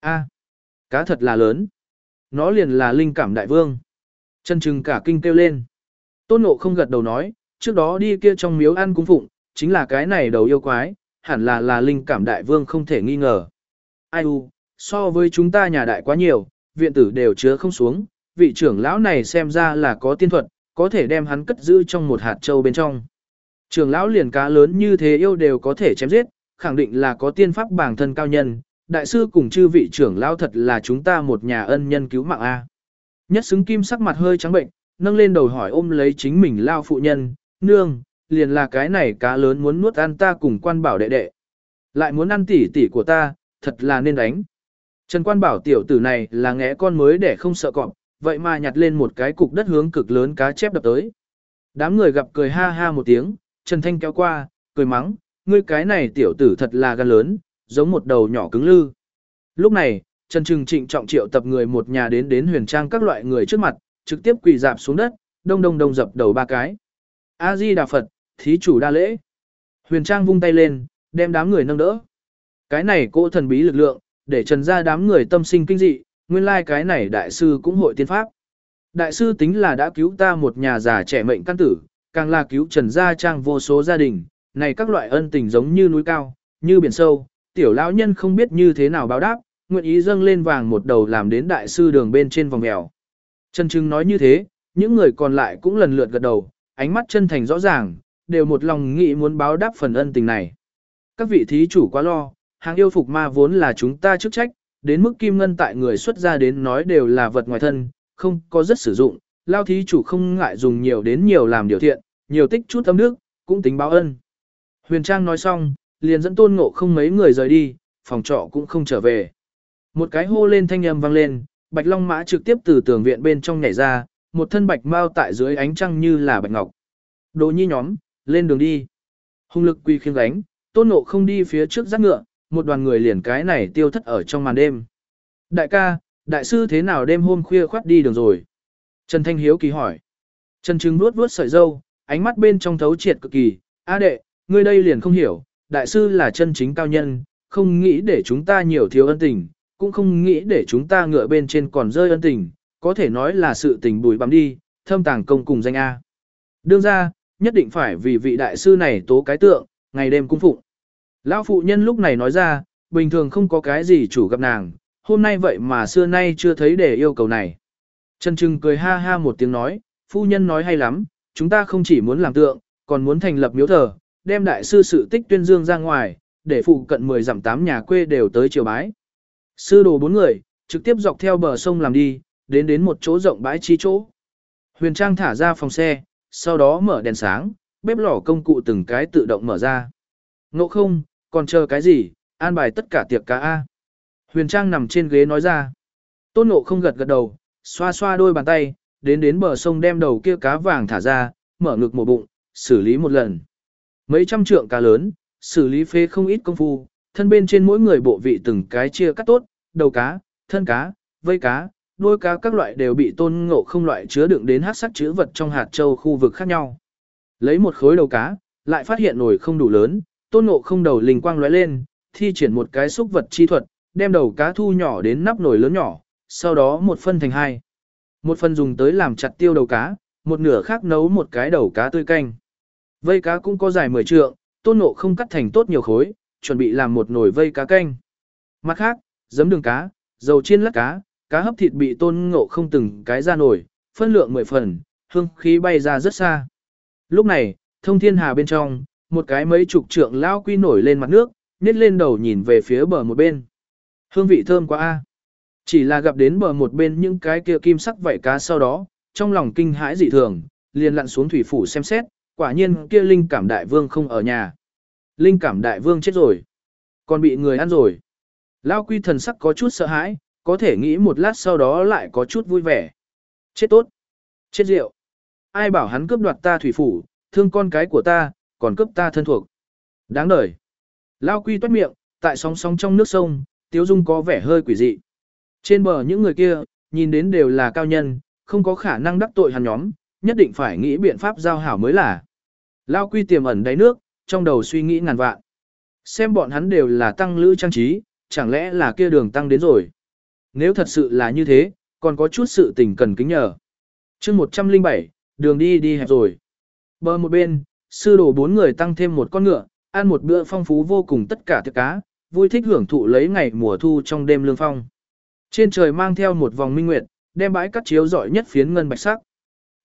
A, cá thật là lớn. Nó liền là linh cảm đại vương. Chân chừng cả kinh kêu lên. Tôn nộ không gật đầu nói, trước đó đi kia trong miếu ăn cung phụng, chính là cái này đầu yêu quái, hẳn là là linh cảm đại vương không thể nghi ngờ. Ai u, so với chúng ta nhà đại quá nhiều, viện tử đều chứa không xuống, vị trưởng lão này xem ra là có tiên thuật, có thể đem hắn cất giữ trong một hạt châu bên trong. Trưởng lão liền cá lớn như thế yêu đều có thể chém giết, khẳng định là có tiên pháp bản thân cao nhân, đại sư cùng chư vị trưởng lao thật là chúng ta một nhà ân nhân cứu mạng A. Nhất xứng kim sắc mặt hơi trắng bệnh, nâng lên đầu hỏi ôm lấy chính mình lao phụ nhân, nương, liền là cái này cá lớn muốn nuốt ăn ta cùng quan bảo đệ đệ. Lại muốn ăn tỷ tỷ của ta, thật là nên đánh. Trần quan bảo tiểu tử này là ngẽ con mới để không sợ cọp, vậy mà nhặt lên một cái cục đất hướng cực lớn cá chép đập tới. Đám người gặp cười ha ha một tiếng, Trần Thanh kéo qua, cười mắng, ngươi cái này tiểu tử thật là gan lớn, giống một đầu nhỏ cứng lư. Lúc này, Trần Trừng trịnh trọng triệu tập người một nhà đến đến huyền trang các loại người trước mặt, trực tiếp quỳ dạp xuống đất, đông đông đông dập đầu ba cái. A-di Đà Phật, thí chủ đa lễ. Huyền trang vung tay lên, đem đám người nâng đỡ. Cái này cô thần bí lực lượng, để trần ra đám người tâm sinh kinh dị, nguyên lai like cái này đại sư cũng hội tiên pháp. Đại sư tính là đã cứu ta một nhà già trẻ mệnh căn tử, càng là cứu trần gia trang vô số gia đình, này các loại ân tình giống như núi cao, như biển sâu, tiểu lão nhân không biết như thế nào báo đáp, nguyện ý dâng lên vàng một đầu làm đến đại sư đường bên trên vòng mèo. Trần Trưng nói như thế, những người còn lại cũng lần lượt gật đầu, ánh mắt chân thành rõ ràng, đều một lòng nghĩ muốn báo đáp phần ân tình này. Các vị thí chủ quá lo, hàng yêu phục ma vốn là chúng ta chức trách, đến mức kim ngân tại người xuất ra đến nói đều là vật ngoài thân, không có rất sử dụng, lao thí chủ không ngại dùng nhiều đến nhiều làm điều thiện, nhiều tích chút âm nước cũng tính báo ân. Huyền Trang nói xong, liền dẫn tôn ngộ không mấy người rời đi, phòng trọ cũng không trở về. Một cái hô lên thanh âm vang lên, Bạch Long Mã trực tiếp từ tường viện bên trong nhảy ra, một thân bạch mau tại dưới ánh trăng như là bạch ngọc. Đồ nhi nhóm, lên đường đi. Hung lực quy khiêng gánh, tôn ngộ không đi phía trước giác ngựa, một đoàn người liền cái này tiêu thất ở trong màn đêm. Đại ca, đại sư thế nào đêm hôm khuya khoát đi đường rồi? Trần Thanh Hiếu kỳ hỏi. Trần Trứng nuốt vuốt sợi dâu, ánh mắt bên trong thấu triệt cực kỳ. A đệ, ngươi đây liền không hiểu, đại sư là chân chính cao nhân, không nghĩ để chúng ta nhiều thiếu ân tình, cũng không nghĩ để chúng ta ngựa bên trên còn rơi ân tình, có thể nói là sự tình bùi bám đi, thâm tàng công cùng danh A. Đương ra, nhất định phải vì vị đại sư này tố cái tượng, ngày đêm cung phụng. Lão phụ nhân lúc này nói ra, bình thường không có cái gì chủ gặp nàng, hôm nay vậy mà xưa nay chưa thấy để yêu cầu này. Trần Trừng cười ha ha một tiếng nói, phu nhân nói hay lắm, chúng ta không chỉ muốn làm tượng, còn muốn thành lập miếu thờ, đem đại sư sự tích tuyên dương ra ngoài, để phụ cận 10 dặm tám nhà quê đều tới triều bái. Sư đồ bốn người, trực tiếp dọc theo bờ sông làm đi, đến đến một chỗ rộng bãi chi chỗ. Huyền Trang thả ra phòng xe, sau đó mở đèn sáng, bếp lò công cụ từng cái tự động mở ra. Ngộ không, còn chờ cái gì, an bài tất cả tiệc cá A. Huyền Trang nằm trên ghế nói ra. Tôn ngộ không gật gật đầu, xoa xoa đôi bàn tay, đến đến bờ sông đem đầu kia cá vàng thả ra, mở ngực một bụng, xử lý một lần. Mấy trăm trượng cá lớn, xử lý phê không ít công phu, thân bên trên mỗi người bộ vị từng cái chia cắt tốt, đầu cá, thân cá, vây cá, đuôi cá các loại đều bị tôn ngộ không loại chứa đựng đến hát sắc chứa vật trong hạt châu khu vực khác nhau. Lấy một khối đầu cá, lại phát hiện nổi không đủ lớn, tôn ngộ không đầu linh quang lóe lên, thi triển một cái xúc vật chi thuật, đem đầu cá thu nhỏ đến nắp nồi lớn nhỏ, sau đó một phân thành hai. Một phần dùng tới làm chặt tiêu đầu cá, một nửa khác nấu một cái đầu cá tươi canh. Vây cá cũng có dài 10 trượng, tôn ngộ không cắt thành tốt nhiều khối, chuẩn bị làm một nồi vây cá canh. Mặt khác, giấm đường cá, dầu chiên lát cá, cá hấp thịt bị tôn ngộ không từng cái ra nổi, phân lượng 10 phần, hương khí bay ra rất xa. Lúc này, thông thiên hà bên trong, một cái mấy chục trượng lao quy nổi lên mặt nước, nhét lên đầu nhìn về phía bờ một bên. Hương vị thơm quá a. Chỉ là gặp đến bờ một bên những cái kia kim sắc vảy cá sau đó, trong lòng kinh hãi dị thường, liền lặn xuống thủy phủ xem xét, quả nhiên kia linh cảm đại vương không ở nhà. Linh cảm đại vương chết rồi, còn bị người ăn rồi. Lao quy thần sắc có chút sợ hãi, có thể nghĩ một lát sau đó lại có chút vui vẻ. Chết tốt, chết rượu. Ai bảo hắn cướp đoạt ta thủy phủ, thương con cái của ta, còn cướp ta thân thuộc. Đáng đời. Lao quy toát miệng, tại sóng sóng trong nước sông, tiếu dung có vẻ hơi quỷ dị. Trên bờ những người kia, nhìn đến đều là cao nhân, không có khả năng đắc tội hắn nhóm, nhất định phải nghĩ biện pháp giao hảo mới là. Lao quy tiềm ẩn đáy nước, trong đầu suy nghĩ ngàn vạn. Xem bọn hắn đều là tăng lữ trang trí, chẳng lẽ là kia đường tăng đến rồi. Nếu thật sự là như thế, còn có chút sự tình cần kính nhờ. chương 107, đường đi đi hẹp rồi. Bờ một bên, sư đồ bốn người tăng thêm một con ngựa, ăn một bữa phong phú vô cùng tất cả thức cá, vui thích hưởng thụ lấy ngày mùa thu trong đêm lương phong. Trên trời mang theo một vòng minh nguyệt, đem bãi cắt chiếu rọi nhất phiến ngân bạch sắc.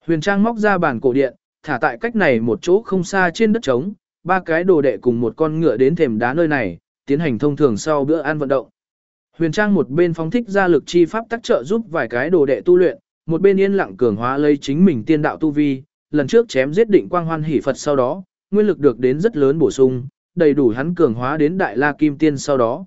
Huyền Trang móc ra bàn cổ điện, thả tại cách này một chỗ không xa trên đất trống, ba cái đồ đệ cùng một con ngựa đến thềm đá nơi này, tiến hành thông thường sau bữa ăn vận động. Huyền Trang một bên phóng thích ra lực chi pháp tác trợ giúp vài cái đồ đệ tu luyện, một bên yên lặng cường hóa lấy chính mình tiên đạo tu vi, lần trước chém giết định quang hoan hỷ Phật sau đó, nguyên lực được đến rất lớn bổ sung, đầy đủ hắn cường hóa đến đại la kim tiên sau đó.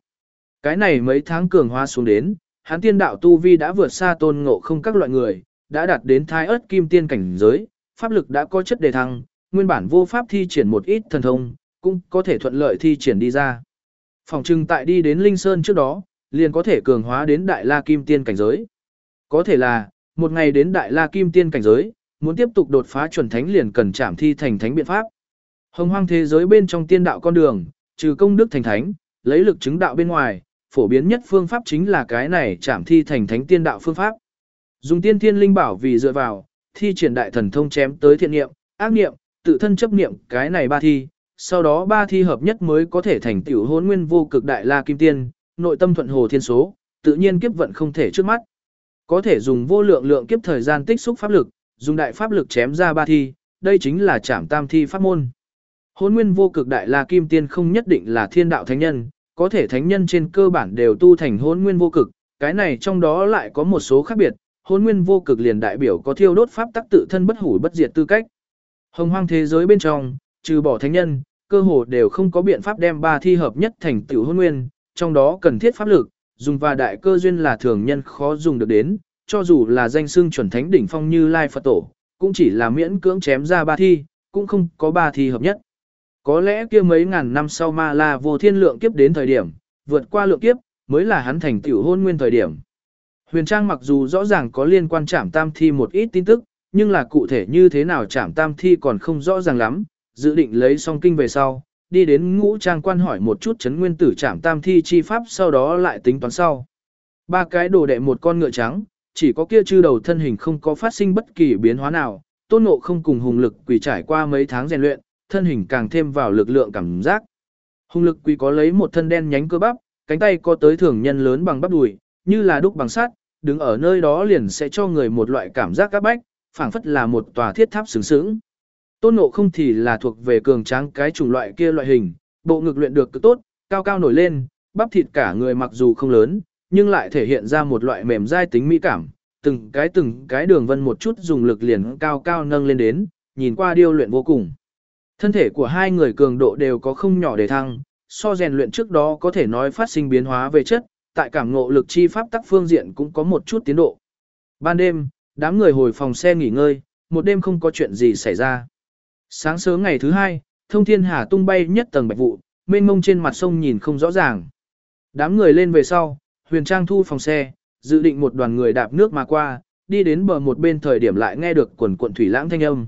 Cái này mấy tháng cường hóa xuống đến, hắn tiên đạo tu vi đã vượt xa tôn ngộ không các loại người, đã đạt đến thái ớt kim tiên cảnh giới, pháp lực đã có chất đề thăng, nguyên bản vô pháp thi triển một ít thần thông, cũng có thể thuận lợi thi triển đi ra. Phòng trưng tại đi đến Linh Sơn trước đó, liền có thể cường hóa đến Đại La Kim Tiên cảnh giới. Có thể là, một ngày đến Đại La Kim Tiên cảnh giới, muốn tiếp tục đột phá chuẩn thánh liền cần chạm thi thành thánh biện pháp. Hồng hoang thế giới bên trong tiên đạo con đường, trừ công đức thành thánh, lấy lực chứng đạo bên ngoài, phổ biến nhất phương pháp chính là cái này chạm thi thành thánh tiên đạo phương pháp. Dùng tiên thiên linh bảo vì dựa vào, thi triển đại thần thông chém tới thiện niệm, ác niệm, tự thân chấp niệm cái này ba thi, sau đó ba thi hợp nhất mới có thể thành tiểu hôn nguyên vô cực đại la kim tiên, nội tâm thuận hồ thiên số, tự nhiên kiếp vận không thể trước mắt. Có thể dùng vô lượng lượng kiếp thời gian tích xúc pháp lực, dùng đại pháp lực chém ra ba thi, đây chính là trảm tam thi pháp môn. Hôn nguyên vô cực đại la kim tiên không nhất định là thiên đạo thánh nhân, có thể thánh nhân trên cơ bản đều tu thành hôn nguyên vô cực, cái này trong đó lại có một số khác biệt, hôn nguyên vô cực liền đại biểu có thiêu đốt pháp tắc tự thân bất hủ bất diệt tư cách. Hồng hoang thế giới bên trong, trừ bỏ thánh nhân, cơ hồ đều không có biện pháp đem ba thi hợp nhất thành tiểu hôn nguyên, trong đó cần thiết pháp lực, dùng và đại cơ duyên là thường nhân khó dùng được đến, cho dù là danh xưng chuẩn thánh đỉnh phong như Lai Phật Tổ, cũng chỉ là miễn cưỡng chém ra ba thi, cũng không có ba thi hợp nhất. Có lẽ kia mấy ngàn năm sau ma la vô thiên lượng kiếp đến thời điểm, vượt qua lượng kiếp, mới là hắn thành tiểu hôn nguyên thời điểm. Huyền Trang mặc dù rõ ràng có liên quan chạm tam thi một ít tin tức, nhưng là cụ thể như thế nào chạm tam thi còn không rõ ràng lắm, dự định lấy song kinh về sau, đi đến ngũ trang quan hỏi một chút chấn nguyên tử chạm tam thi chi pháp sau đó lại tính toán sau. Ba cái đồ đệ một con ngựa trắng, chỉ có kia chư đầu thân hình không có phát sinh bất kỳ biến hóa nào, tôn ngộ không cùng hùng lực quỷ trải qua mấy tháng rèn luyện, thân hình càng thêm vào lực lượng cảm giác. Hùng lực quỷ có lấy một thân đen nhánh cơ bắp, cánh tay có tới thường nhân lớn bằng bắp đùi, như là đúc bằng sắt, đứng ở nơi đó liền sẽ cho người một loại cảm giác các bách, phảng phất là một tòa thiết tháp sướng sướng. Tôn ngộ không thì là thuộc về cường tráng cái chủng loại kia loại hình, bộ ngực luyện được cực tốt, cao cao nổi lên, bắp thịt cả người mặc dù không lớn, nhưng lại thể hiện ra một loại mềm dai tính mỹ cảm, từng cái từng cái đường vân một chút dùng lực liền cao cao nâng lên đến, nhìn qua điêu luyện vô cùng. Thân thể của hai người cường độ đều có không nhỏ để thăng, so rèn luyện trước đó có thể nói phát sinh biến hóa về chất, tại cảm ngộ lực chi pháp tắc phương diện cũng có một chút tiến độ. Ban đêm, đám người hồi phòng xe nghỉ ngơi, một đêm không có chuyện gì xảy ra. Sáng sớm ngày thứ hai, thông thiên hà tung bay nhất tầng bạch vụ, mênh mông trên mặt sông nhìn không rõ ràng. Đám người lên về sau, huyền trang thu phòng xe, dự định một đoàn người đạp nước mà qua, đi đến bờ một bên thời điểm lại nghe được quần cuộn thủy lãng thanh âm.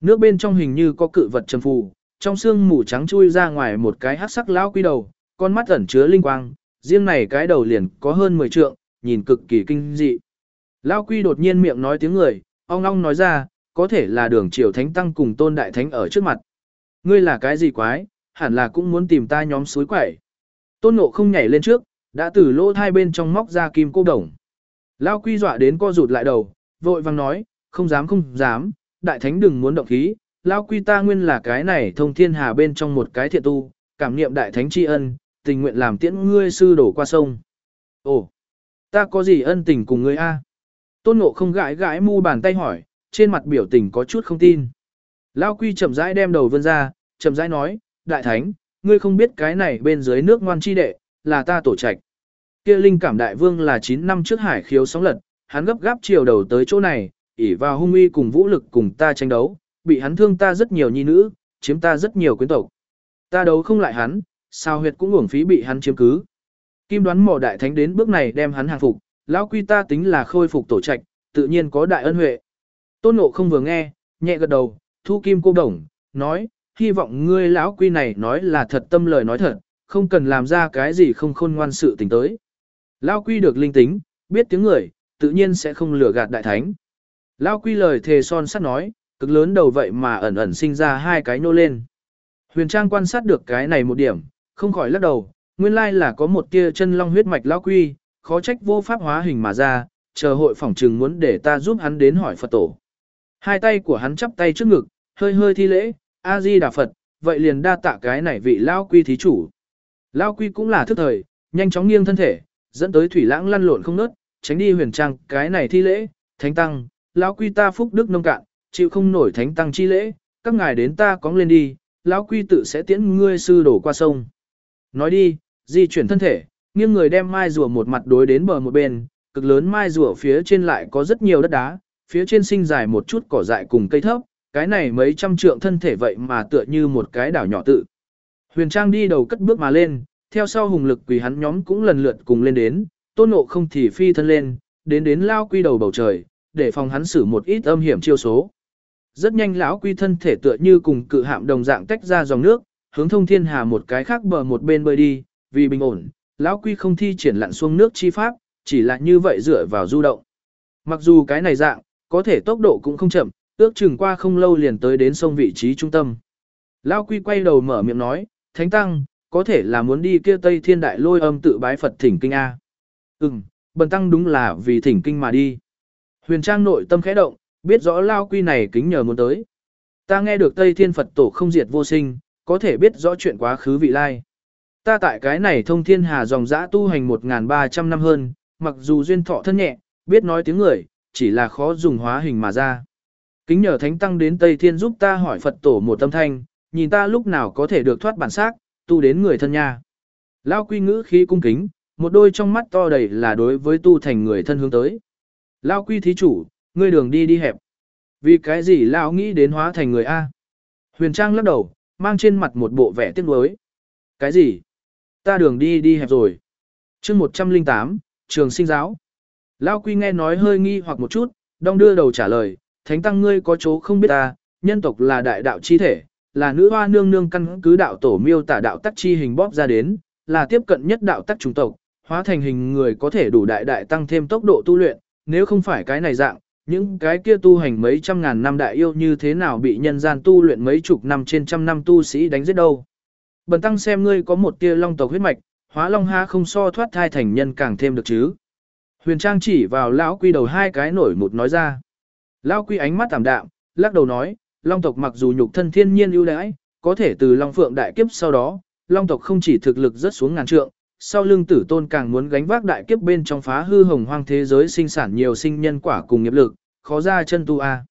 Nước bên trong hình như có cự vật trầm phù, trong xương mù trắng chui ra ngoài một cái hắc sắc lão quy đầu, con mắt ẩn chứa linh quang, riêng này cái đầu liền có hơn 10 trượng, nhìn cực kỳ kinh dị. lao quy đột nhiên miệng nói tiếng người, ong ong nói ra, có thể là đường triều thánh tăng cùng tôn đại thánh ở trước mặt. Ngươi là cái gì quái, hẳn là cũng muốn tìm ta nhóm suối quẩy. Tôn nộ không nhảy lên trước, đã từ lỗ hai bên trong móc ra kim cô đồng. Lao quy dọa đến co rụt lại đầu, vội vang nói, không dám không dám, đại thánh đừng muốn động khí, Lao quy ta nguyên là cái này thông thiên hà bên trong một cái thiện tu, cảm niệm đại thánh tri ân, tình nguyện làm tiễn ngươi sư đổ qua sông. Ồ, ta có gì ân tình cùng ngươi a? Tôn Ngộ không gãi gãi mu bàn tay hỏi, trên mặt biểu tình có chút không tin. Lao quy chậm rãi đem đầu vươn ra, chậm rãi nói, đại thánh, ngươi không biết cái này bên dưới nước ngoan chi đệ, là ta tổ trạch. Kia linh cảm đại vương là 9 năm trước hải khiếu sóng lật, hắn gấp gáp chiều đầu tới chỗ này, ỉ vào hung uy cùng vũ lực cùng ta tranh đấu, bị hắn thương ta rất nhiều nhi nữ, chiếm ta rất nhiều quyến tộc. Ta đấu không lại hắn, sao huyệt cũng uổng phí bị hắn chiếm cứ. Kim đoán mỏ đại thánh đến bước này đem hắn hàng phục, lão quy ta tính là khôi phục tổ trạch, tự nhiên có đại ân huệ. Tôn Nộ không vừa nghe, nhẹ gật đầu, thu kim cô đồng, nói, hy vọng ngươi lão quy này nói là thật tâm lời nói thật, không cần làm ra cái gì không khôn ngoan sự tình tới. Lão quy được linh tính, biết tiếng người, tự nhiên sẽ không lừa gạt đại thánh. Lão quy lời thề son sắt nói, cực lớn đầu vậy mà ẩn ẩn sinh ra hai cái nô lên. Huyền Trang quan sát được cái này một điểm, không khỏi lắc đầu, nguyên lai là có một tia chân long huyết mạch Lão quy, khó trách vô pháp hóa hình mà ra, chờ hội phỏng trừng muốn để ta giúp hắn đến hỏi Phật tổ. Hai tay của hắn chắp tay trước ngực, hơi hơi thi lễ, A-di Đà Phật, vậy liền đa tạ cái này vị Lão quy thí chủ. Lão quy cũng là thức thời, nhanh chóng nghiêng thân thể, dẫn tới thủy lãng lăn lộn không nớt, tránh đi huyền trang cái này thi lễ, thánh tăng, lão quy ta phúc đức nông cạn, chịu không nổi thánh tăng chi lễ, các ngài đến ta cóng lên đi, lão quy tự sẽ tiễn ngươi sư đổ qua sông. Nói đi, di chuyển thân thể, nghiêng người đem mai rùa một mặt đối đến bờ một bên, cực lớn mai rùa phía trên lại có rất nhiều đất đá, phía trên sinh dài một chút cỏ dại cùng cây thấp, cái này mấy trăm trượng thân thể vậy mà tựa như một cái đảo nhỏ tự. Huyền Trang đi đầu cất bước mà lên, theo sau hùng lực quỷ hắn nhóm cũng lần lượt cùng lên đến, tôn ngộ không thì phi thân lên, đến đến lao quy đầu bầu trời, để phòng hắn xử một ít âm hiểm chiêu số. Rất nhanh lão quy thân thể tựa như cùng cự hạm đồng dạng tách ra dòng nước, hướng thông thiên hà một cái khác bờ một bên bơi đi, vì bình ổn, lão quy không thi triển lặn xuống nước chi pháp, chỉ là như vậy dựa vào du động. Mặc dù cái này dạng, có thể tốc độ cũng không chậm, ước chừng qua không lâu liền tới đến sông vị trí trung tâm. Lão quy quay đầu mở miệng nói, Thánh Tăng, có thể là muốn đi kia Tây Thiên Đại lôi âm tự bái Phật thỉnh kinh A. Ừm, bần tăng đúng là vì thỉnh kinh mà đi. Huyền Trang nội tâm khẽ động, biết rõ lão quy này kính nhờ muốn tới. Ta nghe được Tây Thiên Phật tổ không diệt vô sinh, có thể biết rõ chuyện quá khứ vị lai. Ta tại cái này thông thiên hà dòng dã tu hành 1.300 năm hơn, mặc dù duyên thọ thân nhẹ, biết nói tiếng người, chỉ là khó dùng hóa hình mà ra. Kính nhờ Thánh Tăng đến Tây Thiên giúp ta hỏi Phật tổ một tâm thanh, nhìn ta lúc nào có thể được thoát bản xác, tu đến người thân nha. Lao quy ngữ khí cung kính, một đôi trong mắt to đầy là đối với tu thành người thân hướng tới. Lao quy thí chủ, ngươi đường đi đi hẹp. Vì cái gì Lao nghĩ đến hóa thành người A? Huyền Trang lắc đầu, mang trên mặt một bộ vẻ tiếc nuối. Cái gì? Ta đường đi đi hẹp rồi. chương 108, trường sinh giáo. Lao quy nghe nói hơi nghi hoặc một chút, đong đưa đầu trả lời, thánh tăng ngươi có chỗ không biết ta, nhân tộc là đại đạo chi thể, là nữ hoa nương nương căn cứ đạo tổ miêu tả đạo tắc chi hình bóp ra đến, là tiếp cận nhất đạo tắc chủng tộc, hóa thành hình người có thể đủ đại đại tăng thêm tốc độ tu luyện, nếu không phải cái này dạng, những cái kia tu hành mấy trăm ngàn năm đại yêu như thế nào bị nhân gian tu luyện mấy chục năm trên trăm năm tu sĩ đánh giết đâu. Bần tăng xem ngươi có một tia long tộc huyết mạch, hóa long ha không so thoát thai thành nhân càng thêm được chứ. Huyền Trang chỉ vào lão quy đầu hai cái nổi một nói ra. Lão quy ánh mắt tạm đạm, lắc đầu nói, long tộc mặc dù nhục thân thiên nhiên ưu đãi, có thể từ long phượng đại kiếp sau đó, long tộc không chỉ thực lực rất xuống ngàn trượng, sau lưng tử tôn càng muốn gánh vác đại kiếp bên trong phá hư hồng hoang thế giới sinh sản nhiều sinh nhân quả cùng nghiệp lực, khó ra chân tu a.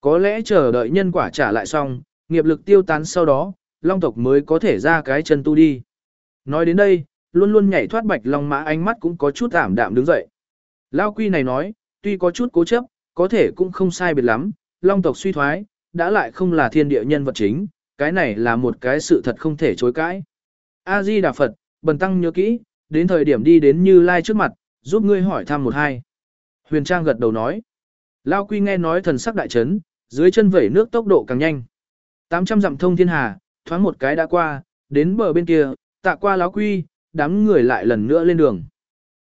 Có lẽ chờ đợi nhân quả trả lại xong, nghiệp lực tiêu tán sau đó, long tộc mới có thể ra cái chân tu đi. Nói đến đây, luôn luôn nhảy thoát bạch long mã ánh mắt cũng có chút ảm đạm đứng dậy. Lao quy này nói, tuy có chút cố chấp, có thể cũng không sai biệt lắm, long tộc suy thoái, đã lại không là thiên địa nhân vật chính, cái này là một cái sự thật không thể chối cãi. A-di Đà Phật, bần tăng nhớ kỹ, đến thời điểm đi đến Như Lai trước mặt, giúp ngươi hỏi thăm một hai. Huyền Trang gật đầu nói. Lao Quy nghe nói thần sắc đại chấn, dưới chân vẩy nước tốc độ càng nhanh. 800 dặm thông thiên hà, thoáng một cái đã qua, đến bờ bên kia, tạ qua Lão Quy, đám người lại lần nữa lên đường.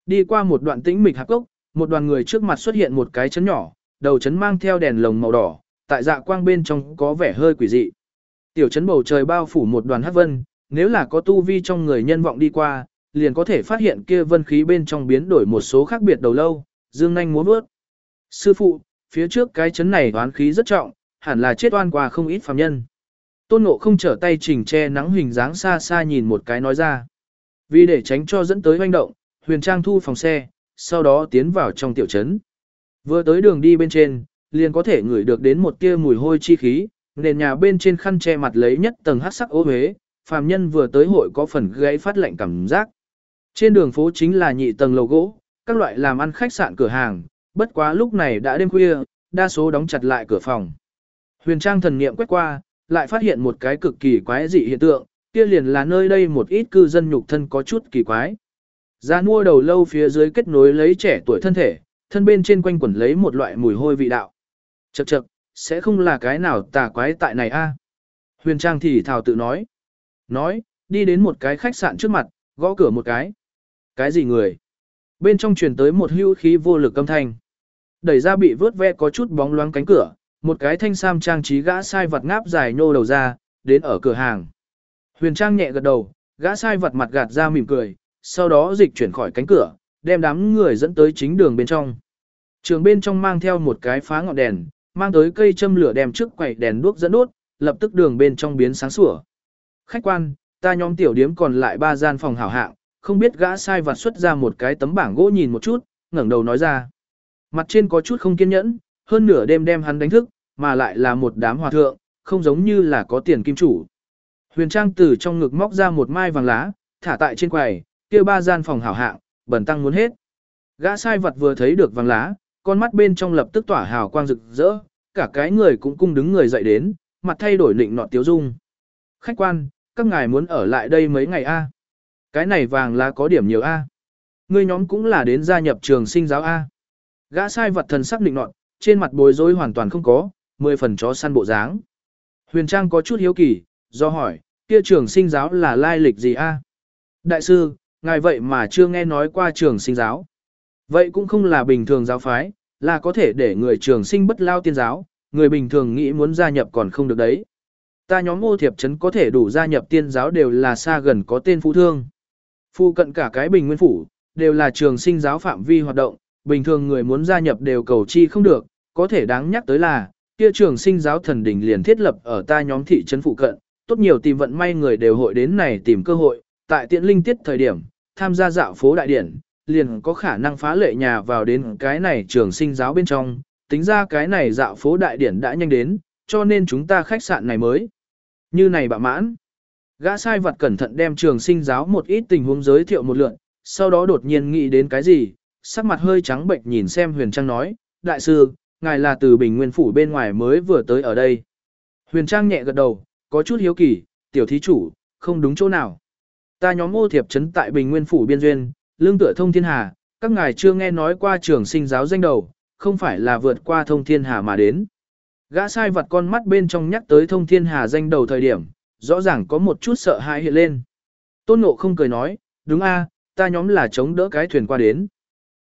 Đi qua một đoạn tĩnh mịch hạp cốc, một đoàn người trước mặt xuất hiện một cái chấn nhỏ, đầu chấn mang theo đèn lồng màu đỏ, tại dạ quang bên trong có vẻ hơi quỷ dị. Tiểu chấn bầu trời bao phủ một đoàn hắc vân, nếu là có tu vi trong người nhân vọng đi qua, liền có thể phát hiện kia vân khí bên trong biến đổi một số khác biệt đầu lâu, dương nhanh múa bước. Sư phụ, phía trước cái chấn này oán khí rất trọng, hẳn là chết oan qua không ít phàm nhân. Tôn Ngộ không trở tay chỉnh che nắng hình dáng xa xa nhìn một cái nói ra. Vì để tránh cho dẫn tới hoành động, Huyền Trang thu phòng xe, sau đó tiến vào trong tiểu trấn. Vừa tới đường đi bên trên, liền có thể ngửi được đến một tia mùi hôi chi khí, nền nhà bên trên khăn che mặt lấy nhất tầng hắc sắc ô huế, phàm nhân vừa tới hội có phần gãy phát lạnh cảm giác. Trên đường phố chính là nhị tầng lầu gỗ, các loại làm ăn khách sạn cửa hàng, bất quá lúc này đã đêm khuya, đa số đóng chặt lại cửa phòng. Huyền Trang thần niệm quét qua, lại phát hiện một cái cực kỳ quái dị hiện tượng, kia liền là nơi đây một ít cư dân nhục thân có chút kỳ quái. Giá mua đầu lâu phía dưới kết nối lấy trẻ tuổi thân thể, thân bên trên quanh quẩn lấy một loại mùi hôi vị đạo. Chậc chậc, sẽ không là cái nào tà quái tại này a? Huyền Trang thì thào tự nói. Nói, đi đến một cái khách sạn trước mặt, gõ cửa một cái. Cái gì người? Bên trong truyền tới một hưu khí vô lực âm thanh. Đẩy ra bị vớt ve có chút bóng loáng cánh cửa, một cái thanh sam trang trí gã sai vật ngáp dài nhô đầu ra, đến ở cửa hàng. Huyền Trang nhẹ gật đầu, gã sai vật mặt gạt ra mỉm cười, sau đó dịch chuyển khỏi cánh cửa, đem đám người dẫn tới chính đường bên trong. Trường bên trong mang theo một cái phá ngọn đèn, mang tới cây châm lửa đem trước quầy đèn đuốc dẫn đốt, lập tức đường bên trong biến sáng sủa. Khách quan, ta nhóm tiểu điếm còn lại ba gian phòng hảo hạng, không biết gã sai vặt xuất ra một cái tấm bảng gỗ nhìn một chút, ngẩng đầu nói ra. Mặt trên có chút không kiên nhẫn, hơn nửa đêm đem hắn đánh thức, mà lại là một đám hòa thượng, không giống như là có tiền kim chủ. Huyền Trang từ trong ngực móc ra một mai vàng lá, thả tại trên quầy, kia ba gian phòng hảo hạng, bẩn tăng muốn hết. Gã sai vật vừa thấy được vàng lá, con mắt bên trong lập tức tỏa hào quang rực rỡ, cả cái người cũng cung đứng người dậy đến, mặt thay đổi nịnh nọ tiếu dung. Khách quan, các ngài muốn ở lại đây mấy ngày a? Cái này vàng là có điểm nhiều a. Ngươi nhóm cũng là đến gia nhập trường sinh giáo a. Gã sai vật thần sắc định nọt, trên mặt bối rối hoàn toàn không có, mười phần chó săn bộ dáng. Huyền Trang có chút hiếu kỳ, do hỏi, kia trường sinh giáo là lai lịch gì a? Đại sư, ngài vậy mà chưa nghe nói qua trường sinh giáo. Vậy cũng không là bình thường giáo phái, là có thể để người trường sinh bất lao tiên giáo, người bình thường nghĩ muốn gia nhập còn không được đấy. Ta nhóm ô thiệp chấn có thể đủ gia nhập tiên giáo đều là xa gần có tên phú thương. Phu cận cả cái bình nguyên phủ, đều là trường sinh giáo phạm vi hoạt động, bình thường người muốn gia nhập đều cầu chi không được, có thể đáng nhắc tới là, kia trường sinh giáo thần đỉnh liền thiết lập ở ta nhóm thị trấn phụ cận, tốt nhiều tìm vận may người đều hội đến này tìm cơ hội, tại tiện linh tiết thời điểm, tham gia dạo phố đại điển, liền có khả năng phá lệ nhà vào đến cái này trường sinh giáo bên trong, tính ra cái này dạo phố đại điển đã nhanh đến, cho nên chúng ta khách sạn này mới. Như này bạ mãn. Gã sai vật cẩn thận đem trường sinh giáo một ít tình huống giới thiệu một lượn, sau đó đột nhiên nghĩ đến cái gì, sắc mặt hơi trắng bệnh nhìn xem huyền trang nói, đại sư, ngài là từ bình nguyên phủ bên ngoài mới vừa tới ở đây. Huyền trang nhẹ gật đầu, có chút hiếu kỳ, tiểu thí chủ, không đúng chỗ nào. Ta nhóm ô thiệp trấn tại bình nguyên phủ biên duyên, lương tựa thông thiên hà, các ngài chưa nghe nói qua trường sinh giáo danh đầu, không phải là vượt qua thông thiên hà mà đến. Gã sai vật con mắt bên trong nhắc tới thông thiên hà danh đầu thời điểm, rõ ràng có một chút sợ hãi hiện lên. Tôn Ngộ không cười nói, đúng a, ta nhóm là chống đỡ cái thuyền qua đến.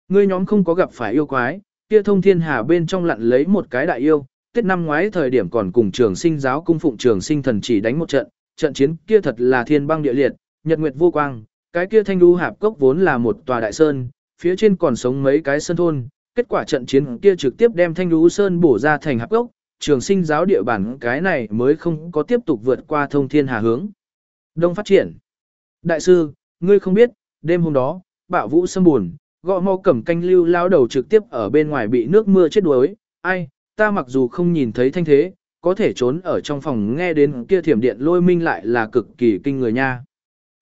Ngươi nhóm không có gặp phải yêu quái, kia thông thiên hà bên trong lặn lấy một cái đại yêu, tết năm ngoái thời điểm còn cùng trường sinh giáo cung phụng trường sinh thần chỉ đánh một trận, trận chiến kia thật là thiên băng địa liệt, nhật nguyệt vô quang, cái kia thanh đu hạp cốc vốn là một tòa đại sơn, phía trên còn sống mấy cái sơn thôn, kết quả trận chiến kia trực tiếp đem thanh đu sơn bổ ra thành hạp cốc, trường sinh giáo địa bản cái này mới không có tiếp tục vượt qua thông thiên hà hướng. Đông phát triển. Đại sư, ngươi không biết, đêm hôm đó, bạo vũ xâm buồn, gõ mau cẩm canh lưu lao đầu trực tiếp ở bên ngoài bị nước mưa chết đuối, ai, ta mặc dù không nhìn thấy thanh thế, có thể trốn ở trong phòng nghe đến kia thiểm điện lôi minh lại là cực kỳ kinh người nha.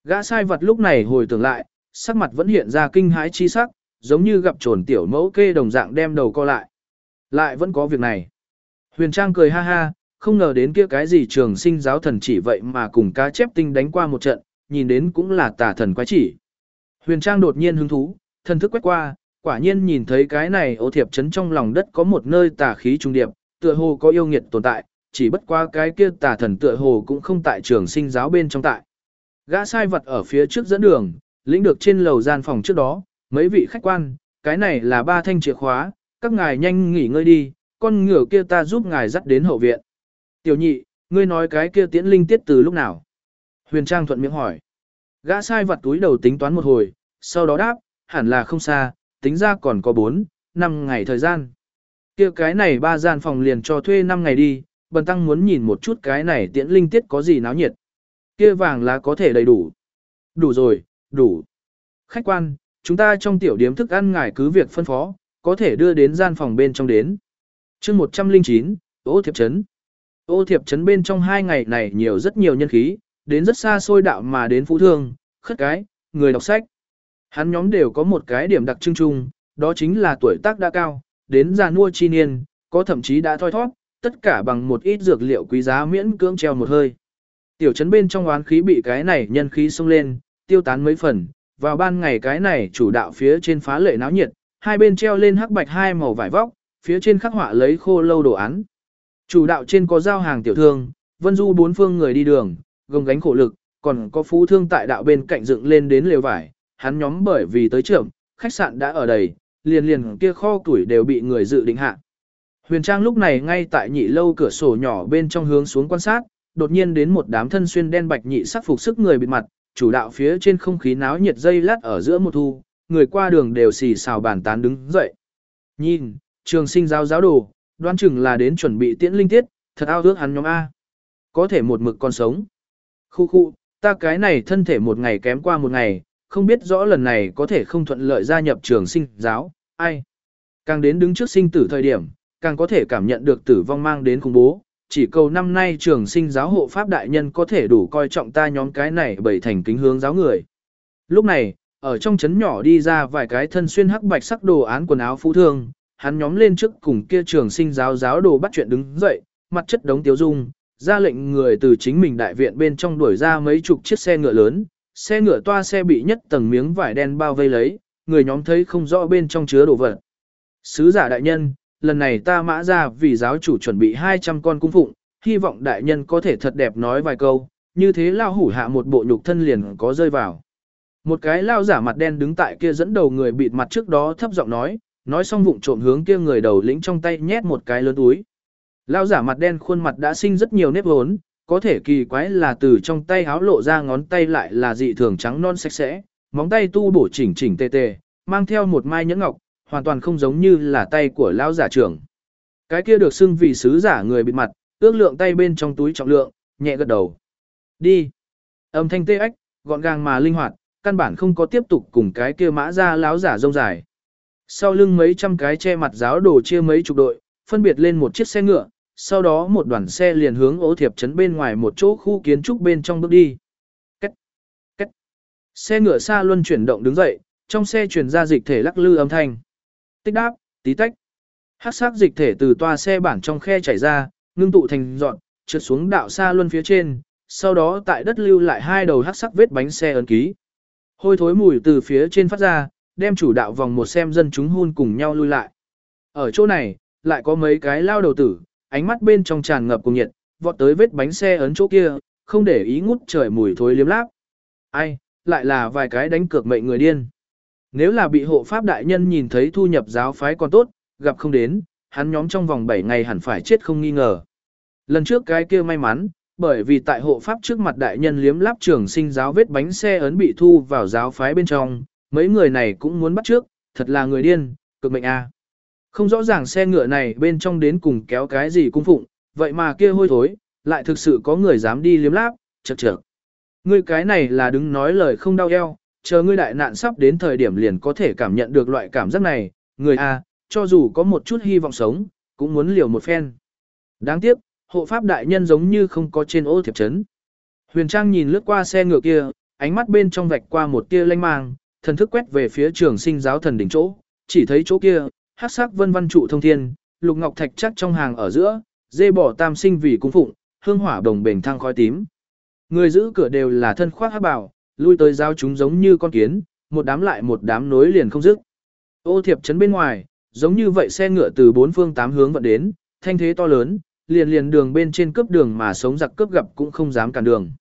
Gã sai vật lúc này hồi tưởng lại, sắc mặt vẫn hiện ra kinh hãi chi sắc, giống như gặp trồn tiểu mẫu kê đồng dạng đem đầu co lại. Lại vẫn có việc này. Huyền Trang cười ha ha, không ngờ đến kia cái gì trường sinh giáo thần chỉ vậy mà cùng cá chép tinh đánh qua một trận, nhìn đến cũng là tà thần quái chỉ. Huyền Trang đột nhiên hứng thú, thần thức quét qua, quả nhiên nhìn thấy cái này ô thiệp chấn trong lòng đất có một nơi tà khí trung điệp, tựa hồ có yêu nghiệt tồn tại, chỉ bất qua cái kia tà thần tựa hồ cũng không tại trường sinh giáo bên trong tại. Gã sai vật ở phía trước dẫn đường, lĩnh được trên lầu gian phòng trước đó, mấy vị khách quan, cái này là ba thanh chìa khóa, các ngài nhanh nghỉ ngơi đi, con ngựa kia ta giúp ngài dắt đến hậu viện. Tiểu nhị, ngươi nói cái kia tiễn linh tiết từ lúc nào? Huyền Trang thuận miệng hỏi. Gã sai vật túi đầu tính toán một hồi, sau đó đáp, hẳn là không xa, tính ra còn có 4, 5 ngày thời gian. Kia cái này ba gian phòng liền cho thuê 5 ngày đi, bần tăng muốn nhìn một chút cái này tiễn linh tiết có gì náo nhiệt. Kia vàng lá có thể đầy đủ. Đủ rồi, đủ. Khách quan, chúng ta trong tiểu điếm thức ăn ngài cứ việc phân phó, có thể đưa đến gian phòng bên trong đến chương 109, ô thiệp trấn. Ô thiệp trấn bên trong hai ngày này nhiều rất nhiều nhân khí, đến rất xa xôi đạo mà đến phú thương, khất cái, người đọc sách. Hắn nhóm đều có một cái điểm đặc trưng chung, đó chính là tuổi tác đã cao, đến già nua chi niên, có thậm chí đã thoi thoát, tất cả bằng một ít dược liệu quý giá miễn cưỡng treo một hơi. Tiểu trấn bên trong oán khí bị cái này nhân khí xông lên, tiêu tán mấy phần, vào ban ngày cái này chủ đạo phía trên phá lệ náo nhiệt, hai bên treo lên hắc bạch hai màu vải vóc, phía trên khắc họa lấy khô lâu đồ án. Chủ đạo trên có giao hàng tiểu thương, vân du bốn phương người đi đường, gồng gánh khổ lực, còn có phú thương tại đạo bên cạnh dựng lên đến lều vải, hắn nhóm bởi vì tới trưởng, khách sạn đã ở đầy, liền liền kia kho tuổi đều bị người dự định hạ. Huyền Trang lúc này ngay tại nhị lâu cửa sổ nhỏ bên trong hướng xuống quan sát, đột nhiên đến một đám thân xuyên đen bạch nhị sắc phục sức người bịt mặt, chủ đạo phía trên không khí náo nhiệt dây lát ở giữa một thu, người qua đường đều xì xào bàn tán đứng dậy. Nhìn, trường sinh giáo giáo đồ, đoán chừng là đến chuẩn bị tiễn linh tiết, thật ao ước hắn nhóm A. Có thể một mực còn sống. Khu khu, ta cái này thân thể một ngày kém qua một ngày, không biết rõ lần này có thể không thuận lợi gia nhập trường sinh giáo, ai. Càng đến đứng trước sinh tử thời điểm, càng có thể cảm nhận được tử vong mang đến khủng bố. Chỉ cầu năm nay trường sinh giáo hộ pháp đại nhân có thể đủ coi trọng ta nhóm cái này bởi thành kính hướng giáo người. Lúc này, ở trong chấn nhỏ đi ra vài cái thân xuyên hắc bạch sắc đồ án quần áo phú thương, hắn nhóm lên trước cùng kia trường sinh giáo giáo đồ bắt chuyện đứng dậy, mặt chất đống tiếu dung, ra lệnh người từ chính mình đại viện bên trong đuổi ra mấy chục chiếc xe ngựa lớn, xe ngựa toa xe bị nhất tầng miếng vải đen bao vây lấy, người nhóm thấy không rõ bên trong chứa đồ vật. Sứ giả đại nhân, lần này ta mã ra vì giáo chủ chuẩn bị 200 con cung phụng, hy vọng đại nhân có thể thật đẹp nói vài câu, như thế lao hủ hạ một bộ nhục thân liền có rơi vào. Một cái lao giả mặt đen đứng tại kia dẫn đầu người bịt mặt trước đó thấp giọng nói, nói xong vụng trộm hướng kia người đầu lĩnh trong tay nhét một cái lớn túi. lão giả mặt đen khuôn mặt đã sinh rất nhiều nếp hốn, có thể kỳ quái là từ trong tay háo lộ ra ngón tay lại là dị thường trắng non sạch sẽ, móng tay tu bổ chỉnh chỉnh tề tề, mang theo một mai nhẫn ngọc, hoàn toàn không giống như là tay của lão giả trưởng. Cái kia được xưng vì sứ giả người bịt mặt, ước lượng tay bên trong túi trọng lượng, nhẹ gật đầu. Đi. Âm thanh tê ếch, gọn gàng mà linh hoạt, căn bản không có tiếp tục cùng cái kia mã ra lão giả rông dài. Sau lưng mấy trăm cái che mặt giáo đồ chia mấy chục đội, phân biệt lên một chiếc xe ngựa, sau đó một đoàn xe liền hướng ố thiệp trấn bên ngoài một chỗ khu kiến trúc bên trong bước đi. Cách, cách. Xe ngựa xa luân chuyển động đứng dậy, trong xe truyền ra dịch thể lắc lư âm thanh. Tích đáp, tí tách. Hát sắc dịch thể từ toa xe bản trong khe chảy ra, ngưng tụ thành dọn, trượt xuống đạo xa luân phía trên, sau đó tại đất lưu lại hai đầu hát sắc vết bánh xe ấn ký. Hôi thối mùi từ phía trên phát ra, đem chủ đạo vòng một xem dân chúng hun cùng nhau lui lại. Ở chỗ này, lại có mấy cái lao đầu tử, ánh mắt bên trong tràn ngập cùng nhiệt, vọt tới vết bánh xe ấn chỗ kia, không để ý ngút trời mùi thối liếm láp. Ai, lại là vài cái đánh cược mệnh người điên. Nếu là bị hộ pháp đại nhân nhìn thấy thu nhập giáo phái còn tốt, gặp không đến, hắn nhóm trong vòng 7 ngày hẳn phải chết không nghi ngờ. Lần trước cái kia may mắn, bởi vì tại hộ pháp trước mặt đại nhân liếm láp trưởng sinh giáo vết bánh xe ấn bị thu vào giáo phái bên trong, mấy người này cũng muốn bắt trước, thật là người điên, cực mệnh a. Không rõ ràng xe ngựa này bên trong đến cùng kéo cái gì cung phụng, vậy mà kia hôi thối, lại thực sự có người dám đi liếm láp, chật chật. Ngươi cái này là đứng nói lời không đau eo, chờ ngươi đại nạn sắp đến thời điểm liền có thể cảm nhận được loại cảm giác này, người a, cho dù có một chút hy vọng sống, cũng muốn liều một phen. Đáng tiếc, hộ pháp đại nhân giống như không có trên ô thiệp chấn. Huyền Trang nhìn lướt qua xe ngựa kia, ánh mắt bên trong vạch qua một tia lanh mang, thần thức quét về phía trường sinh giáo thần đỉnh chỗ, chỉ thấy chỗ kia, hắc sắc vân văn trụ thông thiên, lục ngọc thạch chắc trong hàng ở giữa, dê bỏ tam sinh vì cung phụng, hương hỏa đồng bền thăng khói tím. Người giữ cửa đều là thân khoác hắc bào, lui tới giao chúng giống như con kiến, một đám lại một đám nối liền không dứt. Ô thiệp trấn bên ngoài, giống như vậy xe ngựa từ bốn phương tám hướng vận đến, thanh thế to lớn, liền liền đường bên trên cướp đường mà sống giặc cướp gặp cũng không dám cản đường.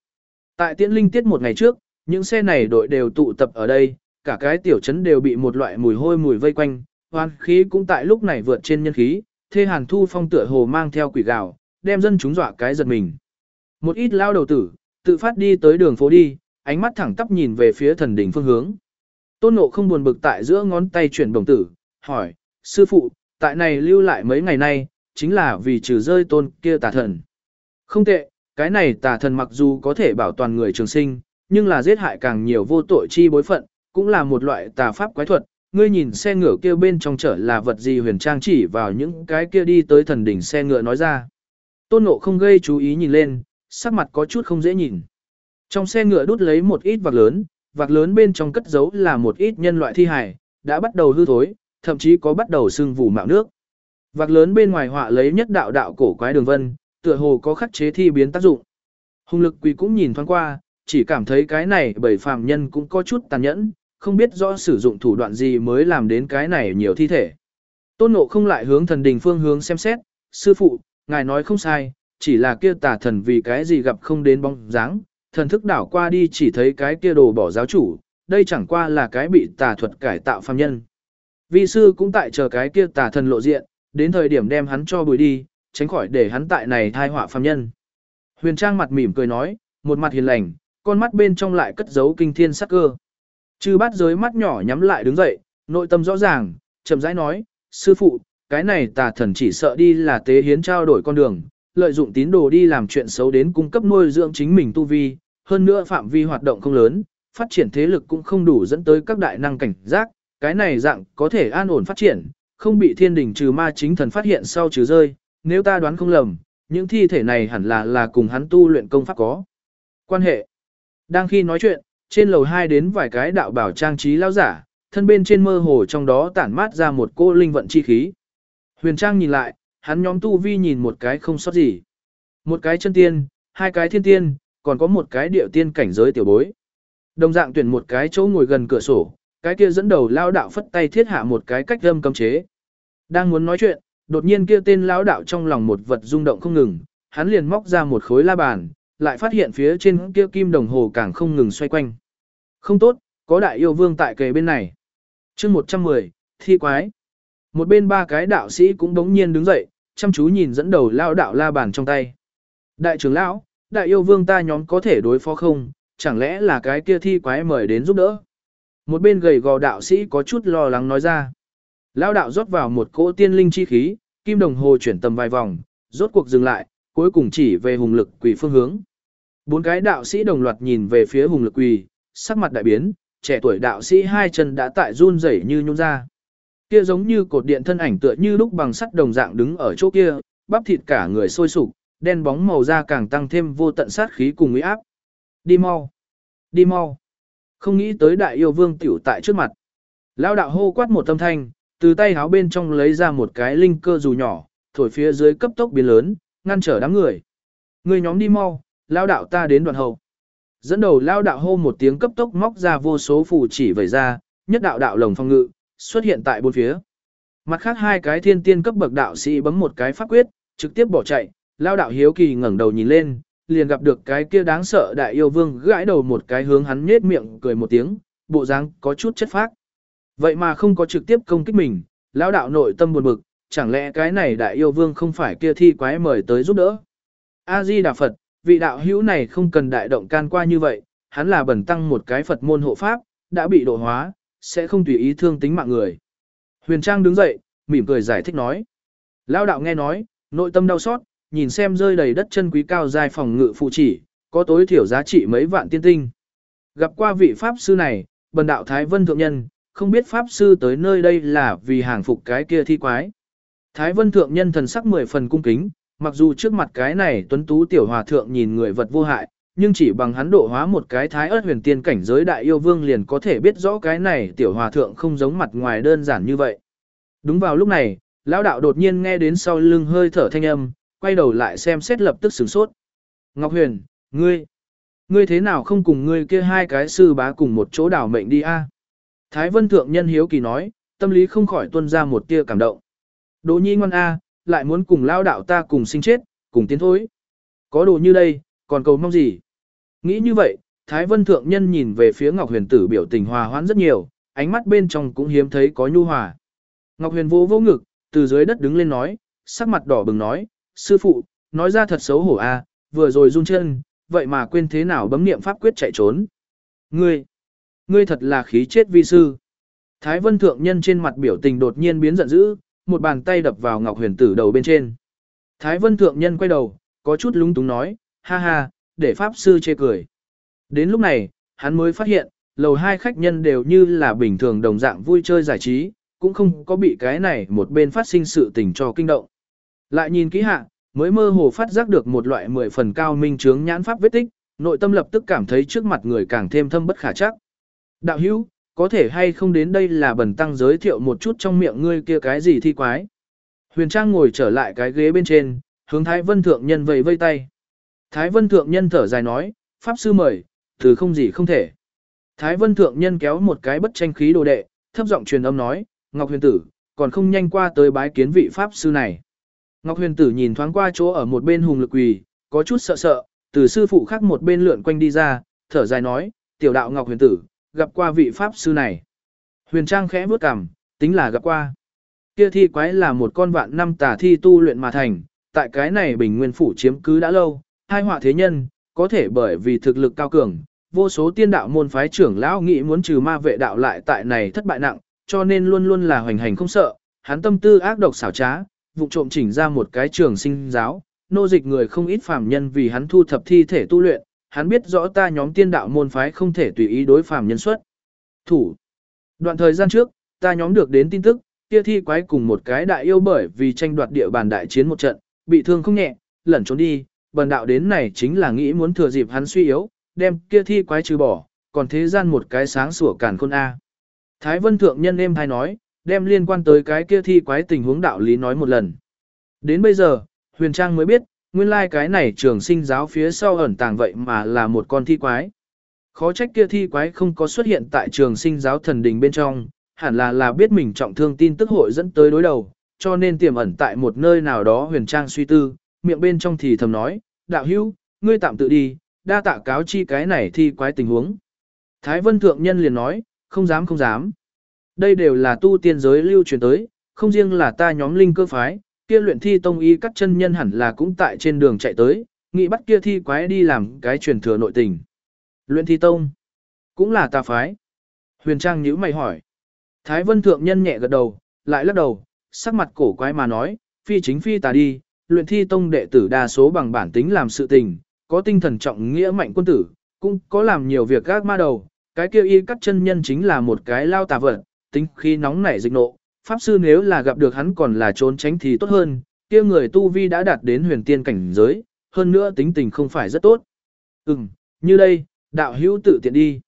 Tại tiễn linh tiết một ngày trước, những xe này đội đều tụ tập ở đây, cả cái tiểu trấn đều bị một loại mùi hôi mùi vây quanh, hoan khí cũng tại lúc này vượt trên nhân khí, thê hàn thu phong tựa hồ mang theo quỷ gạo, đem dân chúng dọa cái giật mình. Một ít lao đầu tử, tự phát đi tới đường phố đi, ánh mắt thẳng tắp nhìn về phía thần đỉnh phương hướng. Tôn nộ không buồn bực tại giữa ngón tay chuyển đồng tử, hỏi, sư phụ, tại này lưu lại mấy ngày nay, chính là vì trừ rơi tôn kia tà thần. Không tệ, cái này tà thần mặc dù có thể bảo toàn người trường sinh, nhưng là giết hại càng nhiều vô tội chi bối phận, cũng là một loại tà pháp quái thuật. Ngươi nhìn xe ngựa kia bên trong chở là vật gì huyền trang chỉ vào những cái kia đi tới thần đỉnh xe ngựa nói ra. Tôn ngộ không gây chú ý nhìn lên, sắc mặt có chút không dễ nhìn. Trong xe ngựa đút lấy một ít vạc lớn, vạc lớn bên trong cất giấu là một ít nhân loại thi hài, đã bắt đầu hư thối, thậm chí có bắt đầu sưng vù mạo nước. Vạc lớn bên ngoài họa lấy nhất đạo đạo cổ quái đường vân, tựa hồ có khắc chế thi biến tác dụng. Hùng lực quỳ cũng nhìn thoáng qua, chỉ cảm thấy cái này bởi phàm nhân cũng có chút tàn nhẫn, không biết rõ sử dụng thủ đoạn gì mới làm đến cái này nhiều thi thể. Tôn ngộ không lại hướng thần đình phương hướng xem xét, sư phụ, ngài nói không sai, chỉ là kia tà thần vì cái gì gặp không đến bóng dáng, thần thức đảo qua đi chỉ thấy cái kia đồ bỏ giáo chủ, đây chẳng qua là cái bị tà thuật cải tạo phàm nhân. Vi sư cũng tại chờ cái kia tà thần lộ diện, đến thời điểm đem hắn cho bùi đi, tránh khỏi để hắn tại này thai họa phàm nhân. Huyền Trang mặt mỉm cười nói, một mặt hiền lành, con mắt bên trong lại cất giấu kinh thiên sắc cơ. Chư bát giới mắt nhỏ nhắm lại đứng dậy, nội tâm rõ ràng, chậm rãi nói, sư phụ, cái này tà thần chỉ sợ đi là tế hiến trao đổi con đường, lợi dụng tín đồ đi làm chuyện xấu đến cung cấp nuôi dưỡng chính mình tu vi, hơn nữa phạm vi hoạt động không lớn, phát triển thế lực cũng không đủ dẫn tới các đại năng cảnh giác, cái này dạng có thể an ổn phát triển, không bị thiên đình trừ ma chính thần phát hiện sau trừ rơi, nếu ta đoán không lầm, những thi thể này hẳn là là cùng hắn tu luyện công pháp có quan hệ. Đang khi nói chuyện, trên lầu 2 đến vài cái đạo bảo trang trí lao giả, thân bên trên mơ hồ trong đó tản mát ra một cô linh vận chi khí. Huyền Trang nhìn lại, hắn nhóm tu vi nhìn một cái không sót gì. Một cái chân tiên, hai cái thiên tiên, còn có một cái điệu tiên cảnh giới tiểu bối. Đồng dạng tuyển một cái chỗ ngồi gần cửa sổ, cái kia dẫn đầu lao đạo phất tay thiết hạ một cái cách âm cấm chế. Đang muốn nói chuyện, đột nhiên kia tên lão đạo trong lòng một vật rung động không ngừng, hắn liền móc ra một khối la bàn, lại phát hiện phía trên kia kim đồng hồ càng không ngừng xoay quanh. Không tốt, có đại yêu vương tại kề bên này. chương 110, thi quái. Một bên ba cái đạo sĩ cũng đống nhiên đứng dậy, chăm chú nhìn dẫn đầu lao đạo la bàn trong tay. Đại trưởng lão, đại yêu vương ta nhóm có thể đối phó không, chẳng lẽ là cái kia thi quái mời đến giúp đỡ. Một bên gầy gò đạo sĩ có chút lo lắng nói ra. Lao đạo rót vào một cỗ tiên linh chi khí, kim đồng hồ chuyển tầm vài vòng, rốt cuộc dừng lại, cuối cùng chỉ về hùng lực quỷ phương hướng. Bốn cái đạo sĩ đồng loạt nhìn về phía hùng lực quỳ sắc mặt đại biến, trẻ tuổi đạo sĩ hai chân đã tại run rẩy như nhún ra. Kia giống như cột điện thân ảnh tựa như lúc bằng sắt đồng dạng đứng ở chỗ kia, bắp thịt cả người sôi sục, đen bóng màu da càng tăng thêm vô tận sát khí cùng uy áp. Đi mau, đi mau. Không nghĩ tới đại yêu vương tiểu tại trước mặt. Lao đạo hô quát một tâm thanh, từ tay háo bên trong lấy ra một cái linh cơ dù nhỏ, thổi phía dưới cấp tốc biến lớn, ngăn trở đám người. Người nhóm đi mau, lao đạo ta đến đoạn hậu. Dẫn đầu lao đạo hô một tiếng cấp tốc móc ra vô số phù chỉ vẩy ra, nhất đạo đạo lồng phong ngự, xuất hiện tại bốn phía. Mặt khác hai cái thiên tiên cấp bậc đạo sĩ bấm một cái pháp quyết, trực tiếp bỏ chạy, lao đạo hiếu kỳ ngẩng đầu nhìn lên, liền gặp được cái kia đáng sợ đại yêu vương gãi đầu một cái hướng hắn nhếch miệng cười một tiếng, bộ dáng có chút chất phác. Vậy mà không có trực tiếp công kích mình, lão đạo nội tâm buồn bực, chẳng lẽ cái này đại yêu vương không phải kia thi quái mời tới giúp đỡ. A-di Đà Phật, vị đạo hữu này không cần đại động can qua như vậy, hắn là bẩn tăng một cái Phật môn hộ pháp, đã bị độ hóa, sẽ không tùy ý thương tính mạng người. Huyền Trang đứng dậy, mỉm cười giải thích nói. Lão đạo nghe nói, nội tâm đau xót, nhìn xem rơi đầy đất chân quý cao dài phòng ngự phụ chỉ, có tối thiểu giá trị mấy vạn tiên tinh. Gặp qua vị pháp sư này, bần đạo Thái Vân Thượng Nhân, không biết Pháp Sư tới nơi đây là vì hàng phục cái kia thi quái. Thái Vân Thượng Nhân thần sắc mười phần cung kính, mặc dù trước mặt cái này tuấn tú tiểu hòa thượng nhìn người vật vô hại, nhưng chỉ bằng hắn độ hóa một cái thái ớt huyền tiên cảnh giới đại yêu vương liền có thể biết rõ cái này tiểu hòa thượng không giống mặt ngoài đơn giản như vậy. Đúng vào lúc này, lão đạo đột nhiên nghe đến sau lưng hơi thở thanh âm, quay đầu lại xem xét lập tức sửng sốt. Ngọc Huyền, ngươi, ngươi thế nào không cùng ngươi kia hai cái sư bá cùng một chỗ đảo mệnh đi a? Thái Vân Thượng Nhân hiếu kỳ nói, tâm lý không khỏi tuân ra một tia cảm động. Đỗ nhi ngoan A, lại muốn cùng lao đạo ta cùng sinh chết, cùng tiến thối. Có đồ như đây, còn cầu mong gì? Nghĩ như vậy, Thái Vân Thượng Nhân nhìn về phía Ngọc Huyền Tử biểu tình hòa hoãn rất nhiều, ánh mắt bên trong cũng hiếm thấy có nhu hòa. Ngọc Huyền vô vô ngực, từ dưới đất đứng lên nói, sắc mặt đỏ bừng nói, sư phụ, nói ra thật xấu hổ a, vừa rồi run chân, vậy mà quên thế nào bấm niệm pháp quyết chạy trốn. Ngươi, Ngươi thật là khí chết vi sư. Thái Vân Thượng Nhân trên mặt biểu tình đột nhiên biến giận dữ, một bàn tay đập vào Ngọc Huyền Tử đầu bên trên. Thái Vân Thượng Nhân quay đầu, có chút lúng túng nói, ha ha, để Pháp Sư chê cười. Đến lúc này, hắn mới phát hiện, lầu hai khách nhân đều như là bình thường đồng dạng vui chơi giải trí, cũng không có bị cái này một bên phát sinh sự tình cho kinh động. Lại nhìn kỹ hạ, mới mơ hồ phát giác được một loại mười phần cao minh chướng nhãn pháp vết tích, nội tâm lập tức cảm thấy trước mặt người càng thêm thâm bất khả chắc. Đạo hữu, có thể hay không đến đây là bần tăng giới thiệu một chút trong miệng ngươi kia cái gì thi quái. Huyền Trang ngồi trở lại cái ghế bên trên, hướng Thái Vân Thượng Nhân vầy vây tay. Thái Vân Thượng Nhân thở dài nói, Pháp Sư mời, từ không gì không thể. Thái Vân Thượng Nhân kéo một cái bất tranh khí đồ đệ, thấp giọng truyền âm nói, Ngọc Huyền Tử, còn không nhanh qua tới bái kiến vị Pháp Sư này. Ngọc Huyền Tử nhìn thoáng qua chỗ ở một bên hùng lực quỳ, có chút sợ sợ, từ sư phụ khác một bên lượn quanh đi ra, thở dài nói, tiểu đạo Ngọc Huyền Tử, gặp qua vị pháp sư này. Huyền Trang khẽ bước cằm, tính là gặp qua. Kia thi quái là một con vạn năm tà thi tu luyện mà thành, tại cái này bình nguyên phủ chiếm cứ đã lâu, hai họa thế nhân, có thể bởi vì thực lực cao cường, vô số tiên đạo môn phái trưởng lão nghĩ muốn trừ ma vệ đạo lại tại này thất bại nặng, cho nên luôn luôn là hoành hành không sợ, hắn tâm tư ác độc xảo trá, vụ trộm chỉnh ra một cái trường sinh giáo, nô dịch người không ít phàm nhân vì hắn thu thập thi thể tu luyện, hắn biết rõ ta nhóm tiên đạo môn phái không thể tùy ý đối phàm nhân xuất. Thủ. Đoạn thời gian trước, ta nhóm được đến tin tức, kia thi quái cùng một cái đại yêu bởi vì tranh đoạt địa bàn đại chiến một trận, bị thương không nhẹ, lẩn trốn đi, bần đạo đến này chính là nghĩ muốn thừa dịp hắn suy yếu, đem kia thi quái trừ bỏ, còn thế gian một cái sáng sủa cản khôn A. Thái Vân Thượng Nhân êm hay nói, đem liên quan tới cái kia thi quái tình huống đạo lý nói một lần. Đến bây giờ, Huyền Trang mới biết, nguyên lai like cái này trường sinh giáo phía sau ẩn tàng vậy mà là một con thi quái. Khó trách kia thi quái không có xuất hiện tại trường sinh giáo thần đình bên trong, hẳn là là biết mình trọng thương tin tức hội dẫn tới đối đầu, cho nên tiềm ẩn tại một nơi nào đó huyền trang suy tư, miệng bên trong thì thầm nói, đạo hữu, ngươi tạm tự đi, đa tạ cáo chi cái này thi quái tình huống. Thái Vân Thượng Nhân liền nói, không dám không dám. Đây đều là tu tiên giới lưu truyền tới, không riêng là ta nhóm linh cơ phái, kia luyện thi tông y các chân nhân hẳn là cũng tại trên đường chạy tới, nghĩ bắt kia thi quái đi làm cái truyền thừa nội tình. Luyện thi tông, cũng là ta phái. Huyền Trang nhíu mày hỏi. Thái Vân Thượng Nhân nhẹ gật đầu, lại lắc đầu, sắc mặt cổ quái mà nói, phi chính phi tà đi, luyện thi tông đệ tử đa số bằng bản tính làm sự tình, có tinh thần trọng nghĩa mạnh quân tử, cũng có làm nhiều việc gác ma đầu, cái kia y cắt chân nhân chính là một cái lao tà vật, tính khi nóng nảy dịch nộ, pháp sư nếu là gặp được hắn còn là trốn tránh thì tốt hơn, kia người tu vi đã đạt đến huyền tiên cảnh giới, hơn nữa tính tình không phải rất tốt. Ừm, như đây, đạo hữu tự tiện đi.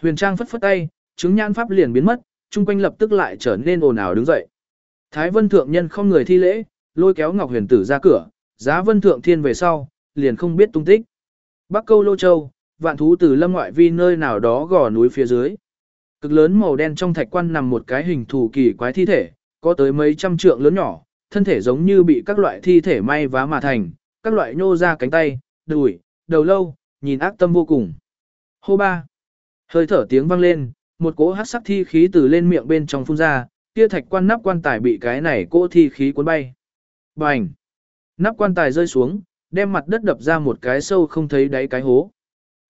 Huyền Trang phất phất tay, chứng nhãn pháp liền biến mất, chung quanh lập tức lại trở nên ồn ào đứng dậy. Thái Vân Thượng Nhân không người thi lễ, lôi kéo Ngọc Huyền Tử ra cửa, giá Vân Thượng Thiên về sau, liền không biết tung tích. Bắc Câu Lô Châu, vạn thú từ lâm ngoại vi nơi nào đó gò núi phía dưới. Cực lớn màu đen trong thạch quan nằm một cái hình thù kỳ quái thi thể, có tới mấy trăm trượng lớn nhỏ, thân thể giống như bị các loại thi thể may vá mà thành, các loại nhô ra cánh tay, đùi, đầu lâu, nhìn ác tâm vô cùng. Hô ba. Hơi thở tiếng vang lên, một cỗ hắc sắc thi khí từ lên miệng bên trong phun ra, kia thạch quan nắp quan tài bị cái này cỗ thi khí cuốn bay. Bành! Nắp quan tài rơi xuống, đem mặt đất đập ra một cái sâu không thấy đáy cái hố.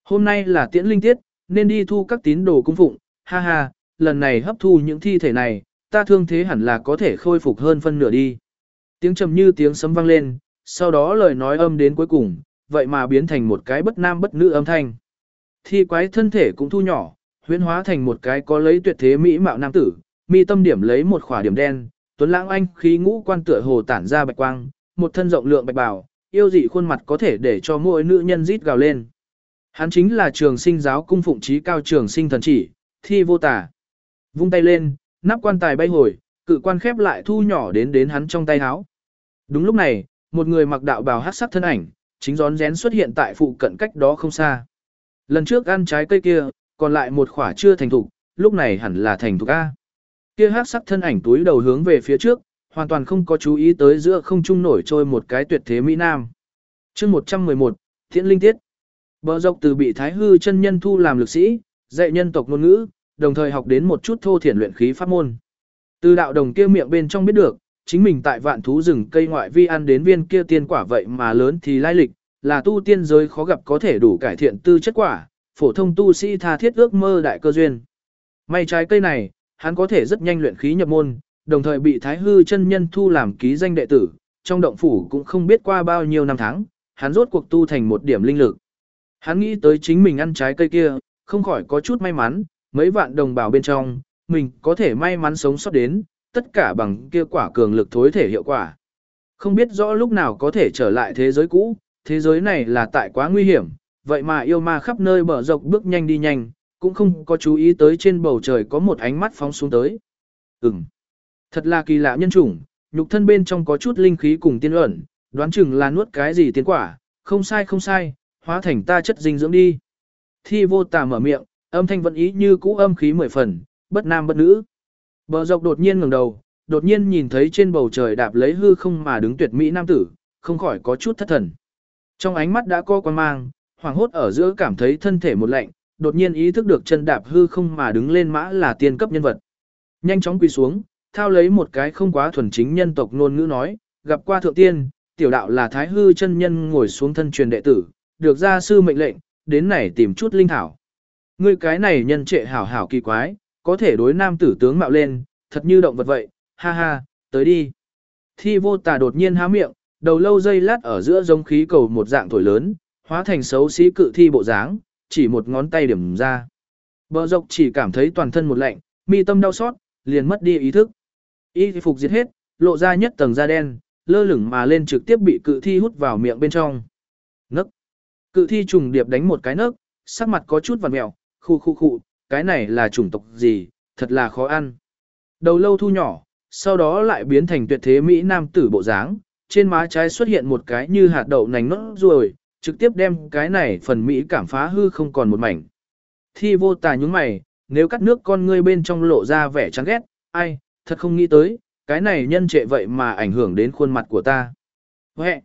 Hôm nay là tiễn linh tiết, nên đi thu các tín đồ cung phụng, ha ha, lần này hấp thu những thi thể này, ta thương thế hẳn là có thể khôi phục hơn phân nửa đi. Tiếng trầm như tiếng sấm vang lên, sau đó lời nói âm đến cuối cùng, vậy mà biến thành một cái bất nam bất nữ âm thanh. Thi quái thân thể cũng thu nhỏ, huyễn hóa thành một cái có lấy tuyệt thế mỹ mạo nam tử, mi tâm điểm lấy một khỏa điểm đen, tuấn lãng anh khí ngũ quan tựa hồ tản ra bạch quang, một thân rộng lượng bạch bào, yêu dị khuôn mặt có thể để cho mỗi nữ nhân rít gào lên. Hắn chính là trường sinh giáo cung phụng trí cao trường sinh thần chỉ, thi vô tả. Vung tay lên, nắp quan tài bay hồi, cự quan khép lại thu nhỏ đến đến hắn trong tay áo. Đúng lúc này, một người mặc đạo bào hát sắc thân ảnh, chính gión rén xuất hiện tại phụ cận cách đó không xa. Lần trước ăn trái cây kia, còn lại một khỏa chưa thành thục, lúc này hẳn là thành thục A. Kia hắc sắc thân ảnh túi đầu hướng về phía trước, hoàn toàn không có chú ý tới giữa không trung nổi trôi một cái tuyệt thế Mỹ Nam. chương 111, Thiện Linh Tiết. Bờ dọc từ bị Thái Hư chân nhân thu làm lực sĩ, dạy nhân tộc ngôn ngữ, đồng thời học đến một chút thô thiển luyện khí pháp môn. Từ đạo đồng kia miệng bên trong biết được, chính mình tại vạn thú rừng cây ngoại vi ăn đến viên kia tiên quả vậy mà lớn thì lai lịch, là tu tiên giới khó gặp có thể đủ cải thiện tư chất quả, phổ thông tu sĩ tha thiết ước mơ đại cơ duyên. May trái cây này, hắn có thể rất nhanh luyện khí nhập môn, đồng thời bị Thái Hư chân nhân thu làm ký danh đệ tử, trong động phủ cũng không biết qua bao nhiêu năm tháng, hắn rốt cuộc tu thành một điểm linh lực. Hắn nghĩ tới chính mình ăn trái cây kia, không khỏi có chút may mắn, mấy vạn đồng bào bên trong, mình có thể may mắn sống sót đến, tất cả bằng kia quả cường lực thối thể hiệu quả. Không biết rõ lúc nào có thể trở lại thế giới cũ, thế giới này là tại quá nguy hiểm, vậy mà yêu ma khắp nơi bờ dọc bước nhanh đi nhanh, cũng không có chú ý tới trên bầu trời có một ánh mắt phóng xuống tới. Ừm, thật là kỳ lạ nhân chủng, nhục thân bên trong có chút linh khí cùng tiên ẩn, đoán chừng là nuốt cái gì tiến quả, không sai không sai, hóa thành ta chất dinh dưỡng đi. Thi vô tà mở miệng, âm thanh vẫn ý như cũ âm khí mười phần, bất nam bất nữ. Bờ dọc đột nhiên ngẩng đầu, đột nhiên nhìn thấy trên bầu trời đạp lấy hư không mà đứng tuyệt mỹ nam tử, không khỏi có chút thất thần. Trong ánh mắt đã có quan mang, hoàng hốt ở giữa cảm thấy thân thể một lạnh, đột nhiên ý thức được chân đạp hư không mà đứng lên mã là tiên cấp nhân vật. Nhanh chóng quỳ xuống, thao lấy một cái không quá thuần chính nhân tộc ngôn ngữ nói, gặp qua thượng tiên, tiểu đạo là thái hư chân nhân ngồi xuống thân truyền đệ tử, được gia sư mệnh lệnh, đến này tìm chút linh thảo. Ngươi cái này nhân trệ hảo hảo kỳ quái, có thể đối nam tử tướng mạo lên, thật như động vật vậy, ha ha, tới đi. Thi vô tà đột nhiên há miệng, đầu lâu dây lát ở giữa giống khí cầu một dạng thổi lớn, hóa thành xấu xí cự thi bộ dáng, chỉ một ngón tay điểm ra. Bờ dọc chỉ cảm thấy toàn thân một lạnh, mi tâm đau xót, liền mất đi ý thức. Y phục diệt hết, lộ ra nhất tầng da đen, lơ lửng mà lên trực tiếp bị cự thi hút vào miệng bên trong. Cự thi trùng điệp đánh một cái nấc, sắc mặt có chút vằn mèo, khu khu khu, cái này là chủng tộc gì, thật là khó ăn. Đầu lâu thu nhỏ, sau đó lại biến thành tuyệt thế Mỹ Nam tử bộ dáng, trên má trái xuất hiện một cái như hạt đậu nành nốt ruồi, trực tiếp đem cái này phần Mỹ cảm phá hư không còn một mảnh. Thi vô tà nhúng mày, nếu cắt nước con ngươi bên trong lộ ra vẻ chán ghét, ai, thật không nghĩ tới, cái này nhân trệ vậy mà ảnh hưởng đến khuôn mặt của ta. Huệ!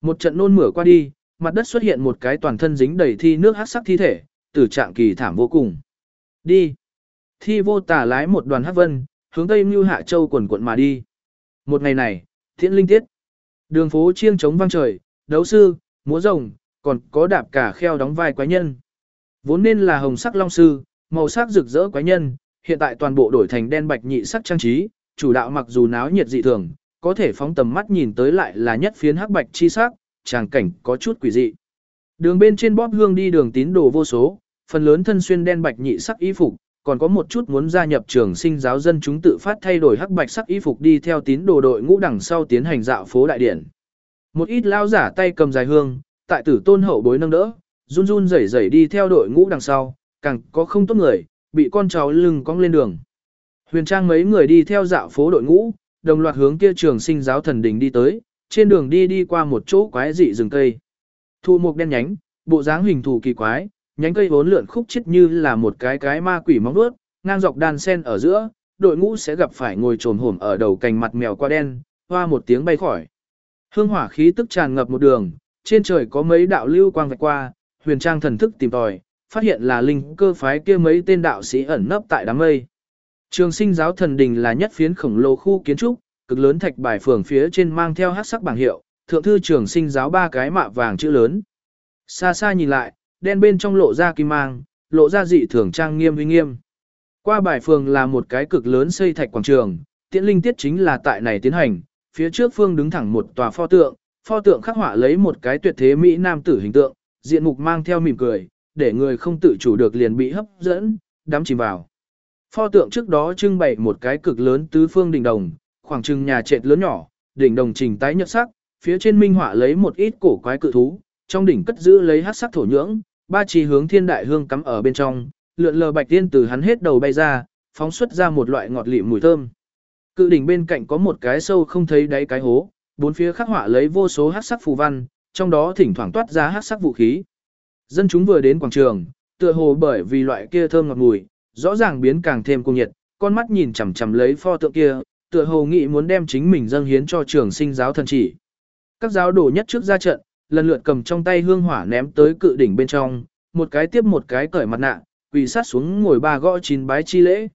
Một trận nôn mửa qua đi, mặt đất xuất hiện một cái toàn thân dính đầy thi nước hát sắc thi thể, tử trạng kỳ thảm vô cùng. Đi! Thi vô tà lái một đoàn hát vân, hướng tây mưu hạ châu quần quận mà đi. Một ngày này, thiện linh tiết. Đường phố chiêng trống vang trời, đấu sư, múa rồng, còn có đạp cả kheo đóng vai quái nhân. Vốn nên là hồng sắc long sư, màu sắc rực rỡ quái nhân, hiện tại toàn bộ đổi thành đen bạch nhị sắc trang trí, chủ đạo mặc dù náo nhiệt dị thường, có thể phóng tầm mắt nhìn tới lại là nhất phiến hắc bạch chi sắc, tràng cảnh có chút quỷ dị. Đường bên trên bóp hương đi đường tín đồ vô số, phần lớn thân xuyên đen bạch nhị sắc y phục, còn có một chút muốn gia nhập trường sinh giáo dân chúng tự phát thay đổi hắc bạch sắc y phục đi theo tín đồ đội ngũ đằng sau tiến hành dạo phố đại điển. Một ít lao giả tay cầm dài hương, tại tử tôn hậu bối nâng đỡ, run run rẩy rẩy đi theo đội ngũ đằng sau, càng có không tốt người, bị con cháu lưng cong lên đường. Huyền Trang mấy người đi theo dạo phố đội ngũ, đồng loạt hướng kia trường sinh giáo thần đình đi tới, trên đường đi đi qua một chỗ quái dị rừng cây. Thu mục đen nhánh, bộ dáng hình thù kỳ quái, nhánh cây vốn lượn khúc chết như là một cái cái ma quỷ móng vuốt, ngang dọc đan sen ở giữa, đội ngũ sẽ gặp phải ngồi trồn hổm ở đầu cành mặt mèo qua đen, hoa một tiếng bay khỏi. Hương hỏa khí tức tràn ngập một đường, trên trời có mấy đạo lưu quang vạch qua, huyền trang thần thức tìm tòi, phát hiện là linh cơ phái kia mấy tên đạo sĩ ẩn nấp tại đám mây. Trường sinh giáo thần đình là nhất phiến khổng lồ khu kiến trúc, cực lớn thạch bài phường phía trên mang theo hát sắc bảng hiệu, thượng thư trường sinh giáo ba cái mạ vàng chữ lớn. Xa xa nhìn lại, đen bên trong lộ ra kim mang, lộ ra dị thường trang nghiêm uy nghiêm. Qua bài phường là một cái cực lớn xây thạch quảng trường, tiễn linh tiết chính là tại này tiến hành, phía trước phương đứng thẳng một tòa pho tượng, pho tượng khắc họa lấy một cái tuyệt thế mỹ nam tử hình tượng, diện mục mang theo mỉm cười, để người không tự chủ được liền bị hấp dẫn, đắm chìm vào. Pho tượng trước đó trưng bày một cái cực lớn tứ phương đỉnh đồng, khoảng trừng nhà trệt lớn nhỏ, đỉnh đồng trình tái nhợt sắc, phía trên minh họa lấy một ít cổ quái cự thú, trong đỉnh cất giữ lấy hắc sắc thổ nhưỡng, ba chỉ hướng thiên đại hương cắm ở bên trong, lượn lờ bạch tiên từ hắn hết đầu bay ra, phóng xuất ra một loại ngọt lịm mùi thơm. Cự đỉnh bên cạnh có một cái sâu không thấy đáy cái hố, bốn phía khắc họa lấy vô số hắc sắc phù văn, trong đó thỉnh thoảng toát ra hắc sắc vũ khí. Dân chúng vừa đến quảng trường, tựa hồ bởi vì loại kia thơm ngọt mùi, rõ ràng biến càng thêm cuồng nhiệt, con mắt nhìn chằm chằm lấy pho tượng kia, tựa hồ nghị muốn đem chính mình dâng hiến cho trường sinh giáo thần chỉ. Các giáo đồ nhất trước ra trận, lần lượt cầm trong tay hương hỏa ném tới cự đỉnh bên trong, một cái tiếp một cái cởi mặt nạ, quỳ sát xuống ngồi ba gõ chín bái chi lễ.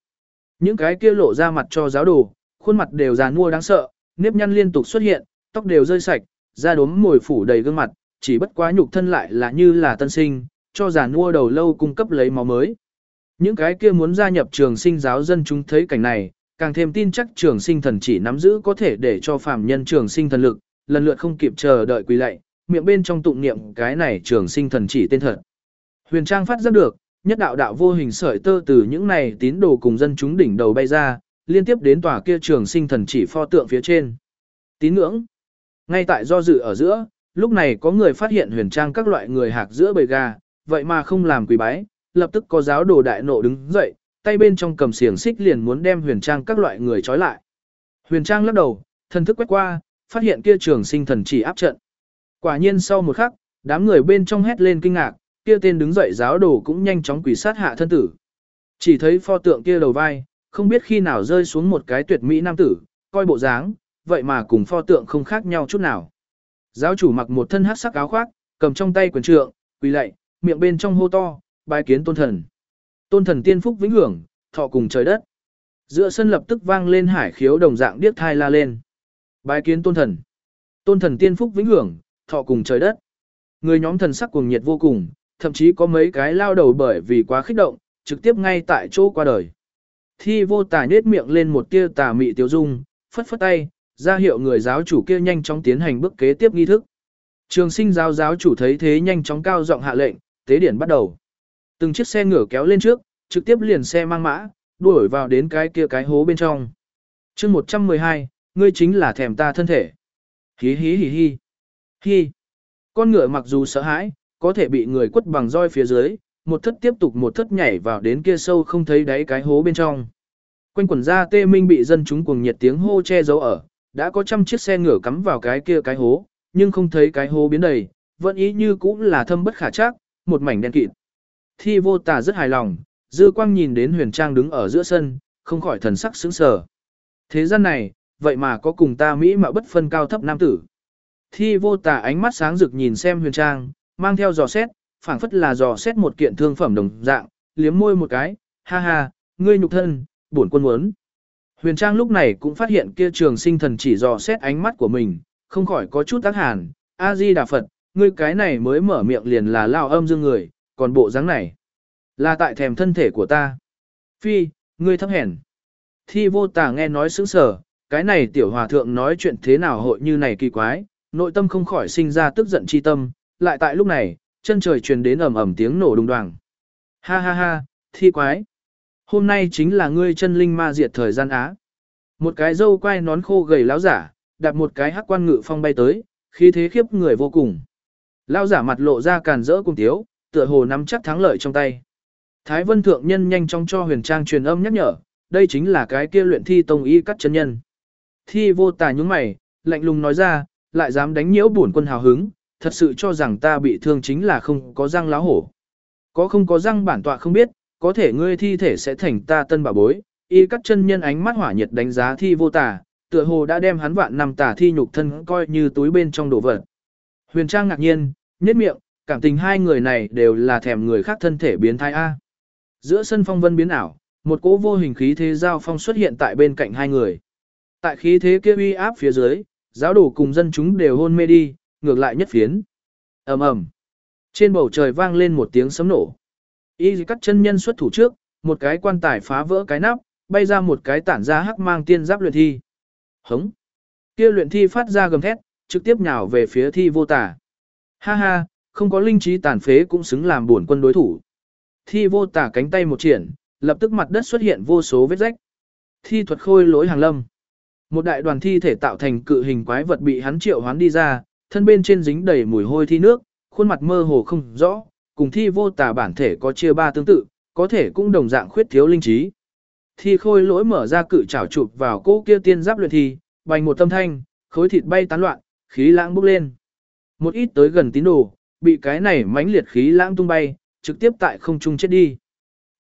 Những cái kia lộ ra mặt cho giáo đồ, khuôn mặt đều già nua đáng sợ, nếp nhăn liên tục xuất hiện, tóc đều rơi sạch, da đốm mồi phủ đầy gương mặt, chỉ bất quá nhục thân lại là như là tân sinh, cho già nua đầu lâu cung cấp lấy máu mới. Những cái kia muốn gia nhập trường sinh giáo dân chúng thấy cảnh này, càng thêm tin chắc trường sinh thần chỉ nắm giữ có thể để cho phàm nhân trường sinh thần lực, lần lượt không kịp chờ đợi quỳ lạy, miệng bên trong tụng niệm cái này trường sinh thần chỉ tên thật. Huyền Trang phát giác được, nhất đạo đạo vô hình sợi tơ từ những này tín đồ cùng dân chúng đỉnh đầu bay ra, liên tiếp đến tòa kia trường sinh thần chỉ pho tượng phía trên. Tín ngưỡng. Ngay tại do dự ở giữa, lúc này có người phát hiện huyền trang các loại người hạc giữa bầy gà, vậy mà không làm quỳ bái, lập tức có giáo đồ đại nộ đứng dậy, tay bên trong cầm xiềng xích liền muốn đem huyền trang các loại người trói lại. Huyền trang lắc đầu, thần thức quét qua, phát hiện kia trường sinh thần chỉ áp trận. Quả nhiên sau một khắc, đám người bên trong hét lên kinh ngạc, kia tên đứng dậy giáo đồ cũng nhanh chóng quỳ sát hạ thân tử. Chỉ thấy pho tượng kia đầu vai, không biết khi nào rơi xuống một cái tuyệt mỹ nam tử, coi bộ dáng, vậy mà cùng pho tượng không khác nhau chút nào. Giáo chủ mặc một thân hắc sắc áo khoác, Cầm trong tay quyền trượng, quỳ lạy, miệng bên trong hô to, bài kiến tôn thần. Tôn thần tiên phúc vĩnh hưởng, thọ cùng trời đất. Giữa sân lập tức vang lên hải khiếu đồng dạng điếc thai la lên. Bái kiến tôn thần. Tôn thần tiên phúc vĩnh hưởng, thọ cùng trời đất. Người nhóm thần sắc cuồng nhiệt vô cùng, thậm chí có mấy cái lao đầu bởi vì quá kích động, trực tiếp ngay tại chỗ qua đời. Thi vô tà nết miệng lên một tia tà mị tiêu dung, phất phất tay, ra hiệu người giáo chủ kia nhanh chóng tiến hành bước kế tiếp nghi thức. Trường sinh giáo giáo chủ thấy thế nhanh chóng cao giọng hạ lệnh, tế điển bắt đầu. Từng chiếc xe ngựa kéo lên trước, trực tiếp liền xe mang mã, đuổi vào đến cái kia cái hố bên trong. chương 112, ngươi chính là thèm ta thân thể. Hí hí hí hí. Hí. Con ngựa mặc dù sợ hãi, có thể bị người quất bằng roi phía dưới, một thất tiếp tục một thất nhảy vào đến kia sâu không thấy đáy cái hố bên trong. Quanh quần ra tê minh bị dân chúng cuồng nhiệt tiếng hô che giấu ở, đã có trăm chiếc xe ngựa cắm vào cái kia cái hố, nhưng không thấy cái hố biến đầy, vẫn ý như cũng là thâm bất khả chắc, một mảnh đen kịt. Thi vô tà rất hài lòng, dư quang nhìn đến huyền trang đứng ở giữa sân, không khỏi thần sắc sững sờ. Thế gian này, vậy mà có cùng ta Mỹ mà bất phân cao thấp nam tử. Thi vô tà ánh mắt sáng rực nhìn xem huyền trang, mang theo dò xét, phảng phất là dò xét một kiện thương phẩm đồng dạng, liếm môi một cái, ha ha, ngươi nhục thân, bổn quân muốn. Huyền Trang lúc này cũng phát hiện kia trường sinh thần chỉ dò xét ánh mắt của mình, không khỏi có chút tác hàn, A-di Đà Phật, ngươi cái này mới mở miệng liền là lao âm dương người, còn bộ dáng này, là tại thèm thân thể của ta. Phi, ngươi thấp hèn. Thi vô tà nghe nói sững sờ, cái này tiểu hòa thượng nói chuyện thế nào hội như này kỳ quái, nội tâm không khỏi sinh ra tức giận chi tâm, lại tại lúc này, chân trời truyền đến ầm ầm tiếng nổ đùng đoàng. Ha ha ha, thi quái. Hôm nay chính là ngươi chân linh ma diệt thời gian á. Một cái dâu quai nón khô gầy láo giả, đặt một cái hắc quan ngự phong bay tới, khí thế khiếp người vô cùng. Lao giả mặt lộ ra càn rỡ cùng tiếu, tựa hồ nắm chắc thắng lợi trong tay. Thái Vân Thượng Nhân nhanh chóng cho huyền trang truyền âm nhắc nhở, đây chính là cái kia luyện thi tông y cắt chân nhân. Thi vô tà nhướng mày, lạnh lùng nói ra, lại dám đánh nhiễu bổn quân hào hứng, thật sự cho rằng ta bị thương chính là không có răng láo hổ. Có không có răng bản tọa không biết, có thể ngươi thi thể sẽ thành ta tân bà bối, y cắt chân nhân ánh mắt hỏa nhiệt đánh giá thi vô tà, tựa hồ đã đem hắn vạn năm tà thi nhục thân coi như túi bên trong đồ vật. Huyền Trang ngạc nhiên, nhếch miệng, cảm tình hai người này đều là thèm người khác thân thể biến thái A. Giữa sân phong vân biến ảo, một cỗ vô hình khí thế giao phong xuất hiện tại bên cạnh hai người. Tại khí thế kia uy áp phía dưới, giáo đồ cùng dân chúng đều hôn mê đi, ngược lại nhất phiến. ầm ầm, Trên bầu trời vang lên một tiếng sấm nổ. Y cắt chân nhân xuất thủ trước, một cái quan tài phá vỡ cái nắp, bay ra một cái tản ra hắc mang tiên giáp luyện thi. Hống. Kia luyện thi phát ra gầm thét, trực tiếp nhào về phía thi vô tả. Ha ha, không có linh trí tàn phế cũng xứng làm buồn quân đối thủ. Thi vô tả cánh tay một triển, lập tức mặt đất xuất hiện vô số vết rách. Thi thuật khôi lỗi hàng lâm. Một đại đoàn thi thể tạo thành cự hình quái vật bị hắn triệu hoán đi ra, thân bên trên dính đầy mùi hôi thi nước, khuôn mặt mơ hồ không rõ, cùng thi vô tà bản thể có chia ba tương tự, có thể cũng đồng dạng khuyết thiếu linh trí. Thi khôi lỗi mở ra cự chảo chụp vào cô kia tiên giáp luyện thi, bành một tâm thanh, khối thịt bay tán loạn, khí lãng bốc lên. Một ít tới gần tín đồ, bị cái này mãnh liệt khí lãng tung bay, trực tiếp tại không trung chết đi.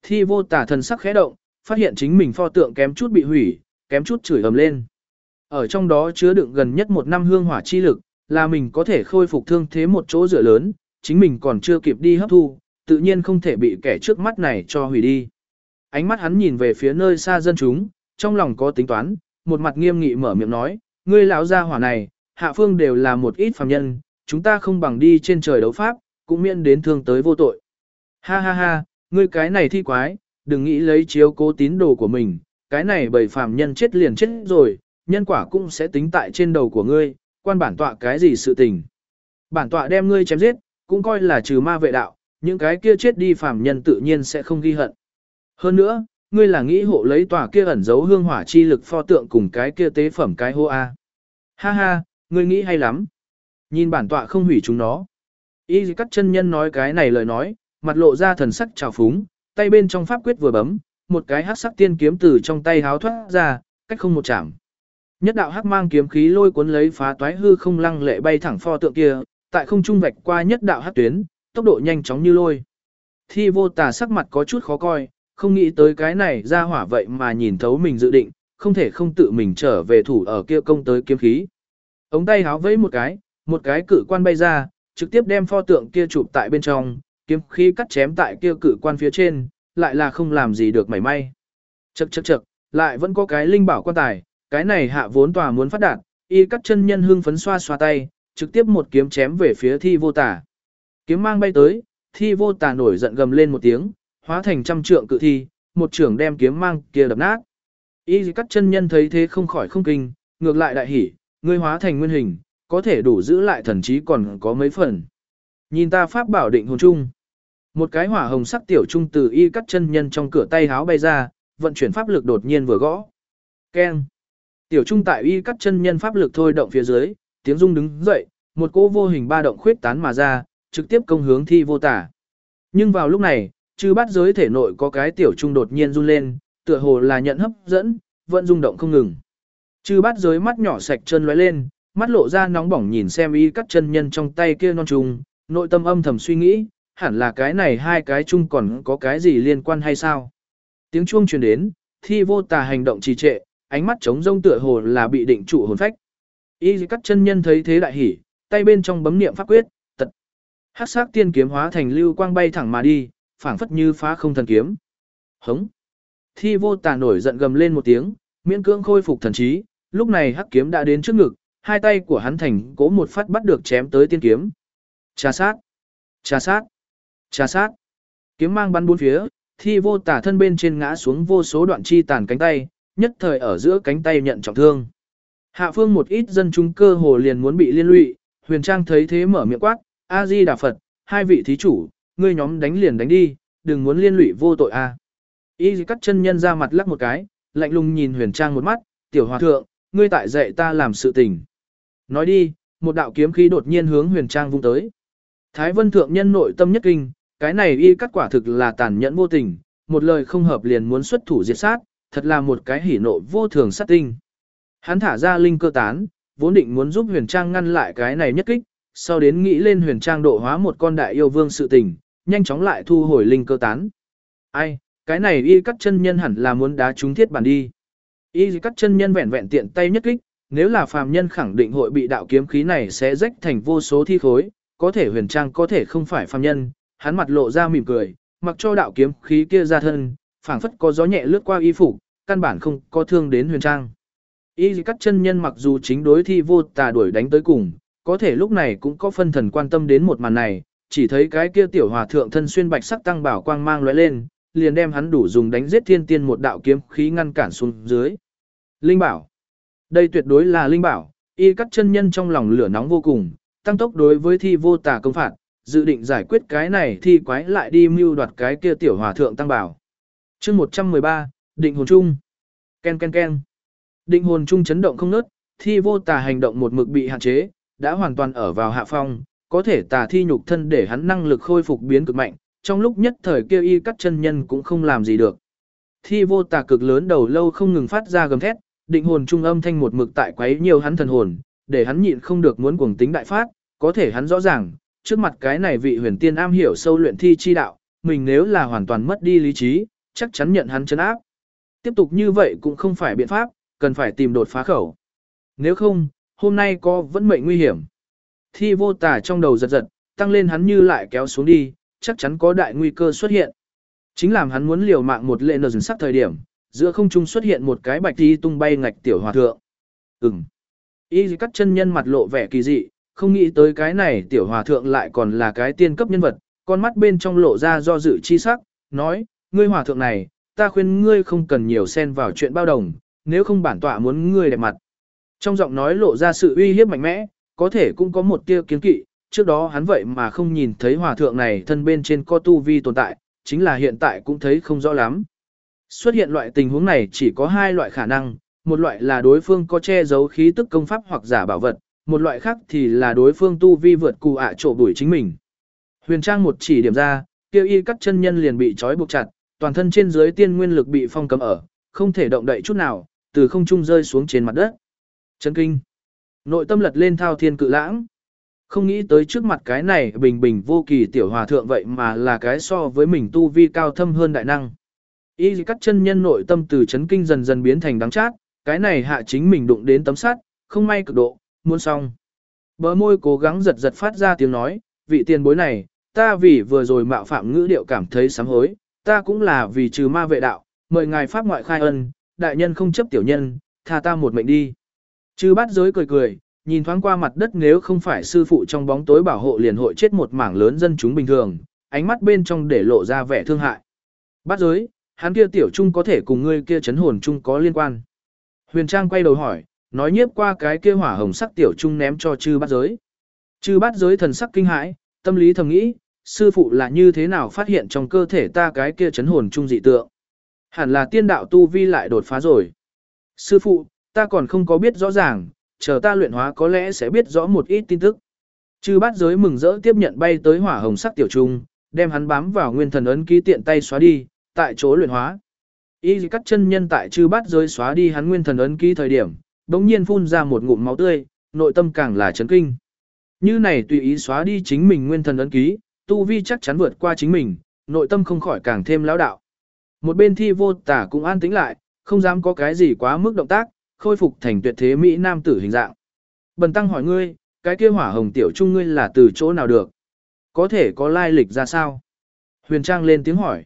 Thi vô tả thần sắc khẽ động, phát hiện chính mình pho tượng kém chút bị hủy, kém chút chửi ầm lên. Ở trong đó chứa đựng gần nhất một năm hương hỏa chi lực, là mình có thể khôi phục thương thế một chỗ dựa lớn, chính mình còn chưa kịp đi hấp thu, tự nhiên không thể bị kẻ trước mắt này cho hủy đi. Ánh mắt hắn nhìn về phía nơi xa dân chúng, trong lòng có tính toán, một mặt nghiêm nghị mở miệng nói, ngươi lão gia hỏa này, hạ phương đều là một ít phàm nhân, chúng ta không bằng đi trên trời đấu pháp, cũng miễn đến thương tới vô tội. Ha ha ha, ngươi cái này thi quái, đừng nghĩ lấy chiếu cố tín đồ của mình, cái này bầy phàm nhân chết liền chết rồi, nhân quả cũng sẽ tính tại trên đầu của ngươi, quan bản tọa cái gì sự tình. Bản tọa đem ngươi chém giết, cũng coi là trừ ma vệ đạo, những cái kia chết đi phàm nhân tự nhiên sẽ không ghi hận. Hơn nữa, ngươi là nghĩ hộ lấy tòa kia ẩn giấu hương hỏa chi lực pho tượng cùng cái kia tế phẩm cái hô a. Ha ha, ngươi nghĩ hay lắm. Nhìn bản tọa không hủy chúng nó. Y cắt chân nhân nói cái này lời nói, mặt lộ ra thần sắc trào phúng, tay bên trong pháp quyết vừa bấm, một cái hắc sắc tiên kiếm từ trong tay háo thoát ra, cách không một chạm. Nhất đạo hắc mang kiếm khí lôi cuốn lấy phá toái hư không lăng lệ bay thẳng pho tượng kia, tại không trung vạch qua nhất đạo hắc tuyến, tốc độ nhanh chóng như lôi. Thi vô tà sắc mặt có chút khó coi, không nghĩ tới cái này ra hỏa vậy mà nhìn thấu mình dự định, không thể không tự mình trở về thủ ở kia công tới kiếm khí. Ống tay háo vẫy một cái, một cái cự quan bay ra, trực tiếp đem pho tượng kia chụp tại bên trong, kiếm khí cắt chém tại kia cự quan phía trên, lại là không làm gì được mảy may. Chậc chậc chậc, lại vẫn có cái linh bảo quan tài, cái này hạ vốn tòa muốn phát đạt, y cắt chân nhân hưng phấn xoa xoa tay, trực tiếp một kiếm chém về phía thi vô tả. Kiếm mang bay tới, thi vô tả nổi giận gầm lên một tiếng, hóa thành trăm trượng cự thi, một trưởng đem kiếm mang kia đập nát. Y cắt chân nhân thấy thế không khỏi không kinh, ngược lại đại hỉ, ngươi hóa thành nguyên hình, có thể đủ giữ lại thần trí còn có mấy phần. Nhìn ta pháp bảo định hồn trung Một cái hỏa hồng sắc tiểu trung từ y cắt chân nhân trong cửa tay háo bay ra, vận chuyển pháp lực đột nhiên vừa gõ. Keng. Tiểu trung tại y cắt chân nhân pháp lực thôi động phía dưới, tiếng rung đứng dậy, một cỗ vô hình ba động khuyết tán mà ra, trực tiếp công hướng thi vô tả. Nhưng vào lúc này, chư bát giới thể nội có cái tiểu trung đột nhiên run lên, tựa hồ là nhận hấp dẫn, vẫn rung động không ngừng. Chư bát giới mắt nhỏ sạch chân lóe lên, mắt lộ ra nóng bỏng nhìn xem y cắt chân nhân trong tay kia non trùng, nội tâm âm thầm suy nghĩ, hẳn là cái này hai cái chung còn có cái gì liên quan hay sao. Tiếng chuông truyền đến, thi vô tà hành động trì trệ, ánh mắt trống rông tựa hồ là bị định trụ hồn phách. Y cắt chân nhân thấy thế đại hỉ, tay bên trong bấm niệm pháp quyết, tật. Hắc sắc tiên kiếm hóa thành lưu quang bay thẳng mà đi, phảng phất như phá không thần kiếm. Hống. Thi vô tà nổi giận gầm lên một tiếng, miễn cưỡng khôi phục thần trí, lúc này hắc kiếm đã đến trước ngực, hai tay của hắn thành cố một phát bắt được chém tới tiên kiếm. Trà sát, trà sát, trà sát. Kiếm mang bắn bốn phía, thi vô tả thân bên trên ngã xuống vô số đoạn chi tàn cánh tay, nhất thời ở giữa cánh tay nhận trọng thương. Hạ phương một ít dân chúng cơ hồ liền muốn bị liên lụy, huyền trang thấy thế mở miệng quát, A-di Đà Phật, hai vị thí chủ, ngươi nhóm đánh liền đánh đi, đừng muốn liên lụy vô tội a. À. Y cắt chân nhân ra mặt lắc một cái, lạnh lùng nhìn huyền trang một mắt, tiểu hòa thượng, ngươi tại dạy ta làm sự tình. Nói đi, một đạo kiếm khí đột nhiên hướng huyền trang vung tới. Thái vân thượng nhân nội tâm nhất kinh, cái này y cắt quả thực là tàn nhẫn vô tình, một lời không hợp liền muốn xuất thủ diệt sát, thật là một cái hỉ nộ vô thường sát tinh. Hắn thả ra linh cơ tán, vốn định muốn giúp huyền trang ngăn lại cái này nhất kích, sau đến nghĩ lên huyền trang độ hóa một con đại yêu vương sự tình, nhanh chóng lại thu hồi linh cơ tán. Ai, cái này y cắt chân nhân hẳn là muốn đá trúng thiết bản đi. Y cắt chân nhân vẹn vẹn tiện tay nhất kích, nếu là phàm nhân khẳng định hội bị đạo kiếm khí này sẽ rách thành vô số thi khối, có thể huyền trang có thể không phải phàm nhân, hắn mặt lộ ra mỉm cười, mặc cho đạo kiếm khí kia ra thân, phảng phất có gió nhẹ lướt qua y phục, căn bản không có thương đến huyền trang. Y cắt chân nhân mặc dù chính đối thi vô tà đuổi đánh tới cùng, có thể lúc này cũng có phân thần quan tâm đến một màn này, chỉ thấy cái kia tiểu hòa thượng thân xuyên bạch sắc tăng bảo quang mang lóe lên, liền đem hắn đủ dùng đánh giết thiên tiên một đạo kiếm khí ngăn cản xuống dưới. Linh bảo. Đây tuyệt đối là linh bảo, y cắt chân nhân trong lòng lửa nóng vô cùng, tăng tốc đối với thi vô tà công phạt, dự định giải quyết cái này thi quái lại đi mưu đoạt cái kia tiểu hòa thượng tăng bảo. chương 113, định hồn chung. Ken ken ken. Định hồn chung chấn động không nớt, thi vô tà hành động một mực bị hạn chế, đã hoàn toàn ở vào hạ phong, có thể tà thi nhục thân để hắn năng lực khôi phục biến cực mạnh, trong lúc nhất thời kia y cắt chân nhân cũng không làm gì được. Thi vô tà cực lớn đầu lâu không ngừng phát ra gầm thét, định hồn trung âm thanh một mực tại quấy nhiều hắn thần hồn, để hắn nhịn không được muốn cuồng tính đại phát, có thể hắn rõ ràng, trước mặt cái này vị huyền tiên am hiểu sâu luyện thi chi đạo, mình nếu là hoàn toàn mất đi lý trí, chắc chắn nhận hắn chấn áp. Tiếp tục như vậy cũng không phải biện pháp, cần phải tìm đột phá khẩu. Nếu không, hôm nay có vẫn mệnh nguy hiểm. Thi vô tả trong đầu giật giật, tăng lên hắn như lại kéo xuống đi, chắc chắn có đại nguy cơ xuất hiện. Chính làm hắn muốn liều mạng một lệ nờ dừng sắc thời điểm, giữa không trung xuất hiện một cái bạch đi tung bay ngạch tiểu hòa thượng. Ừm. Y cắt chân nhân mặt lộ vẻ kỳ dị, không nghĩ tới cái này tiểu hòa thượng lại còn là cái tiên cấp nhân vật, con mắt bên trong lộ ra do dự chi sắc, nói, ngươi hòa thượng này, ta khuyên ngươi không cần nhiều xen vào chuyện bao đồng, nếu không bản tọa muốn ngươi đẹp mặt. Trong giọng nói lộ ra sự uy hiếp mạnh mẽ, có thể cũng có một tia kiến kỵ, trước đó hắn vậy mà không nhìn thấy hòa thượng này thân bên trên co tu vi tồn tại, chính là hiện tại cũng thấy không rõ lắm. Xuất hiện loại tình huống này chỉ có hai loại khả năng, một loại là đối phương có che giấu khí tức công pháp hoặc giả bảo vật, một loại khác thì là đối phương tu vi vượt cù ạ trộm đuổi chính mình. Huyền Trang một chỉ điểm ra, kêu y cắt chân nhân liền bị trói buộc chặt, toàn thân trên dưới tiên nguyên lực bị phong cấm ở, không thể động đậy chút nào, từ không trung rơi xuống trên mặt đất. Chấn kinh. Nội tâm lật lên thao thiên cự lãng. Không nghĩ tới trước mặt cái này bình bình vô kỳ tiểu hòa thượng vậy mà là cái so với mình tu vi cao thâm hơn đại năng. Y cắt chân nhân nội tâm từ chấn kinh dần dần biến thành đắng chát, cái này hạ chính mình đụng đến tấm sắt, không may cực độ, muốn xong. Bờ môi cố gắng giật giật phát ra tiếng nói, vị tiền bối này, ta vì vừa rồi mạo phạm ngữ điệu cảm thấy sám hối, ta cũng là vì trừ ma vệ đạo, mời ngài pháp ngoại khai ân, đại nhân không chấp tiểu nhân, tha ta một mệnh đi. Chư bát giới cười cười, nhìn thoáng qua mặt đất nếu không phải sư phụ trong bóng tối bảo hộ liền hội chết một mảng lớn dân chúng bình thường, ánh mắt bên trong để lộ ra vẻ thương hại. Bát giới, hắn kia tiểu trung có thể cùng ngươi kia chấn hồn trung có liên quan. Huyền Trang quay đầu hỏi, nói nhiếp qua cái kia hỏa hồng sắc tiểu trung ném cho chư bát giới. Chư bát giới thần sắc kinh hãi, tâm lý thầm nghĩ, sư phụ là như thế nào phát hiện trong cơ thể ta cái kia chấn hồn trung dị tượng. Hẳn là tiên đạo tu vi lại đột phá rồi. Sư phụ, ta còn không có biết rõ ràng, chờ ta luyện hóa có lẽ sẽ biết rõ một ít tin tức. Chư bát giới mừng rỡ tiếp nhận bay tới hỏa hồng sắc tiểu trung, đem hắn bám vào nguyên thần ấn ký tiện tay xóa đi, tại chỗ luyện hóa. Y cắt chân nhân tại chư bát giới xóa đi hắn nguyên thần ấn ký thời điểm, bỗng nhiên phun ra một ngụm máu tươi, nội tâm càng là chấn kinh. Như này tùy ý xóa đi chính mình nguyên thần ấn ký, tu vi chắc chắn vượt qua chính mình, nội tâm không khỏi càng thêm lão đạo. Một bên thi vô tả cũng an tĩnh lại, không dám có cái gì quá mức động tác, khôi phục thành tuyệt thế Mỹ nam tử hình dạng. Bần tăng hỏi ngươi, cái kia hỏa hồng tiểu trung ngươi là từ chỗ nào được? Có thể có lai lịch ra sao? Huyền Trang lên tiếng hỏi.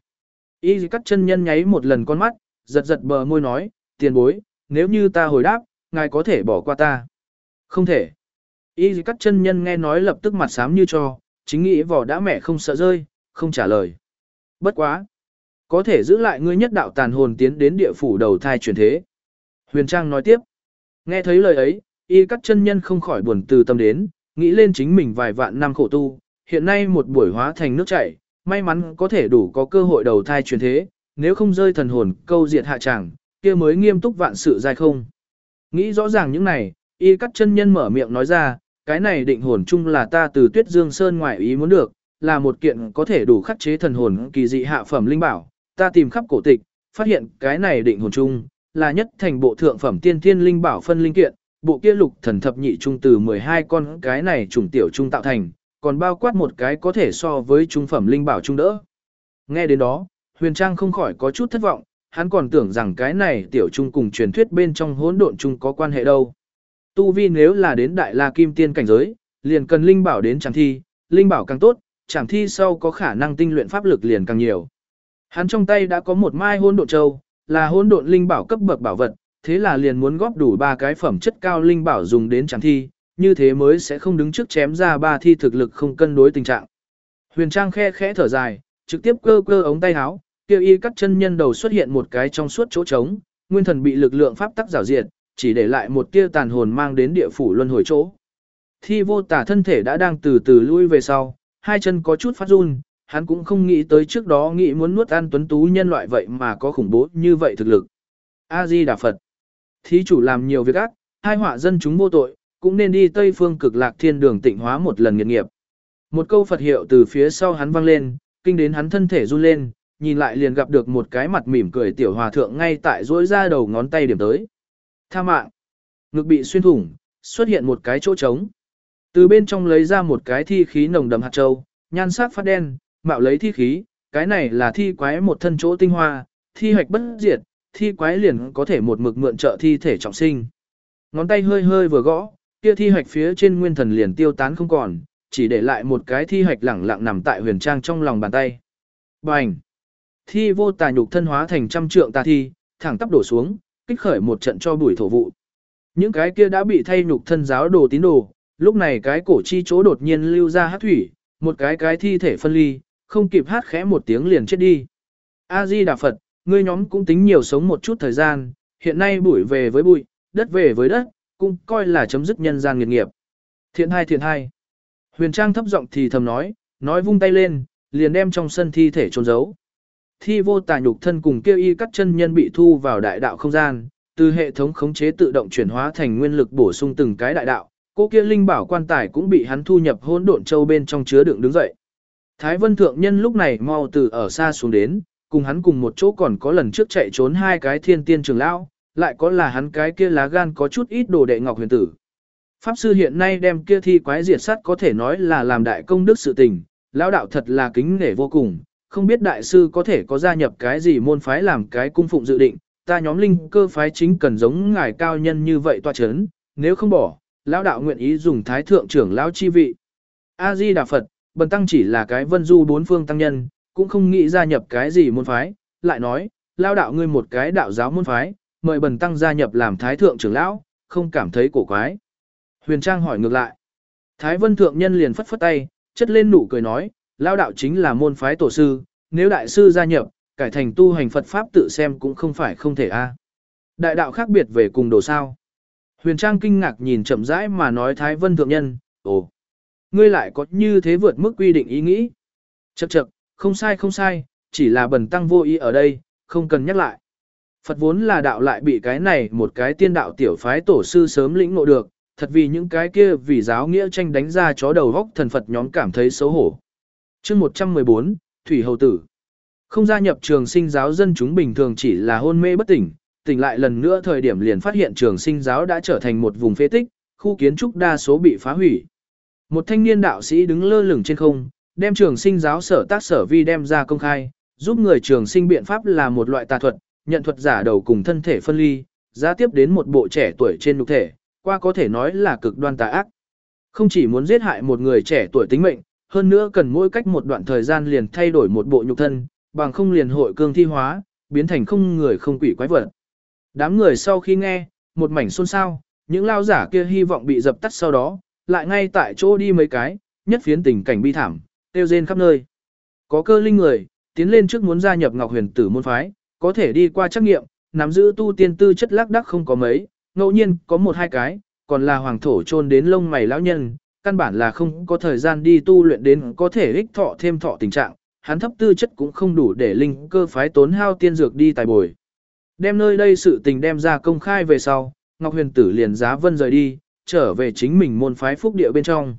Y cắt chân nhân nháy một lần con mắt, giật giật bờ môi nói, tiền bối, nếu như ta hồi đáp, ngài có thể bỏ qua ta. Không thể. Y cắt chân nhân nghe nói lập tức mặt xám như cho, chính nghĩ vỏ đã mẹ không sợ rơi, không trả lời. Bất quá. Có thể giữ lại ngươi nhất đạo tàn hồn tiến đến địa phủ đầu thai chuyển thế. Huyền Trang nói tiếp. Nghe thấy lời ấy, y cắt chân nhân không khỏi buồn từ tâm đến, nghĩ lên chính mình vài vạn năm khổ tu, hiện nay một buổi hóa thành nước chảy, may mắn có thể đủ có cơ hội đầu thai chuyển thế, nếu không rơi thần hồn câu diệt hạ chẳng, kia mới nghiêm túc vạn sự dài không. Nghĩ rõ ràng những này, y cắt chân nhân mở miệng nói ra, cái này định hồn chung là ta từ tuyết dương sơn ngoại ý muốn được, là một kiện có thể đủ khắc chế thần hồn kỳ dị hạ phẩm linh bảo, ta tìm khắp cổ tịch, phát hiện cái này định hồn chung, là nhất thành bộ thượng phẩm tiên thiên linh bảo phân linh kiện, bộ kia lục thần thập nhị trung từ 12 con cái này trùng tiểu trung tạo thành, còn bao quát một cái có thể so với trung phẩm linh bảo trung đỡ. Nghe đến đó, Huyền Trang không khỏi có chút thất vọng, hắn còn tưởng rằng cái này tiểu trung cùng truyền thuyết bên trong hỗn độn trung có quan hệ đâu. Tu vi nếu là đến đại la kim tiên cảnh giới, liền cần linh bảo đến chẳng thi, linh bảo càng tốt, chẳng thi sau có khả năng tinh luyện pháp lực liền càng nhiều. Hắn trong tay đã có một mai hỗn độn châu, là hỗn độn linh bảo cấp bậc bảo vật, thế là liền muốn góp đủ ba cái phẩm chất cao linh bảo dùng đến chẳng thi, như thế mới sẽ không đứng trước chém ra ba thi thực lực không cân đối tình trạng. Huyền Trang khe khẽ thở dài, trực tiếp cơ cơ ống tay áo, kêu y cắt chân nhân đầu xuất hiện một cái trong suốt chỗ trống, nguyên thần bị lực lượng pháp tắc rào diệt, chỉ để lại một tia tàn hồn mang đến địa phủ luân hồi chỗ. Thi vô tả thân thể đã đang từ từ lui về sau, hai chân có chút phát run, hắn cũng không nghĩ tới trước đó nghĩ muốn nuốt ăn tuấn tú nhân loại vậy mà có khủng bố như vậy thực lực. A-di Đà Phật. Thí chủ làm nhiều việc ác, hai họa dân chúng vô tội, cũng nên đi Tây phương cực lạc thiên đường tịnh hóa một lần nghiệt nghiệp. Một câu Phật hiệu từ phía sau hắn vang lên, kinh đến hắn thân thể run lên, nhìn lại liền gặp được một cái mặt mỉm cười tiểu hòa thượng ngay tại rỗi ra đầu ngón tay điểm tới. Tha mạng. Ngực bị xuyên thủng, xuất hiện một cái chỗ trống. Từ bên trong lấy ra một cái thi khí nồng đậm hạt châu, nhan sắc phát đen, mạo lấy thi khí, cái này là thi quái một thân chỗ tinh hoa, thi hoạch bất diệt, thi quái liền có thể một mực mượn trợ thi thể trọng sinh. Ngón tay hơi hơi vừa gõ, kia thi hạch phía trên nguyên thần liền tiêu tán không còn, chỉ để lại một cái thi hạch lẳng lặng nằm tại huyền trang trong lòng bàn tay. Bành! Thi vô tà nhục thân hóa thành trăm trượng tà thi, thẳng tắp đổ xuống, kích khởi một trận cho bụi thổ vụ. Những cái kia đã bị thay nhục thân giáo đồ tín đồ, lúc này cái cổ chi chỗ đột nhiên lưu ra hát thủy, một cái cái thi thể phân ly, không kịp hát khẽ một tiếng liền chết đi. A-di Đà Phật, ngươi nhóm cũng tính nhiều sống một chút thời gian, hiện nay bụi về với bụi, đất về với đất, cũng coi là chấm dứt nhân gian nghiệt nghiệp. Thiện hai thiện hai. Huyền Trang thấp giọng thì thầm nói, nói vung tay lên, liền đem trong sân thi thể trôn giấu. Thi vô tà nhục thân cùng kêu y cắt chân nhân bị thu vào đại đạo không gian, từ hệ thống khống chế tự động chuyển hóa thành nguyên lực bổ sung từng cái đại đạo, cô kia linh bảo quan tài cũng bị hắn thu nhập hỗn độn châu bên trong chứa đựng đứng dậy. Thái Vân thượng nhân lúc này mau từ ở xa xuống đến, cùng hắn cùng một chỗ còn có lần trước chạy trốn hai cái thiên tiên trường lão, lại có là hắn cái kia lá gan có chút ít đồ đệ ngọc huyền tử. Pháp sư hiện nay đem kia thi quái diệt sát có thể nói là làm đại công đức sự tình, lão đạo thật là kính nể vô cùng, không biết đại sư có thể có gia nhập cái gì môn phái làm cái cung phụng dự định, ta nhóm linh cơ phái chính cần giống ngài cao nhân như vậy toa chấn, nếu không bỏ, lão đạo nguyện ý dùng thái thượng trưởng lão chi vị. A Di Đà Phật, bần tăng chỉ là cái vân du bốn phương tăng nhân, cũng không nghĩ gia nhập cái gì môn phái, lại nói, lão đạo ngươi một cái đạo giáo môn phái, mời bần tăng gia nhập làm thái thượng trưởng lão, không cảm thấy cổ quái. Huyền Trang hỏi ngược lại. Thái Vân thượng nhân liền phất phất tay, chất lên nụ cười nói, lão đạo chính là môn phái tổ sư, nếu đại sư gia nhập, cải thành tu hành Phật pháp tự xem cũng không phải không thể a. Đại đạo khác biệt về cùng đồ sao? Huyền Trang kinh ngạc nhìn chậm rãi mà nói Thái Vân thượng nhân, ồ, ngươi lại có như thế vượt mức quy định ý nghĩ. Chậc chậc, không sai không sai, chỉ là bần tăng vô ý ở đây, không cần nhắc lại. Phật vốn là đạo lại bị cái này một cái tiên đạo tiểu phái tổ sư sớm lĩnh ngộ được, thật vì những cái kia vì giáo nghĩa tranh đánh ra chó đầu góc thần Phật nhóm cảm thấy xấu hổ. chương 114, Thủy Hầu Tử Không gia nhập trường sinh giáo dân chúng bình thường chỉ là hôn mê bất tỉnh, tỉnh lại lần nữa thời điểm liền phát hiện trường sinh giáo đã trở thành một vùng phế tích, khu kiến trúc đa số bị phá hủy. Một thanh niên đạo sĩ đứng lơ lửng trên không, đem trường sinh giáo sở tác sở vi đem ra công khai, giúp người trường sinh biện pháp là một loại tà thuật, nhận thuật giả đầu cùng thân thể phân ly, giá tiếp đến một bộ trẻ tuổi trên nhục thể, qua có thể nói là cực đoan tà ác. Không chỉ muốn giết hại một người trẻ tuổi tính mệnh, hơn nữa cần mỗi cách một đoạn thời gian liền thay đổi một bộ nhục thân, bằng không liền hội cương thi hóa, biến thành không người không quỷ quái vật. Đám người sau khi nghe, một mảnh xôn xao, những lao giả kia hy vọng bị dập tắt sau đó, lại ngay tại chỗ đi mấy cái, nhất phiến tình cảnh bi thảm, tiêu rên khắp nơi. Có cơ linh người, tiến lên trước muốn gia nhập Ngọc Huyền Tử môn phái, có thể đi qua trắc nghiệm, nắm giữ tu tiên tư chất lác đắc không có mấy, ngẫu nhiên có một hai cái, còn là hoàng thổ trôn đến lông mày lão nhân, căn bản là không có thời gian đi tu luyện đến có thể ích thọ thêm thọ tình trạng, hắn thấp tư chất cũng không đủ để linh cơ phái tốn hao tiên dược đi tài bồi. Đem nơi đây sự tình đem ra công khai về sau, Ngọc Huyền Tử liền giá vân rời đi, trở về chính mình môn phái phúc địa bên trong.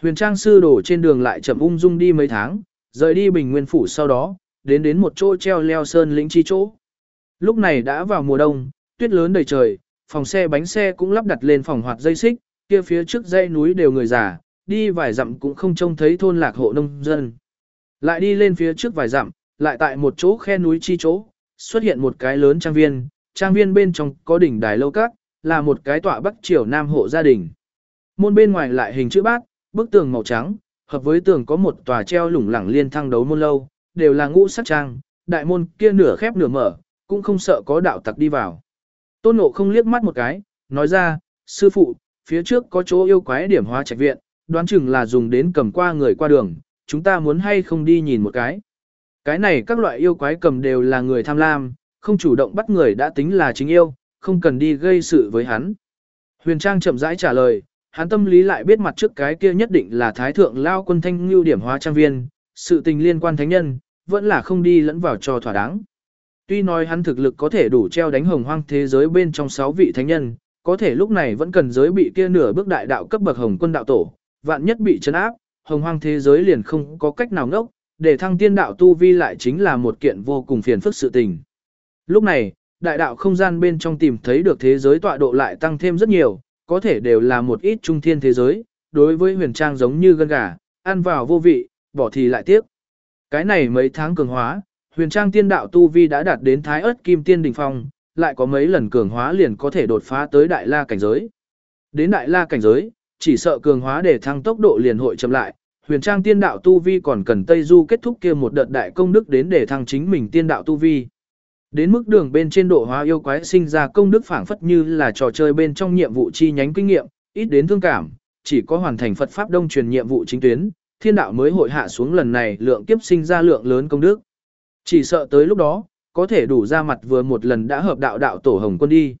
Huyền Trang sư đổ trên đường lại chậm ung dung đi mấy tháng, rời đi Bình Nguyên phủ sau đó, đến đến một chỗ treo leo sơn lĩnh chi chỗ. Lúc này đã vào mùa đông, tuyết lớn đầy trời, phòng xe bánh xe cũng lắp đặt lên phòng hoạt dây xích, kia phía trước dãy núi đều người già, đi vài dặm cũng không trông thấy thôn lạc hộ nông dân. Lại đi lên phía trước vài dặm, lại tại một chỗ khe núi chi chỗ, xuất hiện một cái lớn trang viên, trang viên bên trong có đỉnh đài lâu các, là một cái tọa bắc triều nam hộ gia đình. Môn bên ngoài lại hình chữ bát, bức tường màu trắng, hợp với tường có một tòa treo lủng lẳng liên thăng đấu môn lâu, đều là ngũ sắc trang, đại môn kia nửa khép nửa mở, cũng không sợ có đạo tặc đi vào. Tôn Ngộ không liếc mắt một cái, nói ra, sư phụ, phía trước có chỗ yêu quái điểm hóa trạch viện, đoán chừng là dùng đến cầm qua người qua đường, chúng ta muốn hay không đi nhìn một cái. Cái này các loại yêu quái cầm đều là người tham lam, không chủ động bắt người đã tính là chính yêu, không cần đi gây sự với hắn. Huyền Trang chậm rãi trả lời, hắn tâm lý lại biết mặt trước cái kia nhất định là thái thượng lao quân thanh lưu điểm hóa trang viên, sự tình liên quan thánh nhân, vẫn là không đi lẫn vào cho thỏa đáng. Tuy nói hắn thực lực có thể đủ treo đánh hồng hoang thế giới bên trong 6 vị thánh nhân, có thể lúc này vẫn cần giới bị kia nửa bước đại đạo cấp bậc hồng quân đạo tổ, vạn nhất bị chấn áp, hồng hoang thế giới liền không có cách nào ngốc, để thăng tiên đạo tu vi lại chính là một kiện vô cùng phiền phức sự tình. Lúc này, đại đạo không gian bên trong tìm thấy được thế giới tọa độ lại tăng thêm rất nhiều, có thể đều là một ít trung thiên thế giới, đối với huyền trang giống như gân gà, ăn vào vô vị, bỏ thì lại tiếc. Cái này mấy tháng cường hóa, huyền trang tiên đạo tu vi đã đạt đến thái ớt kim tiên đỉnh phong, lại có mấy lần cường hóa liền có thể đột phá tới đại la cảnh giới. Đến đại la cảnh giới, chỉ sợ cường hóa để thăng tốc độ liền hội chậm lại, huyền trang tiên đạo tu vi còn cần Tây Du kết thúc kia một đợt đại công đức đến để thăng chính mình tiên đạo tu vi. Đến mức đường bên trên độ hóa yêu quái sinh ra công đức phảng phất như là trò chơi bên trong nhiệm vụ chi nhánh kinh nghiệm, ít đến thương cảm, chỉ có hoàn thành Phật Pháp đông truyền nhiệm vụ chính tuyến, thiên đạo mới hội hạ xuống lần này lượng kiếp sinh ra lượng lớn công đức. Chỉ sợ tới lúc đó, có thể đủ ra mặt vừa một lần đã hợp đạo đạo tổ hồng quân đi.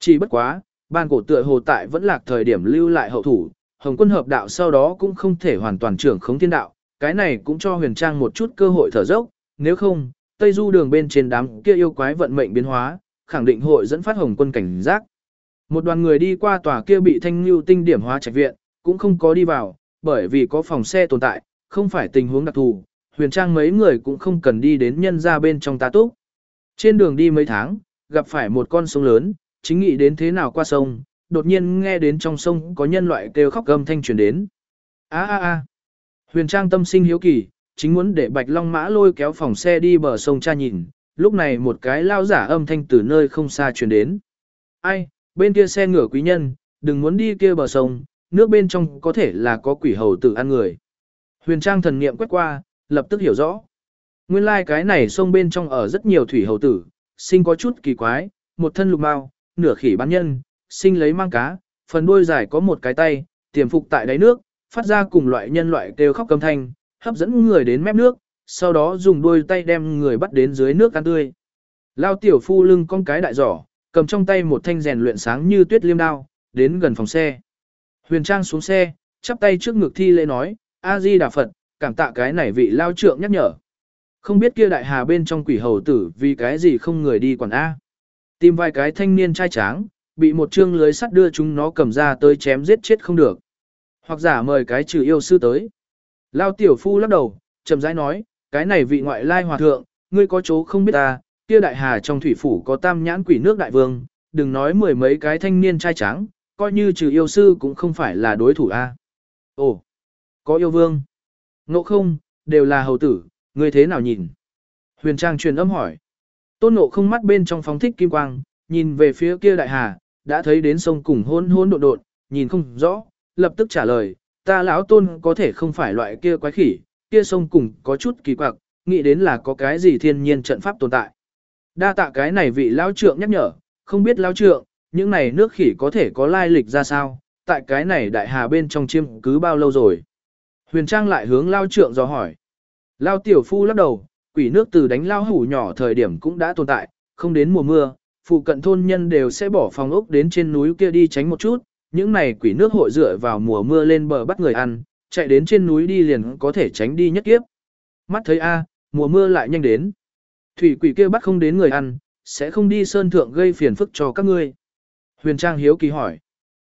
Chỉ bất quá, ban cổ tựa hồ tại vẫn lạc thời điểm lưu lại hậu thủ, hồng quân hợp đạo sau đó cũng không thể hoàn toàn trưởng khống thiên đạo, cái này cũng cho huyền trang một chút cơ hội thở dốc, nếu không, Tây Du đường bên trên đám kia yêu quái vận mệnh biến hóa, khẳng định hội dẫn phát hồng quân cảnh giác. Một đoàn người đi qua tòa kia bị thanh lưu tinh điểm hóa trạch viện, cũng không có đi vào, bởi vì có phòng xe tồn tại, không phải tình huống đặc thù, huyền trang mấy người cũng không cần đi đến nhân ra bên trong tá túc. Trên đường đi mấy tháng, gặp phải một con sông lớn, chính nghĩ đến thế nào qua sông, đột nhiên nghe đến trong sông có nhân loại kêu khóc gầm thanh truyền đến. a a a Huyền trang tâm sinh hiếu kỳ, chính muốn để Bạch Long Mã lôi kéo phòng xe đi bờ sông cha nhìn, lúc này một cái lao giả âm thanh từ nơi không xa truyền đến. Ai, bên kia xe ngựa quý nhân, đừng muốn đi kia bờ sông, nước bên trong có thể là có quỷ hầu tử ăn người. Huyền Trang thần niệm quét qua, lập tức hiểu rõ. Nguyên lai like cái này sông bên trong ở rất nhiều thủy hầu tử, sinh có chút kỳ quái, một thân lục mao, nửa khỉ bán nhân, sinh lấy mang cá, phần đuôi dài có một cái tay, tiềm phục tại đáy nước, phát ra cùng loại nhân loại kêu khóc cầm thanh, hấp dẫn người đến mép nước, sau đó dùng đuôi tay đem người bắt đến dưới nước ăn tươi. Lao tiểu phu lưng con cái đại giỏ, cầm trong tay một thanh rèn luyện sáng như tuyết liêm đao, đến gần phòng xe. Huyền Trang xuống xe, chắp tay trước ngực thi lễ nói, A-di Đà Phật, cảm tạ cái này vị lao trượng nhắc nhở. Không biết kia đại hà bên trong quỷ hầu tử vì cái gì không người đi quản A. Tìm vài cái thanh niên trai tráng, bị một chương lưới sắt đưa chúng nó cầm ra tới chém giết chết không được. Hoặc giả mời cái trừ yêu sư tới. Lao tiểu phu lắc đầu, chậm rãi nói, cái này vị ngoại lai hòa thượng, ngươi có chỗ không biết ta, kia đại hà trong thủy phủ có tam nhãn quỷ nước đại vương, đừng nói mười mấy cái thanh niên trai tráng coi như trừ yêu sư cũng không phải là đối thủ a. Ồ, có yêu vương. Ngộ không, đều là hầu tử, ngươi thế nào nhìn? Huyền Trang truyền âm hỏi. Tôn ngộ không mắt bên trong phóng thích kim quang, nhìn về phía kia đại hà, đã thấy đến sông cùng hôn hôn độn độn, nhìn không rõ, lập tức trả lời, ta lão tôn có thể không phải loại kia quái khỉ, kia sông cùng có chút kỳ quặc, nghĩ đến là có cái gì thiên nhiên trận pháp tồn tại. Đa tạ cái này vị lão trượng nhắc nhở, không biết lão trượng, những này nước khỉ có thể có lai lịch ra sao, tại cái này đại hà bên trong chiêm cứ bao lâu rồi. Huyền Trang lại hướng lao trượng dò hỏi. Lao tiểu phu lắc đầu, quỷ nước từ đánh lao hủ nhỏ thời điểm cũng đã tồn tại, không đến mùa mưa, phụ cận thôn nhân đều sẽ bỏ phòng ốc đến trên núi kia đi tránh một chút, những này quỷ nước hội dựa vào mùa mưa lên bờ bắt người ăn, chạy đến trên núi đi liền có thể tránh đi nhất kiếp. Mắt thấy a, mùa mưa lại nhanh đến. Thủy quỷ kia bắt không đến người ăn, sẽ không đi sơn thượng gây phiền phức cho các ngươi. Huyền Trang hiếu kỳ hỏi.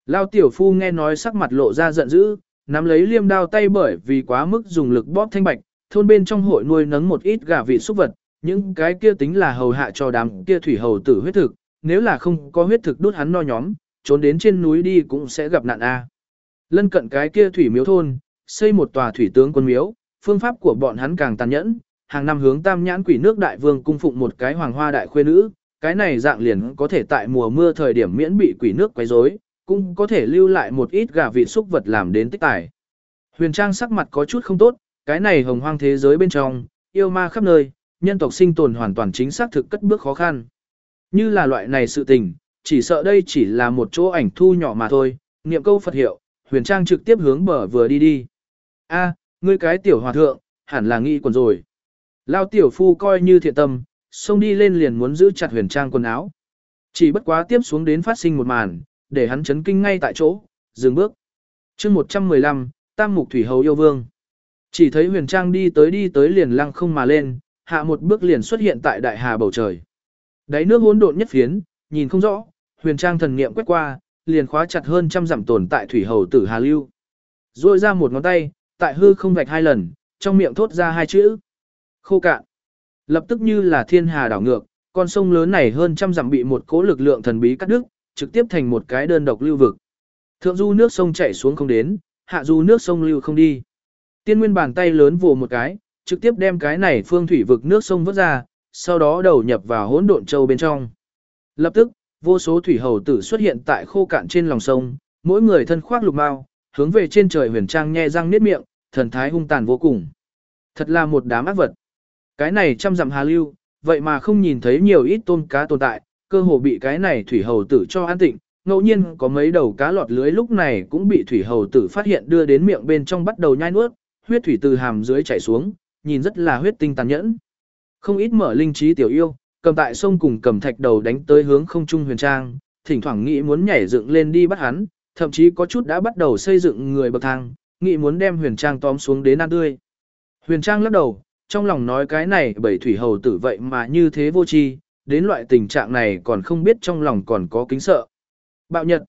Lao tiểu phu nghe nói sắc mặt lộ ra giận dữ, nắm lấy liêm đao tay bởi vì quá mức dùng lực bóp thanh bạch, thôn bên trong hội nuôi nấng một ít gà vị súc vật, những cái kia tính là hầu hạ cho đám kia thủy hầu tử huyết thực, nếu là không có huyết thực đốt hắn no nhóm, trốn đến trên núi đi cũng sẽ gặp nạn a. Lân cận cái kia thủy miếu thôn, xây một tòa thủy tướng quân miếu, phương pháp của bọn hắn càng tàn nhẫn, hàng năm hướng tam nhãn quỷ nước đại vương cung phụng một cái hoàng hoa đại khuê nữ, cái này dạng liền có thể tại mùa mưa thời điểm miễn bị quỷ nước quấy rối, cũng có thể lưu lại một ít gà vịt xúc vật làm đến tích tài. Huyền Trang sắc mặt có chút không tốt, cái này hồng hoang thế giới bên trong, yêu ma khắp nơi, nhân tộc sinh tồn hoàn toàn chính xác thực cất bước khó khăn. Như là loại này sự tình, chỉ sợ đây chỉ là một chỗ ảnh thu nhỏ mà thôi, niệm câu Phật hiệu, Huyền Trang trực tiếp hướng bờ vừa đi đi. A, ngươi cái tiểu hòa thượng, hẳn là nghi quần rồi. Lao tiểu phu coi như thiện tâm, xông đi lên liền muốn giữ chặt huyền trang quần áo. Chỉ bất quá tiếp xuống đến phát sinh một màn, để hắn chấn kinh ngay tại chỗ, dừng bước. chương 115, Tam Mục Thủy Hầu Yêu Vương. Chỉ thấy huyền trang đi tới đi tới liền lăng không mà lên, hạ một bước liền xuất hiện tại đại hà bầu trời. Đáy nước hỗn độn nhất phiến, nhìn không rõ, huyền trang thần niệm quét qua, liền khóa chặt hơn trăm dặm tồn tại thủy hầu tử Hà Lưu. Rồi ra một ngón tay, tại hư không vạch hai lần, trong miệng thốt ra hai chữ. Khô cạn. Lập tức như là thiên hà đảo ngược, con sông lớn này hơn trăm dặm bị một cỗ lực lượng thần bí cắt đứt, trực tiếp thành một cái đơn độc lưu vực. Thượng du nước sông chảy xuống không đến, hạ du nước sông lưu không đi. Tiên nguyên bàn tay lớn vồ một cái, trực tiếp đem cái này phương thủy vực nước sông vớt ra, sau đó đầu nhập vào hỗn độn châu bên trong. Lập tức, vô số thủy hầu tử xuất hiện tại khô cạn trên lòng sông, mỗi người thân khoác lục mao, hướng về trên trời huyền trang nhe răng niết miệng, thần thái hung tàn vô cùng. Thật là một đám ác vật. Cái này trăm dặm hà lưu, vậy mà không nhìn thấy nhiều ít tôm cá tồn tại, cơ hồ bị cái này thủy hầu tử cho an tịnh, ngẫu nhiên có mấy đầu cá lọt lưới lúc này cũng bị thủy hầu tử phát hiện đưa đến miệng bên trong bắt đầu nhai nuốt, huyết thủy từ hàm dưới chảy xuống, nhìn rất là huyết tinh tàn nhẫn. Không ít mở linh trí tiểu yêu, cầm tại sông cùng cầm thạch đầu đánh tới hướng không trung huyền trang, thỉnh thoảng nghĩ muốn nhảy dựng lên đi bắt hắn, thậm chí có chút đã bắt đầu xây dựng người bậc thang, nghĩ muốn đem huyền trang tóm xuống đến ăn tươi. Huyền trang lắc đầu, trong lòng nói cái này bảy thủy hầu tử vậy mà như thế vô tri, đến loại tình trạng này còn không biết trong lòng còn có kính sợ. Bạo nhật.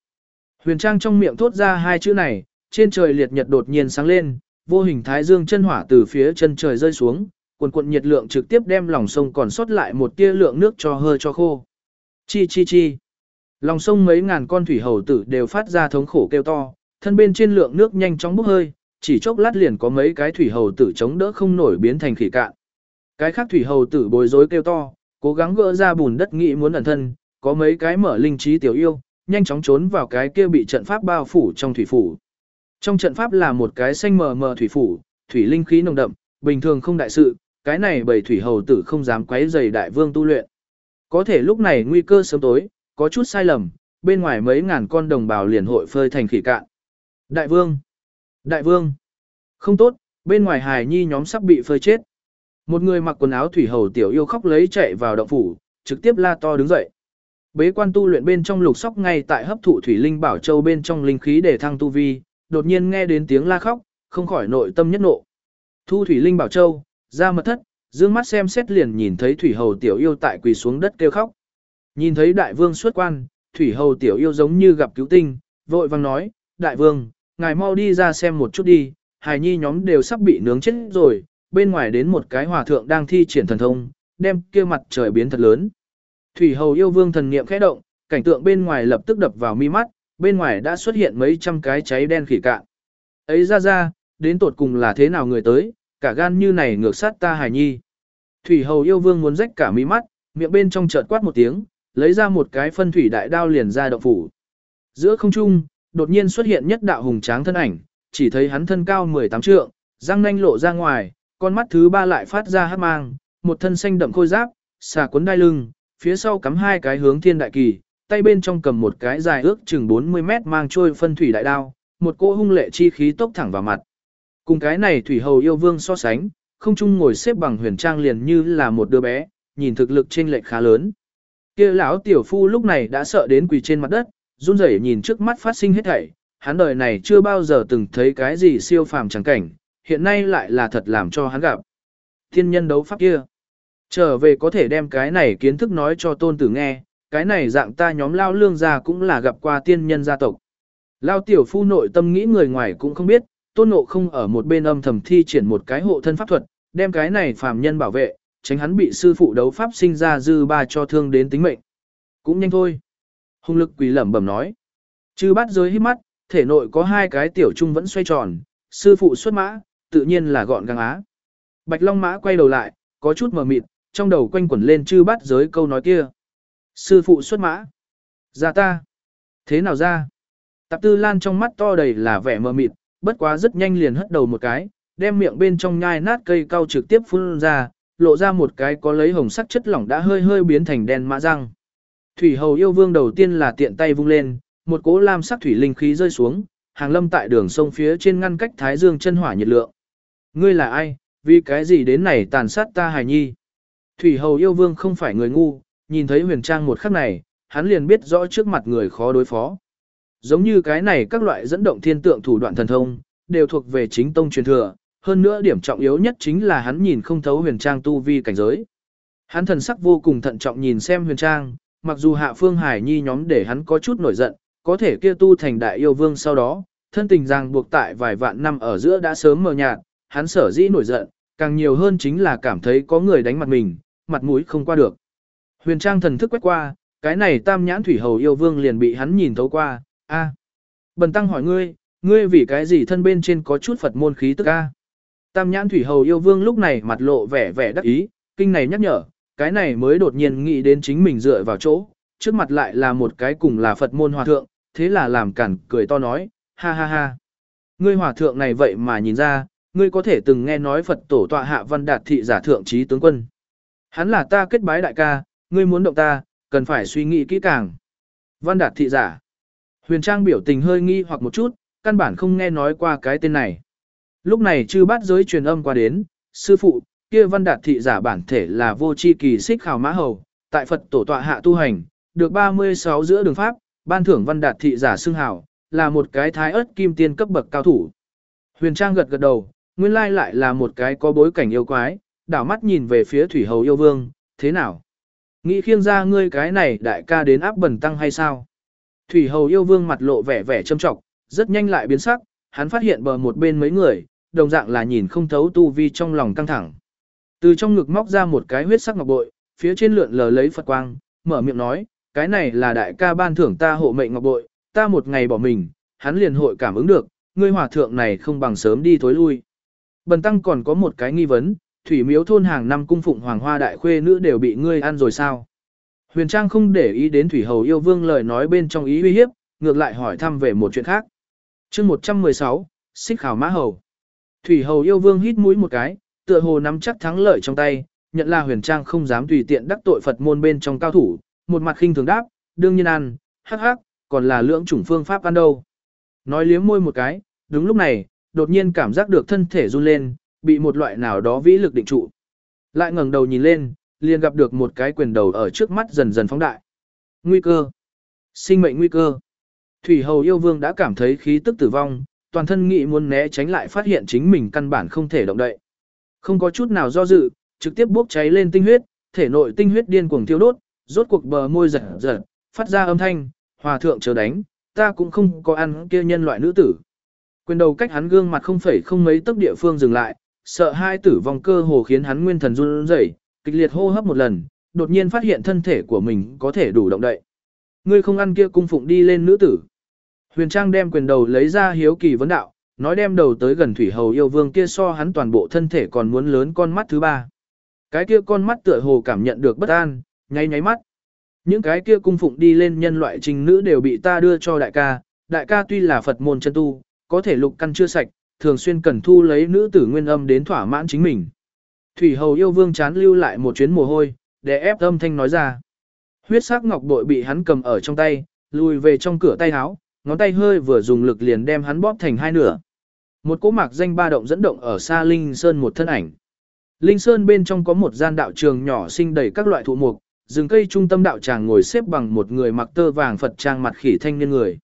Huyền Trang trong miệng thốt ra hai chữ này, trên trời liệt nhật đột nhiên sáng lên, vô hình thái dương chân hỏa từ phía chân trời rơi xuống, quần cuộn nhiệt lượng trực tiếp đem lòng sông còn sót lại một tia lượng nước cho hơi cho khô. Chi chi chi. Lòng sông mấy ngàn con thủy hầu tử đều phát ra thống khổ kêu to, thân bên trên lượng nước nhanh chóng bốc hơi, chỉ chốc lát liền có mấy cái thủy hầu tử chống đỡ không nổi biến thành khỉ cạn. Cái khác thủy hầu tử bối rối kêu to, cố gắng gỡ ra bùn đất nghĩ muốn ẩn thân, có mấy cái mở linh trí tiểu yêu, nhanh chóng trốn vào cái kia bị trận pháp bao phủ trong thủy phủ. Trong trận pháp là một cái xanh mờ mờ thủy phủ, thủy linh khí nồng đậm, bình thường không đại sự, cái này bầy thủy hầu tử không dám quấy rầy đại vương tu luyện. Có thể lúc này nguy cơ sớm tối, có chút sai lầm, bên ngoài mấy ngàn con đồng bào liền hội phơi thành khỉ cạn. Đại vương! Đại vương! Không tốt, bên ngoài hài nhi nhóm sắp bị phơi chết. Một người mặc quần áo thủy hầu tiểu yêu khóc lấy chạy vào động phủ, trực tiếp la to đứng dậy. Bế quan tu luyện bên trong lục sóc ngay tại hấp thụ thủy linh bảo châu bên trong linh khí để thăng tu vi, đột nhiên nghe đến tiếng la khóc, không khỏi nội tâm nhất nộ. Thu thủy linh bảo châu, ra mật thất, dương mắt xem xét liền nhìn thấy thủy hầu tiểu yêu tại quỳ xuống đất kêu khóc. Nhìn thấy đại vương xuất quan, thủy hầu tiểu yêu giống như gặp cứu tinh, vội vang nói, đại vương, ngài mau đi ra xem một chút đi, hài nhi nhóm đều sắp bị nướng chết rồi, bên ngoài đến một cái hòa thượng đang thi triển thần thông, đem kia mặt trời biến thật lớn. Thủy hầu yêu vương thần niệm khẽ động, cảnh tượng bên ngoài lập tức đập vào mi mắt, bên ngoài đã xuất hiện mấy trăm cái cháy đen khỉ cạn. Ấy ra ra, đến tột cùng là thế nào người tới, cả gan như này ngược sát ta hài nhi. Thủy hầu yêu vương muốn rách cả mi mắt, miệng bên trong chợt quát một tiếng, lấy ra một cái phân thủy đại đao liền ra động phủ. Giữa không trung, đột nhiên xuất hiện nhất đạo hùng tráng thân ảnh, chỉ thấy hắn thân cao 18 trượng, răng nanh lộ ra ngoài, con mắt thứ ba lại phát ra hắc mang, một thân xanh đậm khôi giáp, xà cuốn đai lưng, phía sau cắm hai cái hướng thiên đại kỳ, tay bên trong cầm một cái dài ước chừng 40 mét mang trôi phân thủy đại đao, một cỗ hung lệ chi khí tốc thẳng vào mặt. Cùng cái này thủy hầu yêu vương so sánh, không chung ngồi xếp bằng huyền trang liền như là một đứa bé, nhìn thực lực trên lệch khá lớn. Kia lão tiểu phu lúc này đã sợ đến quỳ trên mặt đất, run rẩy nhìn trước mắt phát sinh hết thảy, hắn đời này chưa bao giờ từng thấy cái gì siêu phàm chẳng cảnh, hiện nay lại là thật làm cho hắn gặp. Thiên nhân đấu pháp kia. Trở về có thể đem cái này kiến thức nói cho tôn tử nghe, cái này dạng ta nhóm lao lương gia cũng là gặp qua tiên nhân gia tộc. Lao tiểu phu nội tâm nghĩ người ngoài cũng không biết, tôn nộ không ở một bên âm thầm thi triển một cái hộ thân pháp thuật, đem cái này phàm nhân bảo vệ, tránh hắn bị sư phụ đấu pháp sinh ra dư ba cho thương đến tính mệnh. Cũng nhanh thôi. Hùng lực quỷ lẩm bẩm nói. Chư bắt giới hít mắt, thể nội có hai cái tiểu trung vẫn xoay tròn, sư phụ xuất mã, tự nhiên là gọn gàng á. Bạch Long mã quay đầu lại, có chút mờ mịt, trong đầu quanh quẩn lên chư bắt giới câu nói kia. Sư phụ xuất mã. Ra ta. Thế nào ra? Tạp tư lan trong mắt to đầy là vẻ mờ mịt, bất quá rất nhanh liền hất đầu một cái, đem miệng bên trong nhai nát cây cao trực tiếp phun ra, lộ ra một cái có lấy hồng sắc chất lỏng đã hơi hơi biến thành đen mã răng. Thủy hầu yêu vương đầu tiên là tiện tay vung lên, một cỗ lam sắc thủy linh khí rơi xuống, hàng lâm tại đường sông phía trên ngăn cách thái dương chân hỏa nhiệt lượng. Ngươi là ai, vì cái gì đến này tàn sát ta hài nhi? Thủy hầu yêu vương không phải người ngu, nhìn thấy huyền trang một khắc này, hắn liền biết rõ trước mặt người khó đối phó. Giống như cái này các loại dẫn động thiên tượng thủ đoạn thần thông, đều thuộc về chính tông truyền thừa, hơn nữa điểm trọng yếu nhất chính là hắn nhìn không thấu huyền trang tu vi cảnh giới. Hắn thần sắc vô cùng thận trọng nhìn xem huyền trang, mặc dù hạ phương hải nhi nhóm để hắn có chút nổi giận, có thể kia tu thành đại yêu vương sau đó, thân tình ràng buộc tại vài vạn năm ở giữa đã sớm mờ nhạt, hắn sở dĩ nổi giận, càng nhiều hơn chính là cảm thấy có người đánh mặt mình, mặt mũi không qua được. Huyền Trang thần thức quét qua, cái này tam nhãn thủy hầu yêu vương liền bị hắn nhìn thấu qua, a. Bần tăng hỏi ngươi, ngươi vì cái gì thân bên trên có chút Phật môn khí tức a? Tam nhãn thủy hầu yêu vương lúc này mặt lộ vẻ vẻ đắc ý, kinh này nhắc nhở, cái này mới đột nhiên nghĩ đến chính mình dựa vào chỗ, trước mặt lại là một cái cùng là Phật môn hòa thượng, thế là làm cản cười to nói, ha ha ha. Ngươi hòa thượng này vậy mà nhìn ra, ngươi có thể từng nghe nói Phật tổ tọa hạ văn đạt thị giả thượng trí tướng quân. Hắn là ta kết bái đại ca, ngươi muốn động ta, cần phải suy nghĩ kỹ càng. Văn đạt thị giả. Huyền Trang biểu tình hơi nghi hoặc một chút, căn bản không nghe nói qua cái tên này. Lúc này chư bát giới truyền âm qua đến, sư phụ, kia văn đạt thị giả bản thể là vô chi kỳ xích khảo mã hầu, tại Phật tổ tọa hạ tu hành, được 36 giữa đường pháp, ban thưởng văn đạt thị giả xưng hảo, là một cái thái ớt kim tiên cấp bậc cao thủ. Huyền Trang gật gật đầu, nguyên lai lại là một cái có bối cảnh yêu quái, đảo mắt nhìn về phía thủy hầu yêu vương, thế nào? Nghĩ khiêng ra ngươi cái này đại ca đến áp bẩn tăng hay sao? Thủy hầu yêu vương mặt lộ vẻ vẻ châm trọng, rất nhanh lại biến sắc, hắn phát hiện bờ một bên mấy người, đồng dạng là nhìn không thấu tu vi trong lòng căng thẳng. Từ trong ngực móc ra một cái huyết sắc ngọc bội, phía trên lượn lờ lấy Phật quang, mở miệng nói, cái này là đại ca ban thưởng ta hộ mệnh ngọc bội, ta một ngày bỏ mình, hắn liền hội cảm ứng được, ngươi hòa thượng này không bằng sớm đi thối lui. Bần tăng còn có một cái nghi vấn, thủy miếu thôn hàng năm cung phụng hoàng hoa đại khuê nữ đều bị ngươi ăn rồi sao? Huyền Trang không để ý đến Thủy Hầu yêu vương lời nói bên trong ý uy hiếp, ngược lại hỏi thăm về một chuyện khác. chương 116, xích khảo mã hầu. Thủy Hầu yêu vương hít mũi một cái, tựa hồ nắm chắc thắng lợi trong tay, nhận là Huyền Trang không dám tùy tiện đắc tội Phật môn bên trong cao thủ, một mặt khinh thường đáp, đương nhiên ăn, hắc hắc, còn là lưỡng chủng phương pháp ăn đâu. Nói liếm môi một cái, đúng lúc này, đột nhiên cảm giác được thân thể run lên, bị một loại nào đó vĩ lực định trụ. Lại ngẩng đầu nhìn lên, liền gặp được một cái quyền đầu ở trước mắt dần dần phóng đại. Nguy cơ. Sinh mệnh nguy cơ. Thủy hầu yêu vương đã cảm thấy khí tức tử vong, toàn thân nghĩ muốn né tránh lại phát hiện chính mình căn bản không thể động đậy. Không có chút nào do dự, trực tiếp bốc cháy lên tinh huyết, thể nội tinh huyết điên cuồng thiêu đốt, rốt cuộc bờ môi giật giật, phát ra âm thanh, hòa thượng chờ đánh, ta cũng không có ăn kia nhân loại nữ tử. Quyền đầu cách hắn gương mặt không phải không mấy tấc địa phương dừng lại, sợ hai tử vong cơ hồ khiến hắn nguyên thần run rẩy, kịch liệt hô hấp một lần, đột nhiên phát hiện thân thể của mình có thể đủ động đậy. Ngươi không ăn kia cung phụng đi lên nữ tử. Huyền Trang đem quyền đầu lấy ra hiếu kỳ vấn đạo, nói đem đầu tới gần thủy hầu yêu vương kia so hắn toàn bộ thân thể còn muốn lớn con mắt thứ ba. Cái kia con mắt tựa hồ cảm nhận được bất an, nháy nháy mắt. Những cái kia cung phụng đi lên nhân loại trình nữ đều bị ta đưa cho đại ca, đại ca tuy là Phật môn chân tu, có thể lục căn chưa sạch, thường xuyên cần thu lấy nữ tử nguyên âm đến thỏa mãn chính mình. Thủy hầu yêu vương chán lưu lại một chuyến mồ hôi, để ép âm thanh nói ra. Huyết sắc ngọc bội bị hắn cầm ở trong tay, lùi về trong cửa tay áo, ngón tay hơi vừa dùng lực liền đem hắn bóp thành hai nửa. Một cỗ mạc danh ba động dẫn động ở xa Linh Sơn một thân ảnh. Linh Sơn bên trong có một gian đạo trường nhỏ sinh đầy các loại thụ mục, rừng cây trung tâm đạo tràng ngồi xếp bằng một người mặc tơ vàng Phật trang mặt khỉ thanh niên người.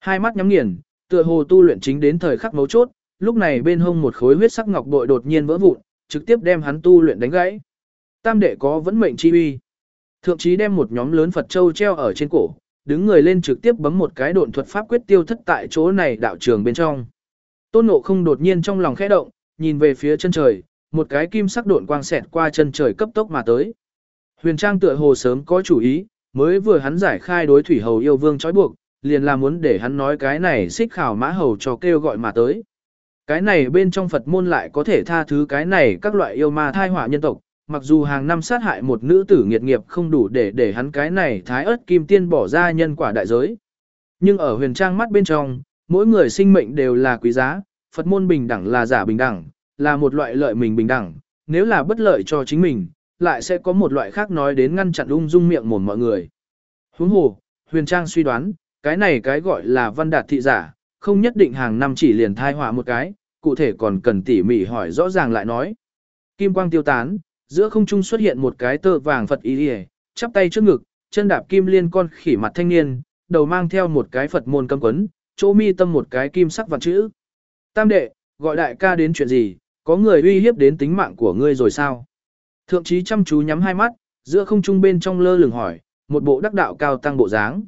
Hai mắt nhắm nghiền, tựa hồ tu luyện chính đến thời khắc mấu chốt, lúc này bên hông một khối huyết sắc ngọc bội đột nhiên vỡ vụn, trực tiếp đem hắn tu luyện đánh gãy. Tam đệ có vẫn mệnh chi uy. Thượng chí đem một nhóm lớn Phật châu treo ở trên cổ, đứng người lên trực tiếp bấm một cái độn thuật pháp quyết tiêu thất tại chỗ này đạo trường bên trong. Tôn Ngộ không đột nhiên trong lòng khẽ động, nhìn về phía chân trời, một cái kim sắc độn quang xẹt qua chân trời cấp tốc mà tới. Huyền Trang tựa hồ sớm có chủ ý, mới vừa hắn giải khai đối thủy hầu yêu vương trói buộc, liền là muốn để hắn nói cái này xích khảo mã hầu cho kêu gọi mà tới. Cái này bên trong Phật môn lại có thể tha thứ cái này các loại yêu ma thai họa nhân tộc, mặc dù hàng năm sát hại một nữ tử nghiệt nghiệp không đủ để để hắn cái này thái ớt kim tiên bỏ ra nhân quả đại giới. Nhưng ở huyền trang mắt bên trong, mỗi người sinh mệnh đều là quý giá, Phật môn bình đẳng là giả bình đẳng, là một loại lợi mình bình đẳng, nếu là bất lợi cho chính mình, lại sẽ có một loại khác nói đến ngăn chặn ung dung miệng mồm mọi người. Huống hồ, huyền trang suy đoán, cái này cái gọi là văn đạt thị giả, không nhất định hàng năm chỉ liền thai họa một cái, cụ thể còn cần tỉ mỉ hỏi rõ ràng lại nói. Kim quang tiêu tán, giữa không trung xuất hiện một cái tơ vàng Phật ý đi chắp tay trước ngực, chân đạp kim liên con khỉ mặt thanh niên, đầu mang theo một cái Phật môn cấm quấn, chỗ mi tâm một cái kim sắc vạn chữ. Tam đệ, gọi đại ca đến chuyện gì, có người uy hiếp đến tính mạng của ngươi rồi sao? Thượng trí chăm chú nhắm hai mắt, giữa không trung bên trong lơ lửng hỏi, một bộ đắc đạo cao tăng bộ dáng.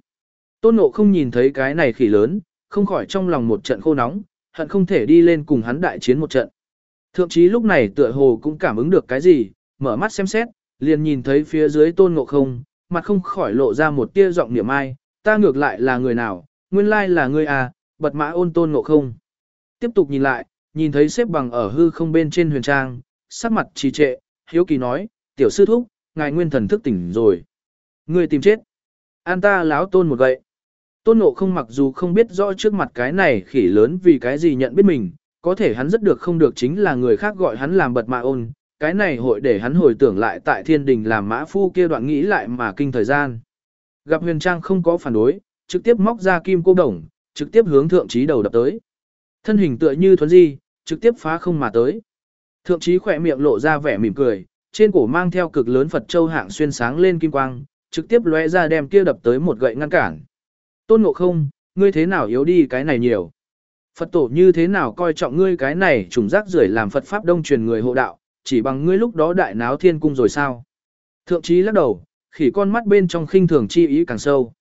Tôn nộ không nhìn thấy cái này khỉ lớn, không khỏi trong lòng một trận khô nóng, hận không thể đi lên cùng hắn đại chiến một trận. Thượng trí lúc này tựa hồ cũng cảm ứng được cái gì, mở mắt xem xét, liền nhìn thấy phía dưới tôn ngộ không, mặt không khỏi lộ ra một tia giọng niệm ai, ta ngược lại là người nào, nguyên lai là ngươi à, bật mã ôn tôn ngộ không. Tiếp tục nhìn lại, nhìn thấy xếp bằng ở hư không bên trên huyền trang, sắc mặt trì trệ, hiếu kỳ nói, tiểu sư thúc, ngài nguyên thần thức tỉnh rồi. Ngươi tìm chết. An ta láo tôn một gậy. Tôn Ngộ không mặc dù không biết rõ trước mặt cái này khỉ lớn vì cái gì nhận biết mình, có thể hắn rất được không được chính là người khác gọi hắn làm bật mạ ôn, cái này hội để hắn hồi tưởng lại tại thiên đình làm mã phu kia đoạn nghĩ lại mà kinh thời gian. Gặp huyền trang không có phản đối, trực tiếp móc ra kim cô đồng, trực tiếp hướng thượng trí đầu đập tới. Thân hình tựa như thuấn di, trực tiếp phá không mà tới. Thượng trí khỏe miệng lộ ra vẻ mỉm cười, trên cổ mang theo cực lớn Phật châu hạng xuyên sáng lên kim quang, trực tiếp lóe ra đem kia đập tới một gậy ngăn cản. Tôn ngộ không, ngươi thế nào yếu đi cái này nhiều. Phật tổ như thế nào coi trọng ngươi cái này trùng rác rưởi làm Phật Pháp đông truyền người hộ đạo, chỉ bằng ngươi lúc đó đại náo thiên cung rồi sao. Thượng trí lắc đầu, khỉ con mắt bên trong khinh thường chi ý càng sâu.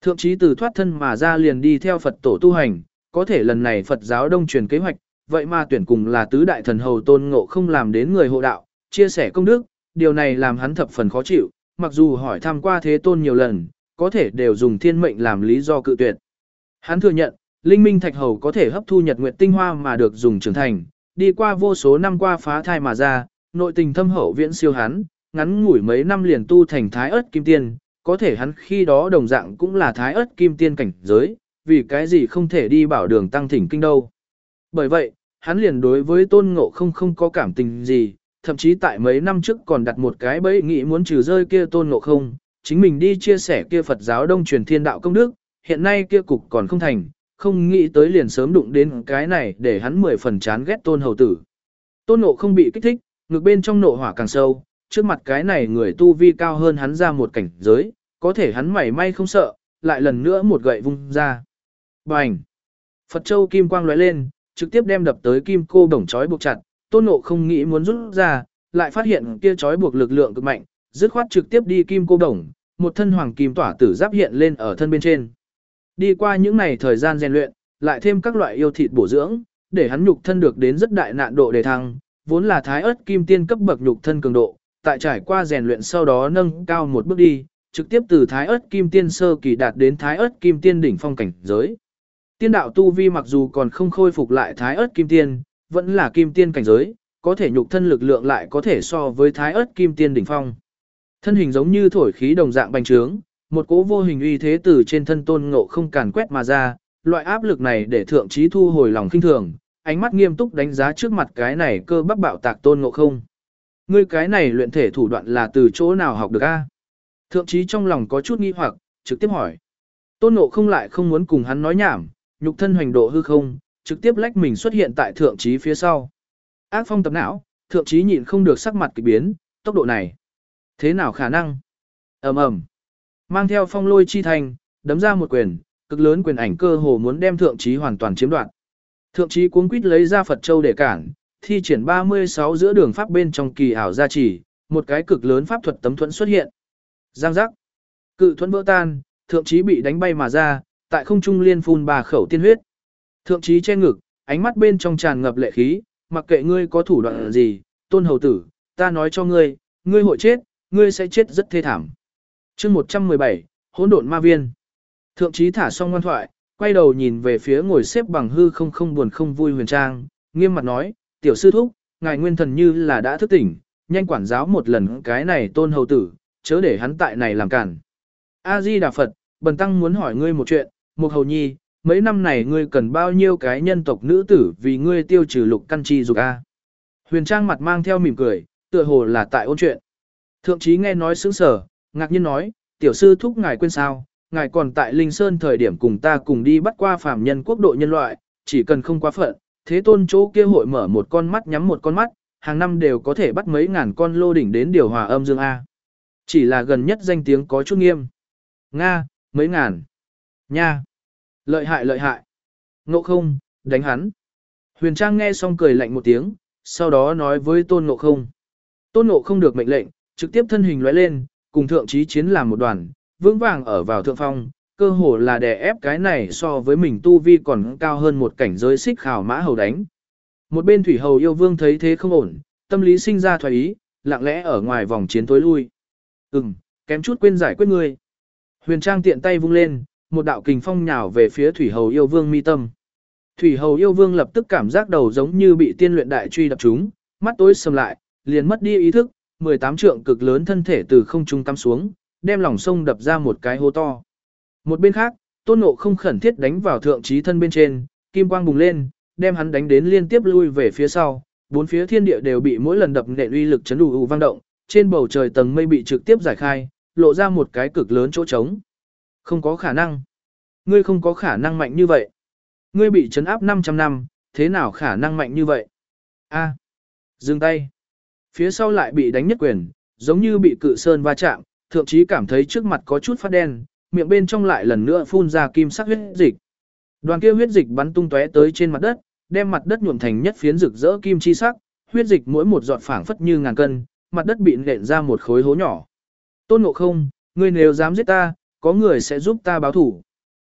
Thượng trí từ thoát thân mà ra liền đi theo Phật tổ tu hành, có thể lần này Phật giáo đông truyền kế hoạch, vậy mà tuyển cùng là tứ đại thần hầu tôn ngộ không làm đến người hộ đạo, chia sẻ công đức, điều này làm hắn thập phần khó chịu, mặc dù hỏi thăm qua thế tôn nhiều lần, có thể đều dùng thiên mệnh làm lý do cự tuyệt. Hắn thừa nhận, linh minh thạch hầu có thể hấp thu nhật nguyệt tinh hoa mà được dùng trưởng thành, đi qua vô số năm qua phá thai mà ra, nội tình thâm hậu viễn siêu hắn, ngắn ngủi mấy năm liền tu thành thái ớt kim tiên, có thể hắn khi đó đồng dạng cũng là thái ớt kim tiên cảnh giới, vì cái gì không thể đi bảo đường tăng thỉnh kinh đâu. Bởi vậy, hắn liền đối với tôn ngộ không không có cảm tình gì, thậm chí tại mấy năm trước còn đặt một cái bẫy nghĩ muốn trừ rơi kia tôn ngộ không, chính mình đi chia sẻ kia Phật giáo đông truyền thiên đạo công đức, hiện nay kia cục còn không thành, không nghĩ tới liền sớm đụng đến cái này để hắn mười phần chán ghét tôn hầu tử. Tôn nộ không bị kích thích, ngược bên trong nộ hỏa càng sâu, trước mặt cái này người tu vi cao hơn hắn ra một cảnh giới, có thể hắn mảy may không sợ, lại lần nữa một gậy vung ra. Bành! Phật Châu kim quang lóe lên, trực tiếp đem đập tới kim cô đồng chói buộc chặt, tôn nộ không nghĩ muốn rút ra, lại phát hiện kia chói buộc lực lượng cực mạnh, dứt khoát trực tiếp đi kim cô đồng, một thân hoàng kim tỏa tử giáp hiện lên ở thân bên trên. Đi qua những ngày thời gian rèn luyện, lại thêm các loại yêu thịt bổ dưỡng, để hắn nhục thân được đến rất đại nạn độ đề thăng, vốn là thái ớt kim tiên cấp bậc nhục thân cường độ, tại trải qua rèn luyện sau đó nâng cao một bước đi, trực tiếp từ thái ớt kim tiên sơ kỳ đạt đến thái ớt kim tiên đỉnh phong cảnh giới. Tiên đạo tu vi mặc dù còn không khôi phục lại thái ớt kim tiên, vẫn là kim tiên cảnh giới, có thể nhục thân lực lượng lại có thể so với thái ớt kim tiên đỉnh phong. Thân hình giống như thổi khí đồng dạng bành trướng, một cỗ vô hình uy thế từ trên thân tôn ngộ không càn quét mà ra, loại áp lực này để thượng trí thu hồi lòng khinh thường, ánh mắt nghiêm túc đánh giá trước mặt cái này cơ bắp bạo tạc tôn ngộ không. Ngươi cái này luyện thể thủ đoạn là từ chỗ nào học được a? Thượng trí trong lòng có chút nghi hoặc, trực tiếp hỏi. Tôn ngộ không lại không muốn cùng hắn nói nhảm, nhục thân hoành độ hư không, trực tiếp lách mình xuất hiện tại thượng trí phía sau. Ác phong tập não, thượng trí nhịn không được sắc mặt kỳ biến, tốc độ này. Thế nào khả năng? ầm ầm Mang theo phong lôi chi thành, đấm ra một quyền, cực lớn quyền ảnh cơ hồ muốn đem thượng trí hoàn toàn chiếm đoạt. Thượng trí cuống quýt lấy ra Phật Châu để cản, thi triển 36 giữa đường pháp bên trong kỳ ảo gia trì, một cái cực lớn pháp thuật tấm thuẫn xuất hiện. Giang giác. Cự thuẫn vỡ tan, thượng trí bị đánh bay mà ra, tại không trung liên phun bà khẩu tiên huyết. Thượng trí che ngực, ánh mắt bên trong tràn ngập lệ khí, mặc kệ ngươi có thủ đoạn gì, tôn hầu tử, ta nói cho ngươi, ngươi hội chết, ngươi sẽ chết rất thê thảm chương 117, hỗn độn ma viên. Thượng trí thả xong ngoan thoại, quay đầu nhìn về phía ngồi xếp bằng hư không không buồn không vui huyền trang, nghiêm mặt nói, tiểu sư thúc, ngài nguyên thần như là đã thức tỉnh, nhanh quản giáo một lần cái này tôn hầu tử, chớ để hắn tại này làm cản. A-di Đà Phật, bần tăng muốn hỏi ngươi một chuyện, một hầu nhi, mấy năm này ngươi cần bao nhiêu cái nhân tộc nữ tử vì ngươi tiêu trừ lục căn chi dục A. Huyền Trang mặt mang theo mỉm cười, tựa hồ là tại ôn chuyện. Thượng trí nghe nói sững sở, ngạc nhiên nói, tiểu sư thúc ngài quên sao, ngài còn tại Linh Sơn thời điểm cùng ta cùng đi bắt qua phàm nhân quốc độ nhân loại, chỉ cần không quá phận, thế tôn chỗ kia hội mở một con mắt nhắm một con mắt, hàng năm đều có thể bắt mấy ngàn con lô đỉnh đến điều hòa âm dương A. Chỉ là gần nhất danh tiếng có chút nghiêm. Nga, mấy ngàn. Nha. Lợi hại lợi hại. Ngộ không, đánh hắn. Huyền Trang nghe xong cười lạnh một tiếng, sau đó nói với Tôn Ngộ không. Tôn Ngộ không được mệnh lệnh, trực tiếp thân hình lóe lên, cùng thượng trí chiến làm một đoàn, vững vàng ở vào thượng phong, cơ hồ là đè ép cái này so với mình tu vi còn cao hơn một cảnh giới xích khảo mã hầu đánh. Một bên thủy hầu yêu vương thấy thế không ổn, tâm lý sinh ra thoái ý, lặng lẽ ở ngoài vòng chiến tối lui. Ừm, kém chút quên giải quyết ngươi. Huyền Trang tiện tay vung lên, một đạo kình phong nhào về phía thủy hầu yêu vương mi tâm. Thủy hầu yêu vương lập tức cảm giác đầu giống như bị tiên luyện đại truy đập trúng, mắt tối sầm lại, liền mất đi ý thức, 18 trượng cực lớn thân thể từ không trung cắm xuống, đem lòng sông đập ra một cái hố to. Một bên khác, tôn ngộ không khẩn thiết đánh vào thượng trí thân bên trên, kim quang bùng lên, đem hắn đánh đến liên tiếp lui về phía sau, bốn phía thiên địa đều bị mỗi lần đập nện uy lực chấn đủ vang động, trên bầu trời tầng mây bị trực tiếp giải khai, lộ ra một cái cực lớn chỗ trống. Không có khả năng. Ngươi không có khả năng mạnh như vậy. Ngươi bị chấn áp 500 năm, thế nào khả năng mạnh như vậy? A. Dừng tay. Phía sau lại bị đánh nhất quyền, giống như bị cự sơn va chạm, thậm chí cảm thấy trước mặt có chút phát đen, miệng bên trong lại lần nữa phun ra kim sắc huyết dịch. Đoàn kia huyết dịch bắn tung tóe tới trên mặt đất, đem mặt đất nhuộm thành nhất phiến rực rỡ kim chi sắc, huyết dịch mỗi một giọt phảng phất như ngàn cân, mặt đất bị nện ra một khối hố nhỏ. Tôn Ngộ Không, ngươi nếu dám giết ta, có người sẽ giúp ta báo thủ.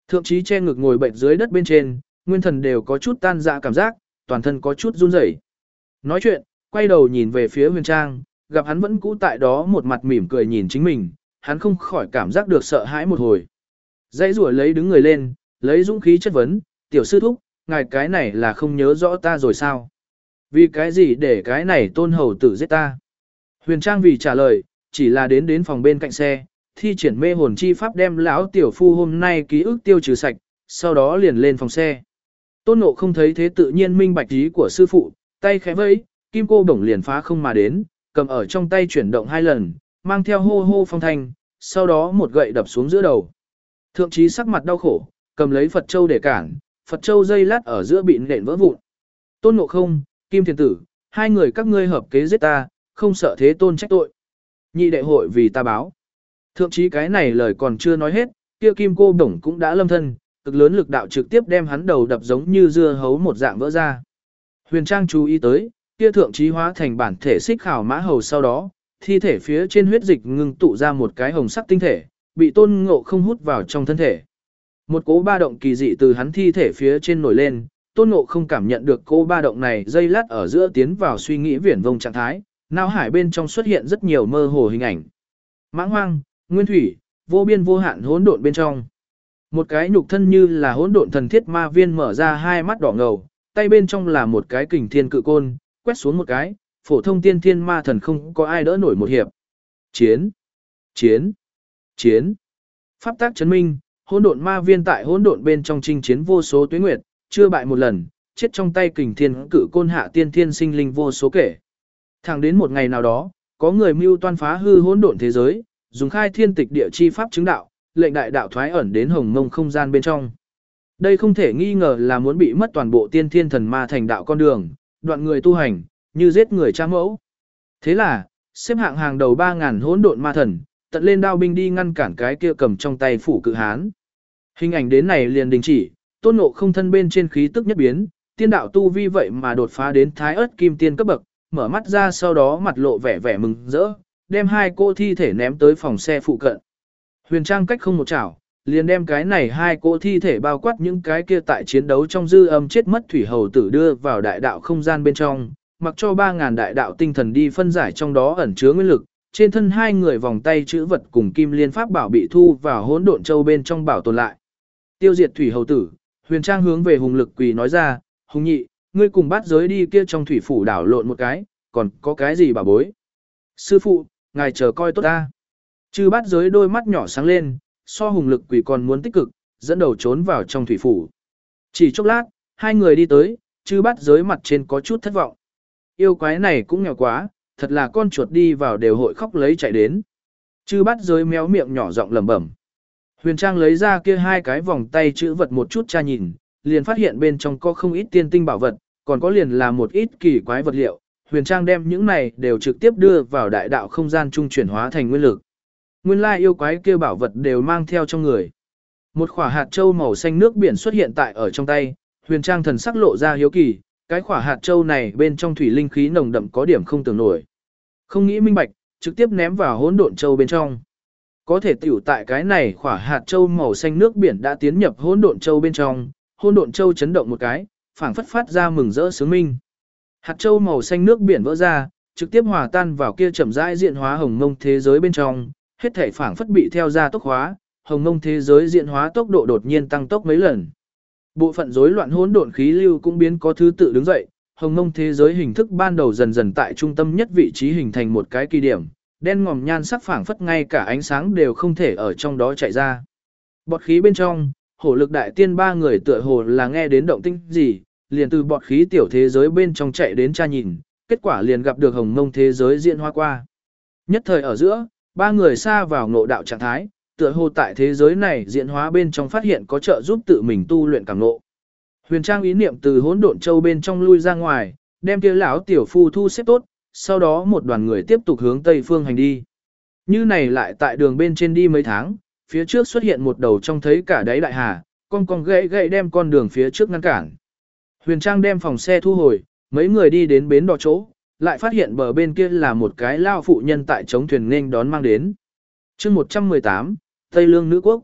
Thượng trí che ngực ngồi bệnh dưới đất bên trên, nguyên thần đều có chút tan dạ cảm giác, toàn thân có chút run rẩy. Nói chuyện, quay đầu nhìn về phía huyền trang, gặp hắn vẫn cũ tại đó một mặt mỉm cười nhìn chính mình, hắn không khỏi cảm giác được sợ hãi một hồi. Dãy rủa lấy đứng người lên, lấy dũng khí chất vấn, tiểu sư thúc, ngài cái này là không nhớ rõ ta rồi sao? Vì cái gì để cái này tôn hầu tử giết ta? Huyền Trang vì trả lời, chỉ là đến đến phòng bên cạnh xe, thi triển mê hồn chi pháp đem lão tiểu phu hôm nay ký ức tiêu trừ sạch, sau đó liền lên phòng xe. Tôn Ngộ không thấy thế tự nhiên minh bạch ý của sư phụ, tay khẽ vẫy, kim cô bổng liền phá không mà đến, cầm ở trong tay chuyển động hai lần, mang theo hô hô phong thanh, sau đó một gậy đập xuống giữa đầu. Thượng trí sắc mặt đau khổ, cầm lấy Phật Châu để cản, Phật Châu dây lát ở giữa bị nện vỡ vụn. Tôn Ngộ không, Kim Thiền Tử, hai người các ngươi hợp kế giết ta, không sợ thế tôn trách tội. Nhị đệ hội vì ta báo. Thượng trí cái này lời còn chưa nói hết, kia Kim cô bổng cũng đã lâm thân, cực lớn lực đạo trực tiếp đem hắn đầu đập giống như dưa hấu một dạng vỡ ra. Huyền Trang chú ý tới, kia thượng trí hóa thành bản thể xích khảo mã hầu sau đó, thi thể phía trên huyết dịch ngưng tụ ra một cái hồng sắc tinh thể, bị tôn ngộ không hút vào trong thân thể. Một cố ba động kỳ dị từ hắn thi thể phía trên nổi lên, tôn ngộ không cảm nhận được cố ba động này dây lát ở giữa tiến vào suy nghĩ viển vông trạng thái, não hải bên trong xuất hiện rất nhiều mơ hồ hình ảnh. Mãng hoang, nguyên thủy, vô biên vô hạn hỗn độn bên trong. Một cái nhục thân như là hỗn độn thần thiết ma viên mở ra hai mắt đỏ ngầu, tay bên trong là một cái kình thiên cự côn, quét xuống một cái, phổ thông tiên thiên ma thần không có ai đỡ nổi một hiệp. Chiến! Chiến! Chiến! Pháp tác chấn minh, hỗn độn ma viên tại hỗn độn bên trong chinh chiến vô số tuyến nguyệt, chưa bại một lần, chết trong tay kình thiên cử côn hạ tiên thiên sinh linh vô số kể. Thẳng đến một ngày nào đó, có người mưu toan phá hư hỗn độn thế giới, dùng khai thiên tịch địa chi pháp chứng đạo, lệnh đại đạo thoái ẩn đến hồng mông không gian bên trong. Đây không thể nghi ngờ là muốn bị mất toàn bộ tiên thiên thần ma thành đạo con đường, đoạn người tu hành, như giết người cha mẫu. Thế là, xếp hạng hàng đầu 3000 hỗn độn ma thần, tận lên đao binh đi ngăn cản cái kia cầm trong tay phủ cự hán. Hình ảnh đến này liền đình chỉ, tôn ngộ không thân bên trên khí tức nhất biến, tiên đạo tu vi vậy mà đột phá đến thái ớt kim tiên cấp bậc, mở mắt ra sau đó mặt lộ vẻ vẻ mừng rỡ, đem hai cô thi thể ném tới phòng xe phụ cận. Huyền Trang cách không một chảo, liền đem cái này hai cô thi thể bao quát những cái kia tại chiến đấu trong dư âm chết mất thủy hầu tử đưa vào đại đạo không gian bên trong, mặc cho 3.000 đại đạo tinh thần đi phân giải trong đó ẩn chứa nguyên lực, trên thân hai người vòng tay chữ vật cùng kim liên pháp bảo bị thu vào hỗn độn châu bên trong bảo tồn lại. Tiêu diệt thủy hầu tử, huyền trang hướng về hùng lực quỳ nói ra, hùng nhị, ngươi cùng bắt giới đi kia trong thủy phủ đảo lộn một cái, còn có cái gì bà bối. Sư phụ, ngài chờ coi tốt ta. Chư bắt giới đôi mắt nhỏ sáng lên, so hùng lực quỷ còn muốn tích cực, dẫn đầu trốn vào trong thủy phủ. Chỉ chốc lát, hai người đi tới, chư bắt giới mặt trên có chút thất vọng. Yêu quái này cũng nghèo quá, thật là con chuột đi vào đều hội khóc lấy chạy đến. Chư bắt giới méo miệng nhỏ giọng lẩm bẩm. Huyền Trang lấy ra kia hai cái vòng tay chữ vật một chút tra nhìn, liền phát hiện bên trong có không ít tiên tinh bảo vật, còn có liền là một ít kỳ quái vật liệu. Huyền Trang đem những này đều trực tiếp đưa vào đại đạo không gian trung chuyển hóa thành nguyên lực. Nguyên lai yêu quái kia bảo vật đều mang theo trong người. Một quả hạt châu màu xanh nước biển xuất hiện tại ở trong tay, Huyền Trang thần sắc lộ ra hiếu kỳ, cái quả hạt châu này bên trong thủy linh khí nồng đậm có điểm không tưởng nổi. Không nghĩ minh bạch, trực tiếp ném vào hỗn độn châu bên trong. Có thể tiểu tại cái này quả hạt châu màu xanh nước biển đã tiến nhập hỗn độn châu bên trong, hỗn độn châu chấn động một cái, phảng phất phát ra mừng rỡ sướng minh. Hạt châu màu xanh nước biển vỡ ra, trực tiếp hòa tan vào kia chậm rãi diện hóa hồng mông thế giới bên trong, hết thể phảng phất bị theo ra tốc hóa, hồng mông thế giới diện hóa tốc độ đột nhiên tăng tốc mấy lần. Bộ phận rối loạn hỗn độn khí lưu cũng biến có thứ tự đứng dậy, hồng mông thế giới hình thức ban đầu dần dần tại trung tâm nhất vị trí hình thành một cái kỳ điểm, đen ngòm nhan sắc phảng phất ngay cả ánh sáng đều không thể ở trong đó chạy ra. Bọt khí bên trong, hổ lực đại tiên ba người tựa hồ là nghe đến động tinh gì, liền từ bọt khí tiểu thế giới bên trong chạy đến tra nhìn, kết quả liền gặp được hồng mông thế giới diễn hoa qua. Nhất thời ở giữa, ba người xa vào ngộ đạo trạng thái, tựa hồ tại thế giới này diễn hóa bên trong phát hiện có trợ giúp tự mình tu luyện cảm ngộ. Huyền Trang ý niệm từ hỗn độn châu bên trong lui ra ngoài, đem kia lão tiểu phu thu xếp tốt, sau đó một đoàn người tiếp tục hướng tây phương hành đi. Như này lại tại đường bên trên đi mấy tháng, phía trước xuất hiện một đầu trong thấy cả đáy đại hà, con con gãy gãy đem con đường phía trước ngăn cản. Huyền Trang đem phòng xe thu hồi, mấy người đi đến bến đò chỗ, lại phát hiện bờ bên kia là một cái lao phụ nhân tại chống thuyền nên đón mang đến. chương 118, Tây Lương Nữ Quốc.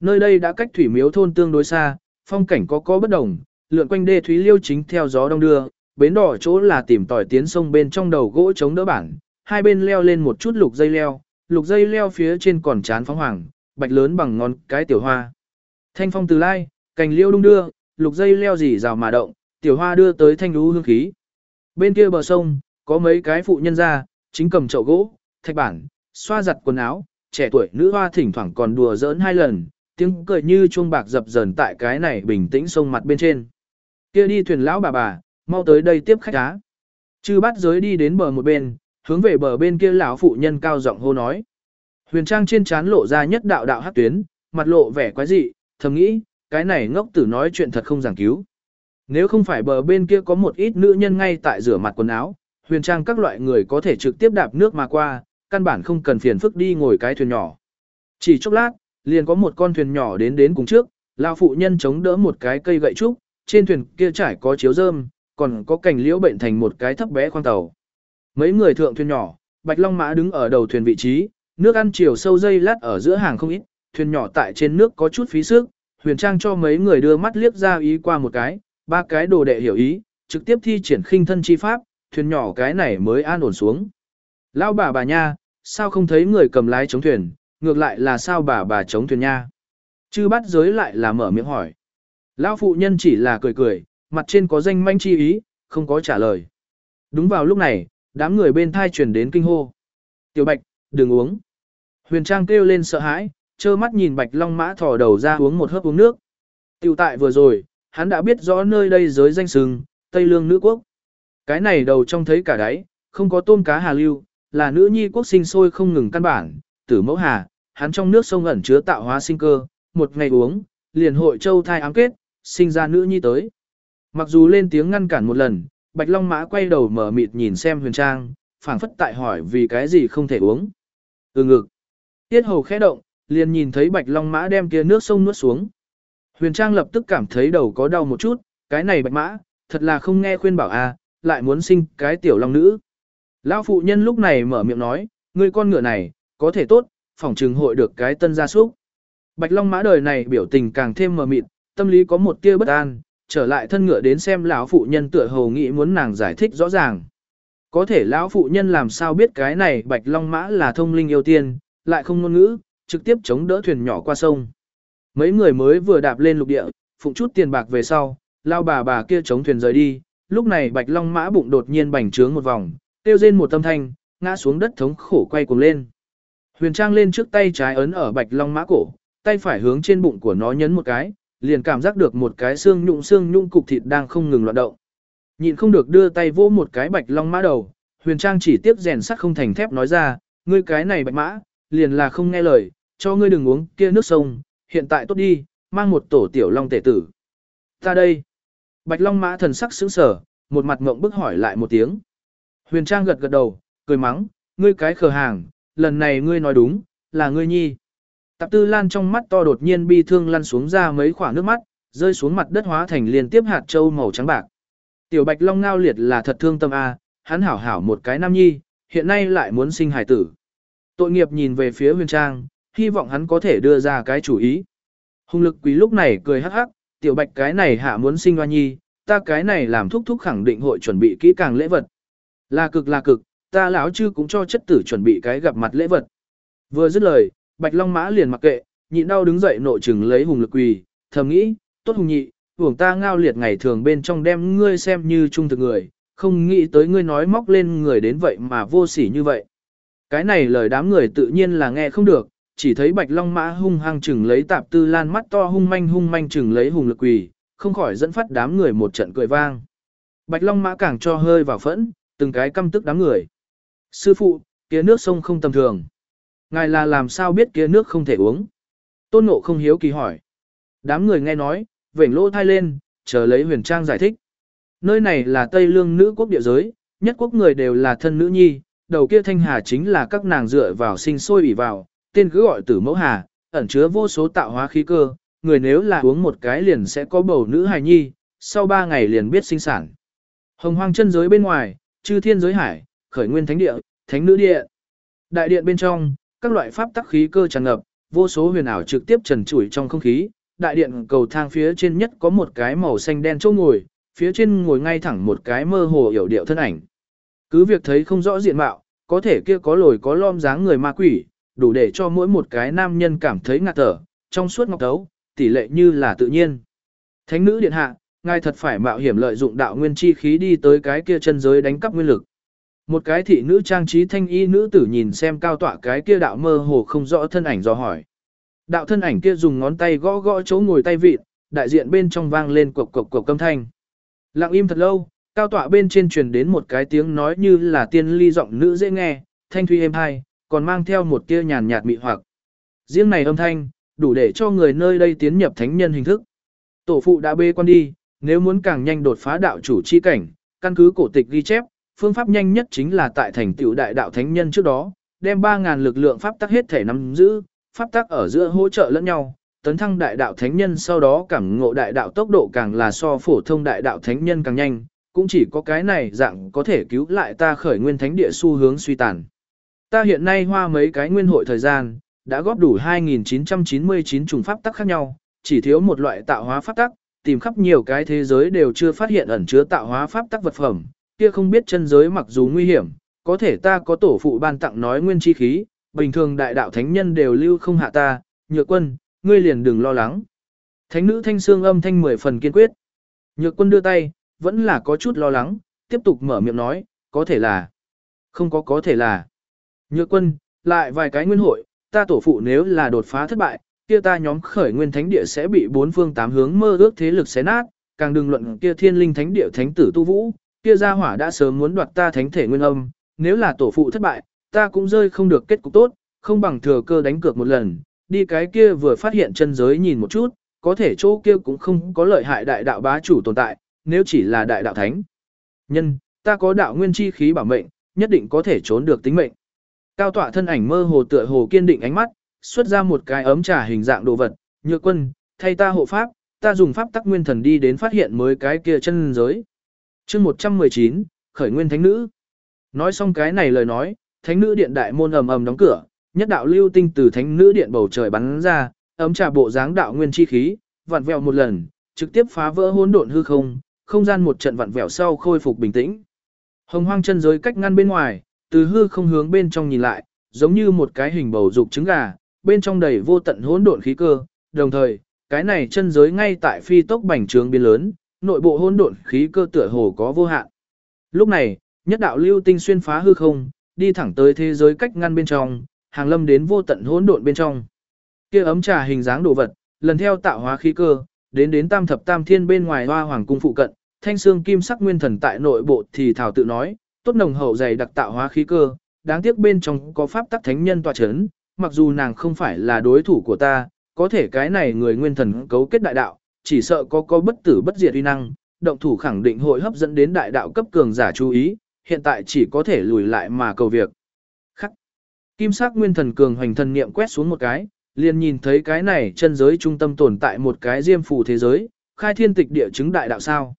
Nơi đây đã cách thủy miếu thôn tương đối xa, phong cảnh có có bất đồng, lượn quanh đê thúy liêu chính theo gió đông đưa, bến đỏ chỗ là tìm tỏi tiến sông bên trong đầu gỗ chống đỡ bản, hai bên leo lên một chút lục dây leo, lục dây leo phía trên còn chán phóng hoàng, bạch lớn bằng ngón cái tiểu hoa. Thanh phong từ lai, cành liêu đung đưa, lục dây leo dì rào mà động, tiểu hoa đưa tới thanh lũ hương khí. Bên kia bờ sông, có mấy cái phụ nhân ra, chính cầm chậu gỗ, thạch bản, xoa giặt quần áo, trẻ tuổi nữ hoa thỉnh thoảng còn đùa giỡn hai lần, tiếng cười như chuông bạc dập dờn tại cái này bình tĩnh sông mặt bên trên. Kia đi thuyền lão bà bà, mau tới đây tiếp khách á. Chư bắt giới đi đến bờ một bên, hướng về bờ bên kia lão phụ nhân cao giọng hô nói. Huyền trang trên trán lộ ra nhất đạo đạo hắc tuyến, mặt lộ vẻ quái dị, thầm nghĩ, cái này ngốc tử nói chuyện thật không giảng cứu. Nếu không phải bờ bên kia có một ít nữ nhân ngay tại rửa mặt quần áo, huyền trang các loại người có thể trực tiếp đạp nước mà qua, căn bản không cần phiền phức đi ngồi cái thuyền nhỏ. Chỉ chốc lát, liền có một con thuyền nhỏ đến đến cùng trước, lão phụ nhân chống đỡ một cái cây gậy trúc, trên thuyền kia trải có chiếu rơm, còn có cành liễu bệnh thành một cái thấp bé khoang tàu. Mấy người thượng thuyền nhỏ, Bạch Long Mã đứng ở đầu thuyền vị trí, nước ăn chiều sâu dây lát ở giữa hàng không ít, thuyền nhỏ tại trên nước có chút phí sức, Huyền Trang cho mấy người đưa mắt liếc ra ý qua một cái, ba cái đồ đệ hiểu ý, trực tiếp thi triển khinh thân chi pháp, thuyền nhỏ cái này mới an ổn xuống. Lão bà bà nha, sao không thấy người cầm lái chống thuyền, ngược lại là sao bà bà chống thuyền nha. Chư bắt giới lại là mở miệng hỏi. Lão phụ nhân chỉ là cười cười, mặt trên có danh manh chi ý, không có trả lời. Đúng vào lúc này, đám người bên thai truyền đến kinh hô. Tiểu Bạch, đừng uống. Huyền Trang kêu lên sợ hãi, trơ mắt nhìn Bạch Long Mã thò đầu ra uống một hớp uống nước. Tiểu tại vừa rồi, hắn đã biết rõ nơi đây giới danh sừng, Tây Lương nữ quốc. Cái này đầu trong thấy cả đáy, không có tôm cá hà lưu, là nữ nhi quốc sinh sôi không ngừng căn bản, tử mẫu hà, hắn trong nước sông ẩn chứa tạo hóa sinh cơ, một ngày uống, liền hội châu thai ám kết, sinh ra nữ nhi tới. Mặc dù lên tiếng ngăn cản một lần, Bạch Long Mã quay đầu mở mịt nhìn xem huyền trang, phảng phất tại hỏi vì cái gì không thể uống. Ừ ngực. Tiết hầu khẽ động, liền nhìn thấy Bạch Long Mã đem kia nước sông nuốt xuống. Huyền Trang lập tức cảm thấy đầu có đau một chút, cái này Bạch Mã, thật là không nghe khuyên bảo a, à, lại muốn sinh cái tiểu long nữ. Lão phụ nhân lúc này mở miệng nói, ngươi con ngựa này, có thể tốt, phòng trừng hội được cái tân gia súc. Bạch Long Mã đời này biểu tình càng thêm mờ mịt, tâm lý có một tia bất an, trở lại thân ngựa đến xem lão phụ nhân tựa hồ nghĩ muốn nàng giải thích rõ ràng. Có thể lão phụ nhân làm sao biết cái này Bạch Long Mã là thông linh yêu tiên, lại không ngôn ngữ, trực tiếp chống đỡ thuyền nhỏ qua sông. Mấy người mới vừa đạp lên lục địa, phụng chút tiền bạc về sau, lao bà bà kia chống thuyền rời đi, lúc này Bạch Long Mã bụng đột nhiên bành trướng một vòng, tiêu rên một tâm thanh, ngã xuống đất thống khổ quay cuồng lên. Huyền Trang lên trước tay trái ấn ở Bạch Long Mã cổ, tay phải hướng trên bụng của nó nhấn một cái, liền cảm giác được một cái xương nhụng xương nhung cục thịt đang không ngừng loạn động. Nhịn không được đưa tay vỗ một cái Bạch Long Mã đầu, Huyền Trang chỉ tiếp rèn sắt không thành thép nói ra, ngươi cái này Bạch Mã, liền là không nghe lời, cho ngươi đừng uống kia nước sông, hiện tại tốt đi, mang một tổ tiểu long tể tử. Ta đây. Bạch Long Mã thần sắc sững sờ, một mặt ngộng bức hỏi lại một tiếng. Huyền Trang gật gật đầu, cười mắng, ngươi cái khờ hàng, lần này ngươi nói đúng, là ngươi nhi. Tạp Tư Lan trong mắt to đột nhiên bi thương lăn xuống ra mấy khoảng nước mắt, rơi xuống mặt đất hóa thành liên tiếp hạt châu màu trắng bạc. Tiểu Bạch Long ngao liệt là thật thương tâm a, hắn hảo hảo một cái nam nhi, hiện nay lại muốn sinh hài tử. Tội nghiệp nhìn về phía Huyền Trang, hy vọng hắn có thể đưa ra cái chủ ý. Hùng lực quý lúc này cười hắc hắc, tiểu bạch cái này hạ muốn sinh hoa nhi, ta cái này làm thúc thúc khẳng định hội chuẩn bị kỹ càng lễ vật. Là cực là cực, ta lão chư cũng cho chất tử chuẩn bị cái gặp mặt lễ vật. Vừa dứt lời, bạch long mã liền mặc kệ, nhịn đau đứng dậy nội chừng lấy hùng lực quỳ, thầm nghĩ, tốt hùng nhị, hưởng ta ngao liệt ngày thường bên trong đem ngươi xem như trung thực người, không nghĩ tới ngươi nói móc lên người đến vậy mà vô sỉ như vậy. Cái này lời đám người tự nhiên là nghe không được, chỉ thấy bạch long mã hung hăng chừng lấy tạp tư lan mắt to hung manh hung manh chừng lấy hùng lực quỳ, không khỏi dẫn phát đám người một trận cười vang. Bạch long mã càng cho hơi vào phẫn, từng cái căm tức đám người. Sư phụ, kia nước sông không tầm thường. Ngài là làm sao biết kia nước không thể uống? Tôn ngộ không hiếu kỳ hỏi. Đám người nghe nói, vểnh lỗ thai lên, chờ lấy huyền trang giải thích. Nơi này là Tây Lương nữ quốc địa giới, nhất quốc người đều là thân nữ nhi, đầu kia thanh hà chính là các nàng dựa vào sinh sôi ủy vào, tên cứ gọi tử mẫu hà, ẩn chứa vô số tạo hóa khí cơ, người nếu là uống một cái liền sẽ có bầu nữ hài nhi, sau ba ngày liền biết sinh sản. Hồng hoang chân giới bên ngoài, chư thiên giới hải, khởi nguyên thánh địa, thánh nữ địa. Đại điện bên trong, các loại pháp tắc khí cơ tràn ngập, vô số huyền ảo trực tiếp trần trụi trong không khí. Đại điện cầu thang phía trên nhất có một cái màu xanh đen chỗ ngồi, phía trên ngồi ngay thẳng một cái mơ hồ hiểu điệu thân ảnh. Cứ việc thấy không rõ diện mạo, có thể kia có lồi có lom dáng người ma quỷ, đủ để cho mỗi một cái nam nhân cảm thấy ngạt thở, trong suốt ngọc tấu, tỷ lệ như là tự nhiên. Thánh nữ điện hạ, ngài thật phải mạo hiểm lợi dụng đạo nguyên chi khí đi tới cái kia chân giới đánh cắp nguyên lực. Một cái thị nữ trang trí thanh y nữ tử nhìn xem cao tọa cái kia đạo mơ hồ không rõ thân ảnh do hỏi. Đạo thân ảnh kia dùng ngón tay gõ gõ chỗ ngồi tay vịt, đại diện bên trong vang lên cộc cộc cộc âm thanh. Lặng im thật lâu, cao tọa bên trên truyền đến một cái tiếng nói như là tiên ly giọng nữ dễ nghe, thanh thuy êm hai, còn mang theo một tia nhàn nhạt mị hoặc. Riêng này âm thanh, đủ để cho người nơi đây tiến nhập thánh nhân hình thức. Tổ phụ đã bê quan đi, nếu muốn càng nhanh đột phá đạo chủ chi cảnh, căn cứ cổ tịch ghi chép, phương pháp nhanh nhất chính là tại thành tựu đại đạo thánh nhân trước đó, đem 3000 lực lượng pháp tắc hết thể nắm giữ, pháp tắc ở giữa hỗ trợ lẫn nhau, tấn thăng đại đạo thánh nhân sau đó cảm ngộ đại đạo tốc độ càng là so phổ thông đại đạo thánh nhân càng nhanh, cũng chỉ có cái này dạng có thể cứu lại ta khởi nguyên thánh địa xu hướng suy tàn. Ta hiện nay hoa mấy cái nguyên hội thời gian, đã góp đủ 2.999 chủng pháp tắc khác nhau, chỉ thiếu một loại tạo hóa pháp tắc, tìm khắp nhiều cái thế giới đều chưa phát hiện ẩn chứa tạo hóa pháp tắc vật phẩm, kia không biết chân giới mặc dù nguy hiểm, có thể ta có tổ phụ ban tặng nói nguyên chi khí, bình thường đại đạo thánh nhân đều lưu không hạ ta, nhược quân, ngươi liền đừng lo lắng. Thánh nữ thanh xương âm thanh mười phần kiên quyết. Nhược quân đưa tay, vẫn là có chút lo lắng, tiếp tục mở miệng nói, có thể là, không có có thể là. Nhược quân, lại vài cái nguyên hội, ta tổ phụ nếu là đột phá thất bại, kia ta nhóm khởi nguyên thánh địa sẽ bị bốn phương tám hướng mơ ước thế lực xé nát, càng đừng luận kia thiên linh thánh địa thánh tử tu vũ, kia gia hỏa đã sớm muốn đoạt ta thánh thể nguyên âm, nếu là tổ phụ thất bại, ta cũng rơi không được kết cục tốt, không bằng thừa cơ đánh cược một lần, đi cái kia vừa phát hiện chân giới nhìn một chút, có thể chỗ kia cũng không có lợi hại đại đạo bá chủ tồn tại, nếu chỉ là đại đạo thánh. Nhân, ta có đạo nguyên chi khí bảo mệnh, nhất định có thể trốn được tính mệnh. Cao tọa thân ảnh mơ hồ tựa hồ kiên định ánh mắt, xuất ra một cái ấm trà hình dạng đồ vật, nhược quân, thay ta hộ pháp, ta dùng pháp tắc nguyên thần đi đến phát hiện mới cái kia chân giới. chương 119, khởi nguyên thánh nữ. Nói xong cái này lời nói, thánh nữ điện đại môn ầm ầm đóng cửa, nhất đạo lưu tinh từ thánh nữ điện bầu trời bắn ra, ấm trà bộ dáng đạo nguyên chi khí, vặn vẹo một lần, trực tiếp phá vỡ hỗn độn hư không, không gian một trận vặn vẹo sau khôi phục bình tĩnh. Hồng hoang chân giới cách ngăn bên ngoài, từ hư không hướng bên trong nhìn lại, giống như một cái hình bầu dục trứng gà, bên trong đầy vô tận hỗn độn khí cơ, đồng thời, cái này chân giới ngay tại phi tốc bành trướng biến lớn, nội bộ hỗn độn khí cơ tựa hồ có vô hạn. Lúc này, nhất đạo lưu tinh xuyên phá hư không, đi thẳng tới thế giới cách ngăn bên trong, hàng lâm đến vô tận hỗn độn bên trong. Kia ấm trà hình dáng đồ vật, lần theo tạo hóa khí cơ, đến đến tam thập tam thiên bên ngoài hoa hoàng cung phụ cận, thanh xương kim sắc nguyên thần tại nội bộ thì thảo tự nói, tốt nồng hậu dày đặc tạo hóa khí cơ, đáng tiếc bên trong có pháp tắc thánh nhân tọa chấn, mặc dù nàng không phải là đối thủ của ta, có thể cái này người nguyên thần cấu kết đại đạo, chỉ sợ có có bất tử bất diệt uy năng, động thủ khẳng định hội hấp dẫn đến đại đạo cấp cường giả chú ý, hiện tại chỉ có thể lùi lại mà cầu việc. Khắc. Kim sắc nguyên thần cường hoành thần niệm quét xuống một cái, liền nhìn thấy cái này chân giới trung tâm tồn tại một cái diêm phù thế giới, khai thiên tịch địa chứng đại đạo sao.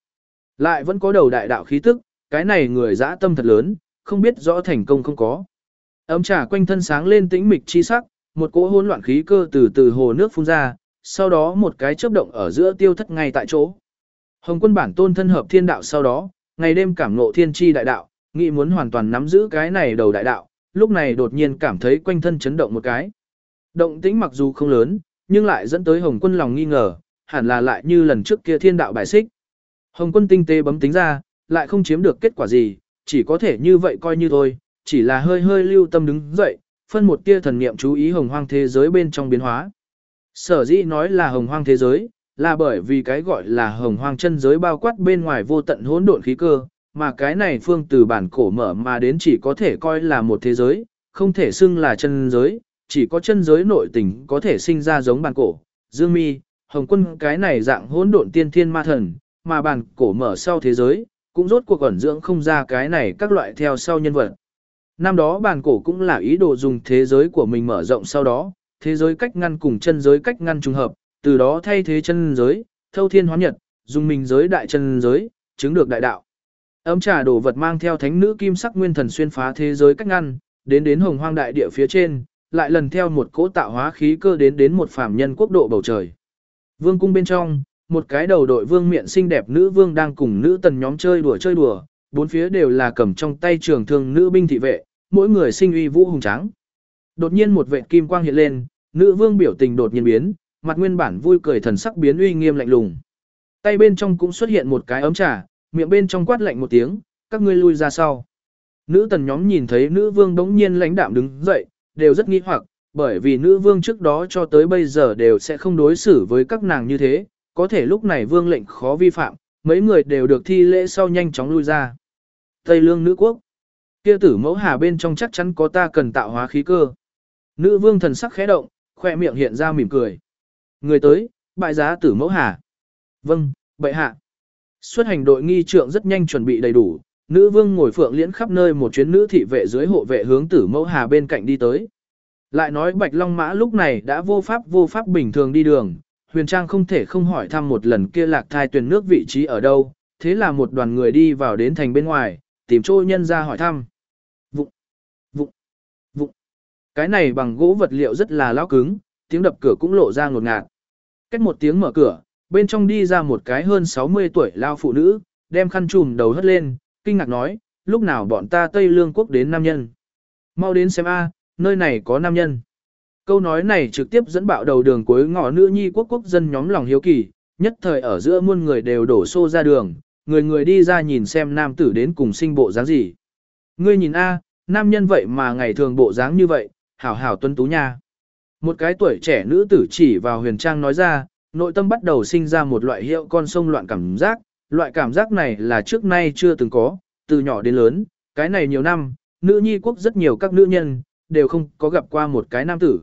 Lại vẫn có đầu đại đạo khí tức, cái này người dã tâm thật lớn, không biết rõ thành công không có. Ấm trà quanh thân sáng lên tĩnh mịch chi sắc, một cỗ hỗn loạn khí cơ từ từ hồ nước phun ra, sau đó một cái chớp động ở giữa tiêu thất ngay tại chỗ. Hồng quân bản tôn thân hợp thiên đạo sau đó, ngày đêm cảm ngộ thiên chi đại đạo, nghĩ muốn hoàn toàn nắm giữ cái này đầu đại đạo, lúc này đột nhiên cảm thấy quanh thân chấn động một cái. Động tĩnh mặc dù không lớn, nhưng lại dẫn tới Hồng quân lòng nghi ngờ, hẳn là lại như lần trước kia thiên đạo bài xích. Hồng quân tinh tế bấm tính ra, lại không chiếm được kết quả gì, chỉ có thể như vậy coi như thôi, chỉ là hơi hơi lưu tâm đứng dậy, phân một tia thần niệm chú ý hồng hoang thế giới bên trong biến hóa. Sở dĩ nói là hồng hoang thế giới, là bởi vì cái gọi là hồng hoang chân giới bao quát bên ngoài vô tận hỗn độn khí cơ, mà cái này phương từ bản cổ mở mà đến chỉ có thể coi là một thế giới, không thể xưng là chân giới, chỉ có chân giới nội tình có thể sinh ra giống bản cổ, dương mi, hồng quân cái này dạng hỗn độn tiên thiên ma thần, mà bản cổ mở sau thế giới, cũng rốt cuộc ẩn dưỡng không ra cái này các loại theo sau nhân vật. Năm đó bàn cổ cũng là ý đồ dùng thế giới của mình mở rộng sau đó, thế giới cách ngăn cùng chân giới cách ngăn trùng hợp, từ đó thay thế chân giới, thâu thiên hóa nhật, dùng mình giới đại chân giới, chứng được đại đạo. Ấm trà đồ vật mang theo thánh nữ kim sắc nguyên thần xuyên phá thế giới cách ngăn, đến đến hồng hoang đại địa phía trên, lại lần theo một cỗ tạo hóa khí cơ đến đến một phàm nhân quốc độ bầu trời. Vương cung bên trong, một cái đầu đội vương miện xinh đẹp nữ vương đang cùng nữ tần nhóm chơi đùa chơi đùa, bốn phía đều là cầm trong tay trường thương nữ binh thị vệ, mỗi người sinh uy vũ hùng tráng. Đột nhiên một vệt kim quang hiện lên, nữ vương biểu tình đột nhiên biến, mặt nguyên bản vui cười thần sắc biến uy nghiêm lạnh lùng. Tay bên trong cũng xuất hiện một cái ấm trà, miệng bên trong quát lạnh một tiếng, các ngươi lui ra sau. Nữ tần nhóm nhìn thấy nữ vương đống nhiên lãnh đạm đứng dậy, đều rất nghi hoặc, bởi vì nữ vương trước đó cho tới bây giờ đều sẽ không đối xử với các nàng như thế, có thể lúc này vương lệnh khó vi phạm, mấy người đều được thi lễ sau nhanh chóng lui ra. Tây lương nữ quốc. Kia tử mẫu hà bên trong chắc chắn có ta cần tạo hóa khí cơ. Nữ vương thần sắc khẽ động, khoe miệng hiện ra mỉm cười. Người tới, bại giá tử mẫu hà. Vâng, bệ hạ. Xuất hành đội nghi trượng rất nhanh chuẩn bị đầy đủ, nữ vương ngồi phượng liễn khắp nơi một chuyến nữ thị vệ dưới hộ vệ hướng tử mẫu hà bên cạnh đi tới. Lại nói Bạch Long Mã lúc này đã vô pháp vô pháp bình thường đi đường, huyền trang không thể không hỏi thăm một lần kia lạc thai tuyển nước vị trí ở đâu, thế là một đoàn người đi vào đến thành bên ngoài, tìm chỗ nhân ra hỏi thăm. Vụng, vụng, vụng. Cái này bằng gỗ vật liệu rất là lão cứng, tiếng đập cửa cũng lộ ra ngột ngạt. Cách một tiếng mở cửa, bên trong đi ra một cái hơn 60 tuổi lao phụ nữ, đem khăn trùm đầu hất lên, kinh ngạc nói, lúc nào bọn ta Tây Lương quốc đến nam nhân. Mau đến xem a, nơi này có nam nhân. Câu nói này trực tiếp dẫn bạo đầu đường cuối ngõ nữ nhi quốc quốc dân nhóm lòng hiếu kỳ, nhất thời ở giữa muôn người đều đổ xô ra đường, người người đi ra nhìn xem nam tử đến cùng sinh bộ dáng gì. Ngươi nhìn a, nam nhân vậy mà ngày thường bộ dáng như vậy, hảo hảo tuân tú nha. Một cái tuổi trẻ nữ tử chỉ vào huyền trang nói ra, nội tâm bắt đầu sinh ra một loại hiệu con sông loạn cảm giác, loại cảm giác này là trước nay chưa từng có, từ nhỏ đến lớn, cái này nhiều năm, nữ nhi quốc rất nhiều các nữ nhân, đều không có gặp qua một cái nam tử.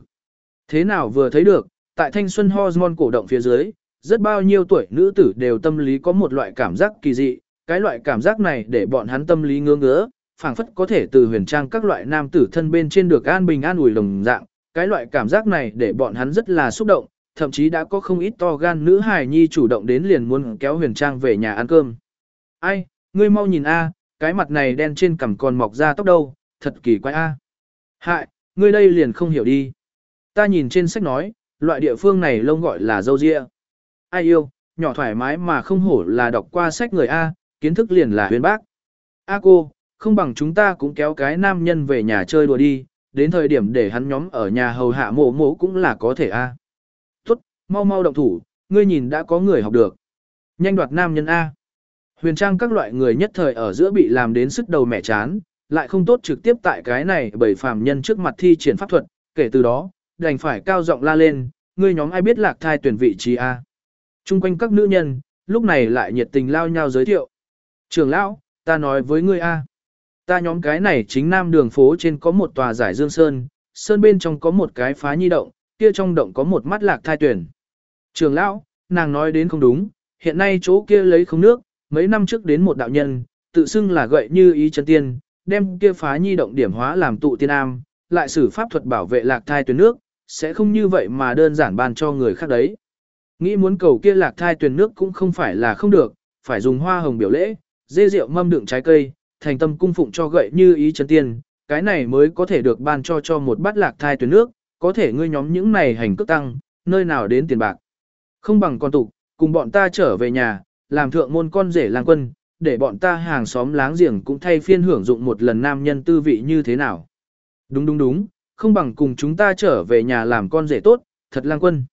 Thế nào vừa thấy được, tại thanh xuân hormone cổ động phía dưới, rất bao nhiêu tuổi nữ tử đều tâm lý có một loại cảm giác kỳ dị, cái loại cảm giác này để bọn hắn tâm lý ngứa ngứa, phảng phất có thể từ huyền trang các loại nam tử thân bên trên được an bình an ủi đồng dạng, cái loại cảm giác này để bọn hắn rất là xúc động, thậm chí đã có không ít to gan nữ hài nhi chủ động đến liền muốn kéo huyền trang về nhà ăn cơm. Ai, ngươi mau nhìn a, cái mặt này đen trên cằm còn mọc ra tóc đâu, thật kỳ quái a. Hại, ngươi đây liền không hiểu đi. Ta nhìn trên sách nói, loại địa phương này lông gọi là dâu ria. Ai yêu, nhỏ thoải mái mà không hổ là đọc qua sách người A, kiến thức liền là huyền bác. A cô, không bằng chúng ta cũng kéo cái nam nhân về nhà chơi đùa đi, đến thời điểm để hắn nhóm ở nhà hầu hạ mộ mộ cũng là có thể A. Tốt, mau mau động thủ, ngươi nhìn đã có người học được. Nhanh đoạt nam nhân A. Huyền trang các loại người nhất thời ở giữa bị làm đến sức đầu mẻ chán, lại không tốt trực tiếp tại cái này bởi phàm nhân trước mặt thi triển pháp thuật, kể từ đó, đành phải cao giọng la lên, ngươi nhóm ai biết lạc thai tuyển vị trí a? Trung quanh các nữ nhân, lúc này lại nhiệt tình lao nhau giới thiệu. Trường lão, ta nói với ngươi a, ta nhóm cái này chính nam đường phố trên có một tòa giải dương sơn, sơn bên trong có một cái phá nhi động, kia trong động có một mắt lạc thai tuyển. Trường lão, nàng nói đến không đúng, hiện nay chỗ kia lấy không nước, mấy năm trước đến một đạo nhân, tự xưng là gậy như ý chân tiên, đem kia phá nhi động điểm hóa làm tụ tiên am, lại sử pháp thuật bảo vệ lạc thai tuyển nước, sẽ không như vậy mà đơn giản ban cho người khác đấy. Nghĩ muốn cầu kia lạc thai tuyển nước cũng không phải là không được, phải dùng hoa hồng biểu lễ, dê rượu mâm đựng trái cây, thành tâm cung phụng cho gậy như ý chân tiên, cái này mới có thể được ban cho cho một bát lạc thai tuyển nước, có thể ngươi nhóm những này hành cước tăng, nơi nào đến tiền bạc. Không bằng con tục, cùng bọn ta trở về nhà, làm thượng môn con rể lang quân, để bọn ta hàng xóm láng giềng cũng thay phiên hưởng dụng một lần nam nhân tư vị như thế nào. Đúng đúng đúng, không bằng cùng chúng ta trở về nhà làm con rể tốt, thật lang quân.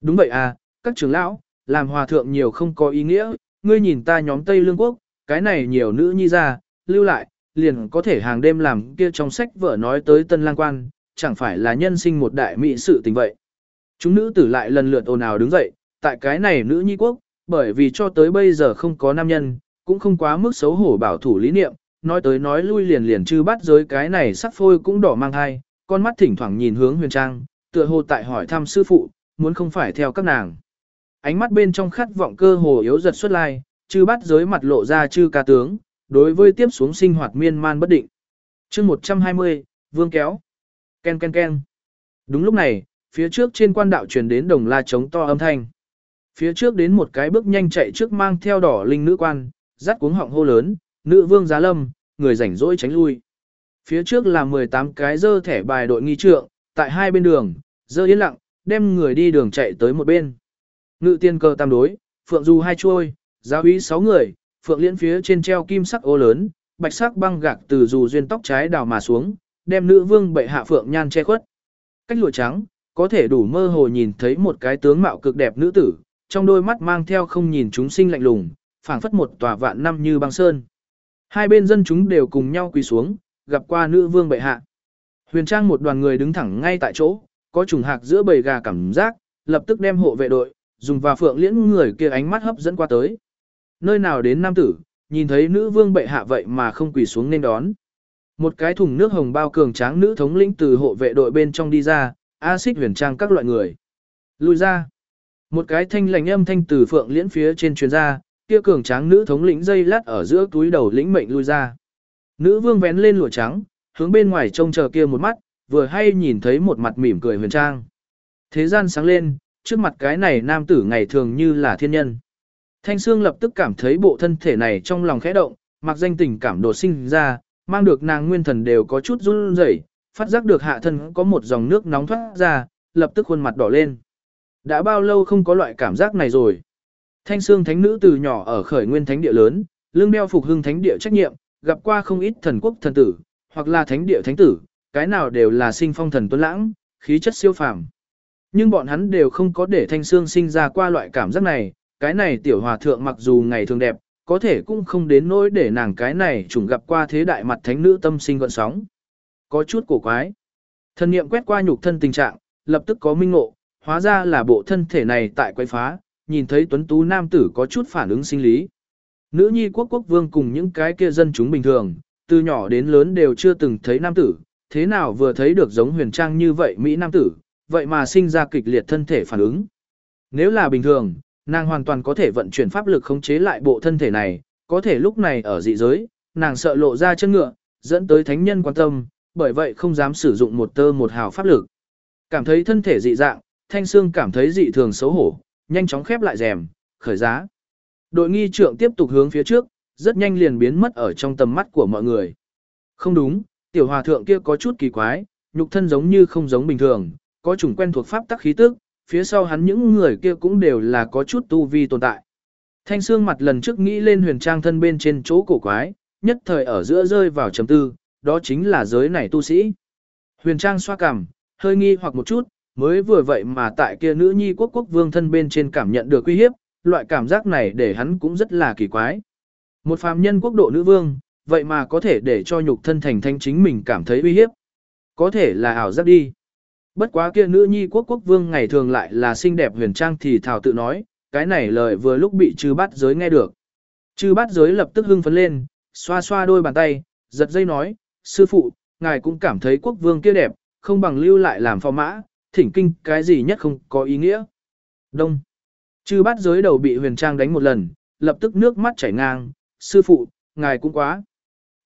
Đúng vậy à, các trưởng lão, làm hòa thượng nhiều không có ý nghĩa, ngươi nhìn ta nhóm Tây Lương Quốc, cái này nhiều nữ nhi ra, lưu lại, liền có thể hàng đêm làm kia trong sách vợ nói tới tân lang quan, chẳng phải là nhân sinh một đại mỹ sự tình vậy. Chúng nữ tử lại lần lượt ồn ào đứng dậy, tại cái này nữ nhi quốc, bởi vì cho tới bây giờ không có nam nhân, cũng không quá mức xấu hổ bảo thủ lý niệm, nói tới nói lui liền liền chư bắt giới cái này sắc phôi cũng đỏ mang hai, con mắt thỉnh thoảng nhìn hướng huyền trang, tựa hồ tại hỏi thăm sư phụ, muốn không phải theo các nàng. Ánh mắt bên trong khát vọng cơ hồ yếu giật xuất lai, chư bắt giới mặt lộ ra chư ca tướng, đối với tiếp xuống sinh hoạt miên man bất định. chương 120, vương kéo. Ken ken ken. Đúng lúc này, phía trước trên quan đạo truyền đến đồng la trống to âm thanh. Phía trước đến một cái bước nhanh chạy trước mang theo đỏ linh nữ quan, dắt cuống họng hô lớn, nữ vương giá lâm, người rảnh rỗi tránh lui. Phía trước là 18 cái dơ thẻ bài đội nghi trượng, tại hai bên đường, dơ yên lặng, đem người đi đường chạy tới một bên. Ngự tiên cơ tam đối, phượng du hai chuôi, giáo úy 6 người, phượng liễn phía trên treo kim sắc ô lớn, bạch sắc băng gạc từ dù duyên tóc trái đào mà xuống, đem nữ vương bệ hạ phượng nhan che khuất. Cách lụa trắng, có thể đủ mơ hồ nhìn thấy một cái tướng mạo cực đẹp nữ tử, trong đôi mắt mang theo không nhìn chúng sinh lạnh lùng, phảng phất một tòa vạn năm như băng sơn. Hai bên dân chúng đều cùng nhau quỳ xuống, gặp qua nữ vương bệ hạ. Huyền Trang một đoàn người đứng thẳng ngay tại chỗ, có trùng hạc giữa bầy gà cảm giác, lập tức đem hộ vệ đội, dùng và phượng liễn người kia ánh mắt hấp dẫn qua tới. Nơi nào đến nam tử, nhìn thấy nữ vương bệ hạ vậy mà không quỳ xuống nên đón. Một cái thùng nước hồng bao cường tráng nữ thống lĩnh từ hộ vệ đội bên trong đi ra, a xích huyền trang các loại người. Lui ra. Một cái thanh lành âm thanh từ phượng liễn phía trên truyền ra, kia cường tráng nữ thống lĩnh dây lát ở giữa túi đầu lĩnh mệnh lui ra. Nữ vương vén lên lụa trắng, hướng bên ngoài trông chờ kia một mắt, vừa hay nhìn thấy một mặt mỉm cười huyền trang. Thế gian sáng lên, trước mặt cái này nam tử ngày thường như là thiên nhân. Thanh Sương lập tức cảm thấy bộ thân thể này trong lòng khẽ động, mặc danh tình cảm đột sinh ra, mang được nàng nguyên thần đều có chút run rẩy, phát giác được hạ thân có một dòng nước nóng thoát ra, lập tức khuôn mặt đỏ lên. Đã bao lâu không có loại cảm giác này rồi. Thanh Sương thánh nữ từ nhỏ ở khởi nguyên thánh địa lớn, lương đeo phục hưng thánh địa trách nhiệm, gặp qua không ít thần quốc thần tử, hoặc là thánh địa thánh tử, cái nào đều là sinh phong thần tuấn lãng, khí chất siêu phàm. Nhưng bọn hắn đều không có để Thanh xương sinh ra qua loại cảm giác này, cái này tiểu hòa thượng mặc dù ngày thường đẹp, có thể cũng không đến nỗi để nàng cái này trùng gặp qua thế đại mặt thánh nữ tâm sinh gọn sóng. Có chút cổ quái. Thần niệm quét qua nhục thân tình trạng, lập tức có minh ngộ, hóa ra là bộ thân thể này tại quay phá, nhìn thấy tuấn tú nam tử có chút phản ứng sinh lý. Nữ nhi quốc quốc vương cùng những cái kia dân chúng bình thường, từ nhỏ đến lớn đều chưa từng thấy nam tử, thế nào vừa thấy được giống huyền trang như vậy Mỹ nam tử, vậy mà sinh ra kịch liệt thân thể phản ứng. Nếu là bình thường, nàng hoàn toàn có thể vận chuyển pháp lực khống chế lại bộ thân thể này, có thể lúc này ở dị giới, nàng sợ lộ ra chân ngựa, dẫn tới thánh nhân quan tâm, bởi vậy không dám sử dụng một tơ một hào pháp lực. Cảm thấy thân thể dị dạng, Thanh Sương cảm thấy dị thường xấu hổ, nhanh chóng khép lại rèm, khởi giá. Đội nghi trượng tiếp tục hướng phía trước, rất nhanh liền biến mất ở trong tầm mắt của mọi người. Không đúng, tiểu hòa thượng kia có chút kỳ quái, nhục thân giống như không giống bình thường, có chủng quen thuộc pháp tắc khí tức, phía sau hắn những người kia cũng đều là có chút tu vi tồn tại. Thanh xương mặt lần trước nghĩ lên huyền trang thân bên trên chỗ cổ quái, nhất thời ở giữa rơi vào trầm tư, đó chính là giới này tu sĩ. Huyền trang xoa cằm, hơi nghi hoặc một chút, mới vừa vậy mà tại kia nữ nhi quốc quốc vương thân bên trên cảm nhận được uy hiếp, loại cảm giác này để hắn cũng rất là kỳ quái. Một phàm nhân quốc độ nữ vương, vậy mà có thể để cho nhục thân thành thanh chính mình cảm thấy uy hiếp. Có thể là ảo giác đi. Bất quá kia nữ nhi quốc quốc vương ngày thường lại là xinh đẹp huyền trang thì thảo tự nói, cái này lời vừa lúc bị trừ bát giới nghe được. Trừ bát giới lập tức hưng phấn lên, xoa xoa đôi bàn tay, giật dây nói, sư phụ, ngài cũng cảm thấy quốc vương kia đẹp, không bằng lưu lại làm phò mã, thỉnh kinh cái gì nhất không có ý nghĩa. Đông. Chư bát giới đầu bị huyền trang đánh một lần, lập tức nước mắt chảy ngang, sư phụ, ngài cũng quá.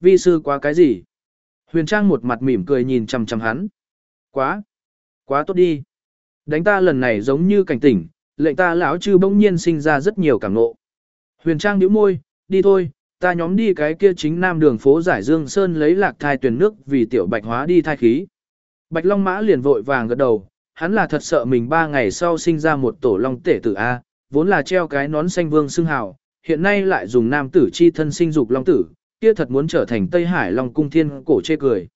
Vi sư quá cái gì? Huyền trang một mặt mỉm cười nhìn chằm chằm hắn. Quá. Quá tốt đi. Đánh ta lần này giống như cảnh tỉnh, lệnh ta lão chư bỗng nhiên sinh ra rất nhiều cảm nộ. Huyền trang nhíu môi, đi thôi, ta nhóm đi cái kia chính nam đường phố giải dương sơn lấy lạc thai tuyển nước vì tiểu bạch hóa đi thai khí. Bạch Long Mã liền vội vàng gật đầu, hắn là thật sợ mình ba ngày sau sinh ra một tổ long tể tử A, vốn là treo cái nón xanh vương xưng hào, hiện nay lại dùng nam tử chi thân sinh dục long tử, kia thật muốn trở thành Tây Hải Long cung thiên cổ chê cười.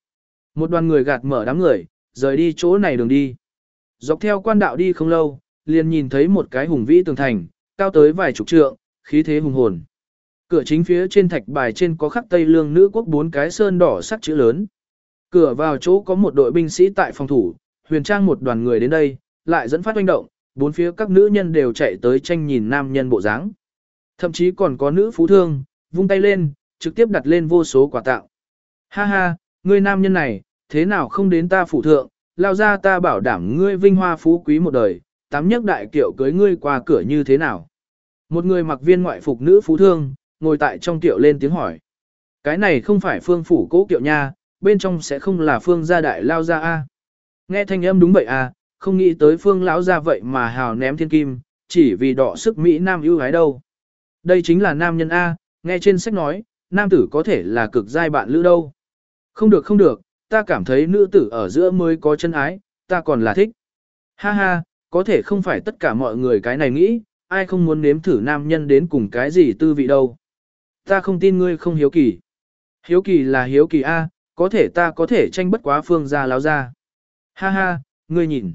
Một đoàn người gạt mở đám người, rời đi chỗ này đường đi. Dọc theo quan đạo đi không lâu, liền nhìn thấy một cái hùng vĩ tường thành, cao tới vài chục trượng, khí thế hùng hồn. Cửa chính phía trên thạch bài trên có khắc Tây Lương nữ quốc bốn cái sơn đỏ sắc chữ lớn. Cửa vào chỗ có một đội binh sĩ tại phòng thủ, huyền trang một đoàn người đến đây, lại dẫn phát hoành động, bốn phía các nữ nhân đều chạy tới tranh nhìn nam nhân bộ dáng. Thậm chí còn có nữ phú thương, vung tay lên, trực tiếp đặt lên vô số quà tặng. Ha ha, ngươi nam nhân này, thế nào không đến ta phụ thượng, lao ra ta bảo đảm ngươi vinh hoa phú quý một đời, tám nhất đại kiệu cưới ngươi qua cửa như thế nào. Một người mặc viên ngoại phục nữ phú thương, ngồi tại trong kiệu lên tiếng hỏi. Cái này không phải phương phủ cố kiệu nha, bên trong sẽ không là phương gia đại lao ra a. Nghe thanh âm đúng vậy à, không nghĩ tới phương lão ra vậy mà hào ném thiên kim, chỉ vì đọ sức Mỹ Nam ưu gái đâu. Đây chính là nam nhân A, nghe trên sách nói, nam tử có thể là cực giai bạn lữ đâu. Không được không được, ta cảm thấy nữ tử ở giữa mới có chân ái, ta còn là thích. Ha ha, có thể không phải tất cả mọi người cái này nghĩ, ai không muốn nếm thử nam nhân đến cùng cái gì tư vị đâu. Ta không tin ngươi không hiếu kỳ. Hiếu kỳ là hiếu kỳ A, có thể ta có thể tranh bất quá phương gia láo ra. Ha ha, ngươi nhìn.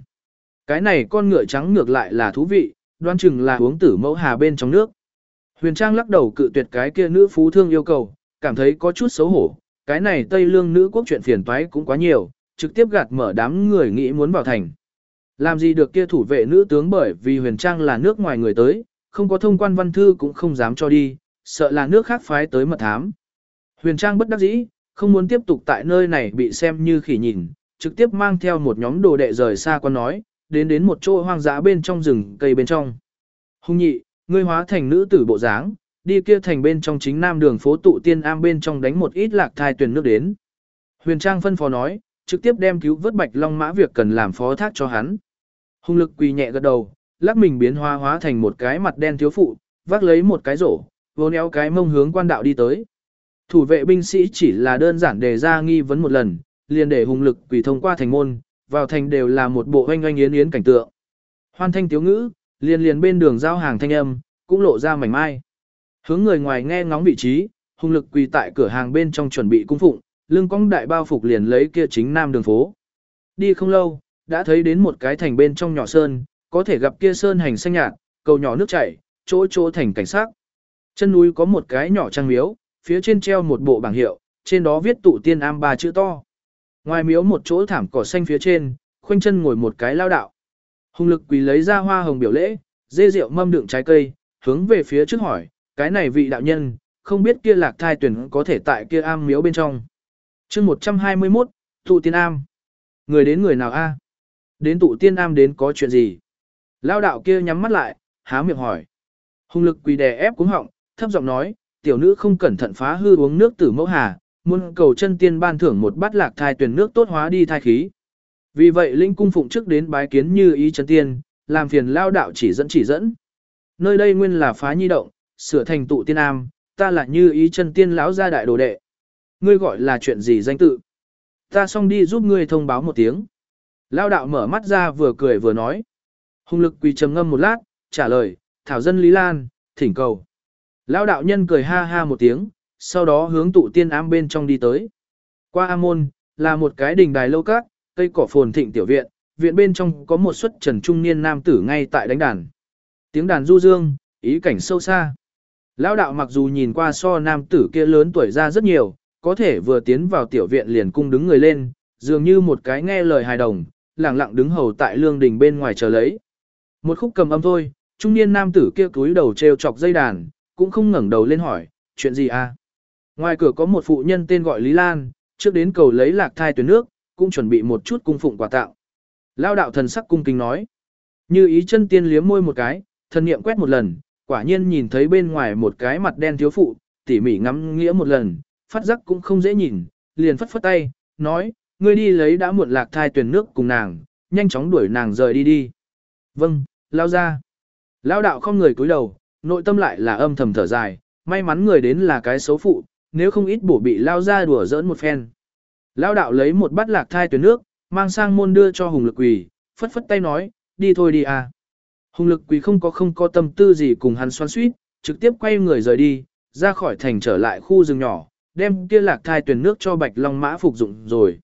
Cái này con ngựa trắng ngược lại là thú vị, đoan chừng là uống tử mẫu hà bên trong nước. Huyền Trang lắc đầu cự tuyệt cái kia nữ phú thương yêu cầu, cảm thấy có chút xấu hổ, cái này Tây Lương nữ quốc chuyện phiền toái cũng quá nhiều, trực tiếp gạt mở đám người nghĩ muốn vào thành. Làm gì được kia thủ vệ nữ tướng bởi vì huyền trang là nước ngoài người tới, không có thông quan văn thư cũng không dám cho đi, sợ là nước khác phái tới mật thám. Huyền trang bất đắc dĩ, không muốn tiếp tục tại nơi này bị xem như khỉ nhìn, trực tiếp mang theo một nhóm đồ đệ rời xa quan nói, đến đến một chỗ hoang dã bên trong rừng cây bên trong. Hung nhị, ngươi hóa thành nữ tử bộ dáng, đi kia thành bên trong chính nam đường phố tụ tiên am bên trong đánh một ít lạc thai tuyển nước đến. Huyền Trang phân phó nói, trực tiếp đem cứu vớt bạch long mã việc cần làm phó thác cho hắn. Hung lực quỳ nhẹ gật đầu, lắc mình biến hóa hóa thành một cái mặt đen thiếu phụ, vác lấy một cái rổ, vô néo cái mông hướng quan đạo đi tới. Thủ vệ binh sĩ chỉ là đơn giản đề ra nghi vấn một lần, liền để hùng lực quỳ thông qua thành môn, vào thành đều là một bộ oanh oanh yến yến cảnh tượng. Hoan thanh tiếu ngữ, liền liền bên đường giao hàng thanh âm, cũng lộ ra mảnh mai. Hướng người ngoài nghe ngóng vị trí, Hung lực quỳ tại cửa hàng bên trong chuẩn bị cung phụng, lưng cong đại bao phục liền lấy kia chính nam đường phố. Đi không lâu, đã thấy đến một cái thành bên trong nhỏ sơn, có thể gặp kia sơn hành xanh nhạt, cầu nhỏ nước chảy, chỗ chỗ thành cảnh sát. Chân núi có một cái nhỏ trang miếu, phía trên treo một bộ bảng hiệu, trên đó viết tụ tiên am ba chữ to. Ngoài miếu một chỗ thảm cỏ xanh phía trên, khoanh chân ngồi một cái lao đạo. Hùng lực quỳ lấy ra hoa hồng biểu lễ, dê rượu mâm đựng trái cây, hướng về phía trước hỏi, cái này vị đạo nhân, không biết kia lạc thai tuyển có thể tại kia am miếu bên trong. chương 121, tụ tiên am. Người đến người nào a Đến tụ tiên am đến có chuyện gì? Lao đạo kia nhắm mắt lại, há miệng hỏi. Hùng lực quỳ đè ép cuống họng, thấp giọng nói, tiểu nữ không cẩn thận phá hư uống nước tử mẫu hà, muốn cầu chân tiên ban thưởng một bát lạc thai tuyển nước tốt hóa đi thai khí. Vì vậy linh cung phụng trước đến bái kiến như ý chân tiên, làm phiền lao đạo chỉ dẫn chỉ dẫn. Nơi đây nguyên là phá nhi động, sửa thành tụ tiên am, ta là như ý chân tiên lão gia đại đồ đệ. Ngươi gọi là chuyện gì danh tự? Ta xong đi giúp ngươi thông báo một tiếng. Lao đạo mở mắt ra vừa cười vừa nói. Hùng lực quỳ trầm ngâm một lát, trả lời, thảo dân Lý Lan, thỉnh cầu. Lao đạo nhân cười ha ha một tiếng, sau đó hướng tụ tiên am bên trong đi tới. Qua am môn, là một cái đình đài lâu cát, cây cỏ phồn thịnh tiểu viện, viện bên trong có một suất trần trung niên nam tử ngay tại đánh đàn. Tiếng đàn du dương, ý cảnh sâu xa. Lão đạo mặc dù nhìn qua so nam tử kia lớn tuổi ra rất nhiều, có thể vừa tiến vào tiểu viện liền cung đứng người lên, dường như một cái nghe lời hài đồng, lặng lặng đứng hầu tại lương đình bên ngoài chờ lấy. Một khúc cầm âm thôi, trung niên nam tử kia cúi đầu treo chọc dây đàn, cũng không ngẩng đầu lên hỏi, chuyện gì à? Ngoài cửa có một phụ nhân tên gọi Lý Lan, trước đến cầu lấy lạc thai tuyển nước, cũng chuẩn bị một chút cung phụng quà tạo. Lao đạo thần sắc cung kính nói. Như ý chân tiên liếm môi một cái, thần niệm quét một lần, quả nhiên nhìn thấy bên ngoài một cái mặt đen thiếu phụ, tỉ mỉ ngắm nghĩa một lần, phát giác cũng không dễ nhìn, liền phất phất tay, nói, ngươi đi lấy đã muộn lạc thai tuyển nước cùng nàng, nhanh chóng đuổi nàng rời đi đi. Vâng, lao ra. Lao đạo không người cúi đầu, nội tâm lại là âm thầm thở dài, may mắn người đến là cái xấu phụ, nếu không ít bổ bị lao ra đùa giỡn một phen. Lao đạo lấy một bát lạc thai tuyển nước, mang sang môn đưa cho Hùng Lực Quỳ, phất phất tay nói, đi thôi đi à. Hùng Lực Quỳ không có không có tâm tư gì cùng hắn xoan suýt, trực tiếp quay người rời đi, ra khỏi thành trở lại khu rừng nhỏ, đem kia lạc thai tuyển nước cho Bạch Long Mã phục dụng rồi.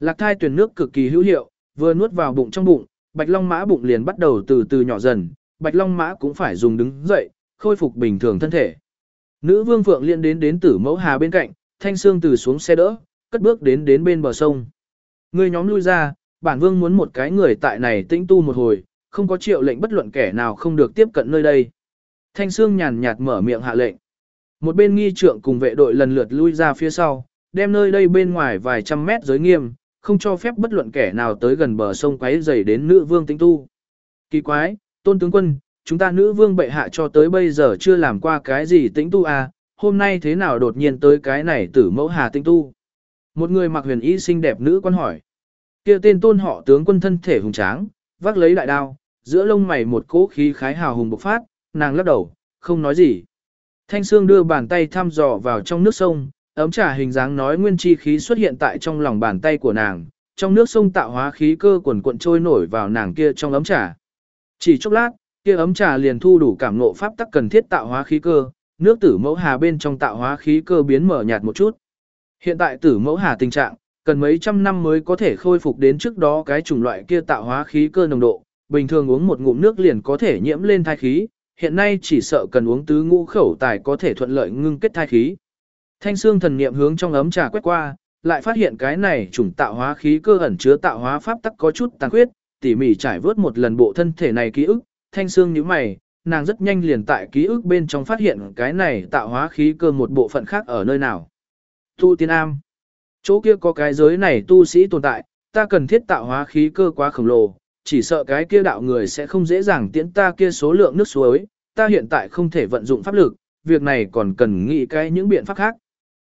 Lạc thai tuyển nước cực kỳ hữu hiệu, vừa nuốt vào bụng trong bụng, Bạch Long Mã bụng liền bắt đầu từ từ nhỏ dần, Bạch Long Mã cũng phải dùng đứng dậy, khôi phục bình thường thân thể. Nữ vương Phượng liên đến đến tử mẫu hà bên cạnh, thanh xương từ xuống xe đỡ, cất bước đến đến bên bờ sông. Người nhóm lui ra, bản vương muốn một cái người tại này tĩnh tu một hồi, không có triệu lệnh bất luận kẻ nào không được tiếp cận nơi đây. Thanh xương nhàn nhạt mở miệng hạ lệnh. Một bên nghi trượng cùng vệ đội lần lượt lui ra phía sau, đem nơi đây bên ngoài vài trăm mét giới nghiêm, không cho phép bất luận kẻ nào tới gần bờ sông quấy rầy đến nữ vương tĩnh tu. Kỳ quái, tôn tướng quân, chúng ta nữ vương bệ hạ cho tới bây giờ chưa làm qua cái gì tĩnh tu à, hôm nay thế nào đột nhiên tới cái này tử mẫu hà tĩnh tu. Một người mặc huyền y xinh đẹp nữ quan hỏi. kia tên tôn họ tướng quân thân thể hùng tráng, vác lấy đại đao, giữa lông mày một cỗ khí khái hào hùng bộc phát, nàng lắc đầu, không nói gì. Thanh Sương đưa bàn tay thăm dò vào trong nước sông, ấm trà hình dáng nói nguyên chi khí xuất hiện tại trong lòng bàn tay của nàng, trong nước sông tạo hóa khí cơ quần cuộn trôi nổi vào nàng kia trong ấm trà. Chỉ chốc lát, kia ấm trà liền thu đủ cảm ngộ pháp tắc cần thiết tạo hóa khí cơ, nước tử mẫu hà bên trong tạo hóa khí cơ biến mở nhạt một chút. Hiện tại tử mẫu hà tình trạng, cần mấy trăm năm mới có thể khôi phục đến trước đó cái chủng loại kia tạo hóa khí cơ nồng độ, bình thường uống một ngụm nước liền có thể nhiễm lên thai khí, hiện nay chỉ sợ cần uống tứ ngũ khẩu tài có thể thuận lợi ngưng kết thai khí. Thanh xương thần niệm hướng trong ấm trà quét qua, lại phát hiện cái này chủng tạo hóa khí cơ ẩn chứa tạo hóa pháp tắc có chút tàn khuyết, tỉ mỉ trải vớt một lần bộ thân thể này ký ức, thanh xương nhíu mày, nàng rất nhanh liền tại ký ức bên trong phát hiện cái này tạo hóa khí cơ một bộ phận khác ở nơi nào. Tu tiên am. Chỗ kia có cái giới này tu sĩ tồn tại, ta cần thiết tạo hóa khí cơ quá khổng lồ, chỉ sợ cái kia đạo người sẽ không dễ dàng tiễn ta kia số lượng nước suối, ta hiện tại không thể vận dụng pháp lực, việc này còn cần nghĩ cái những biện pháp khác.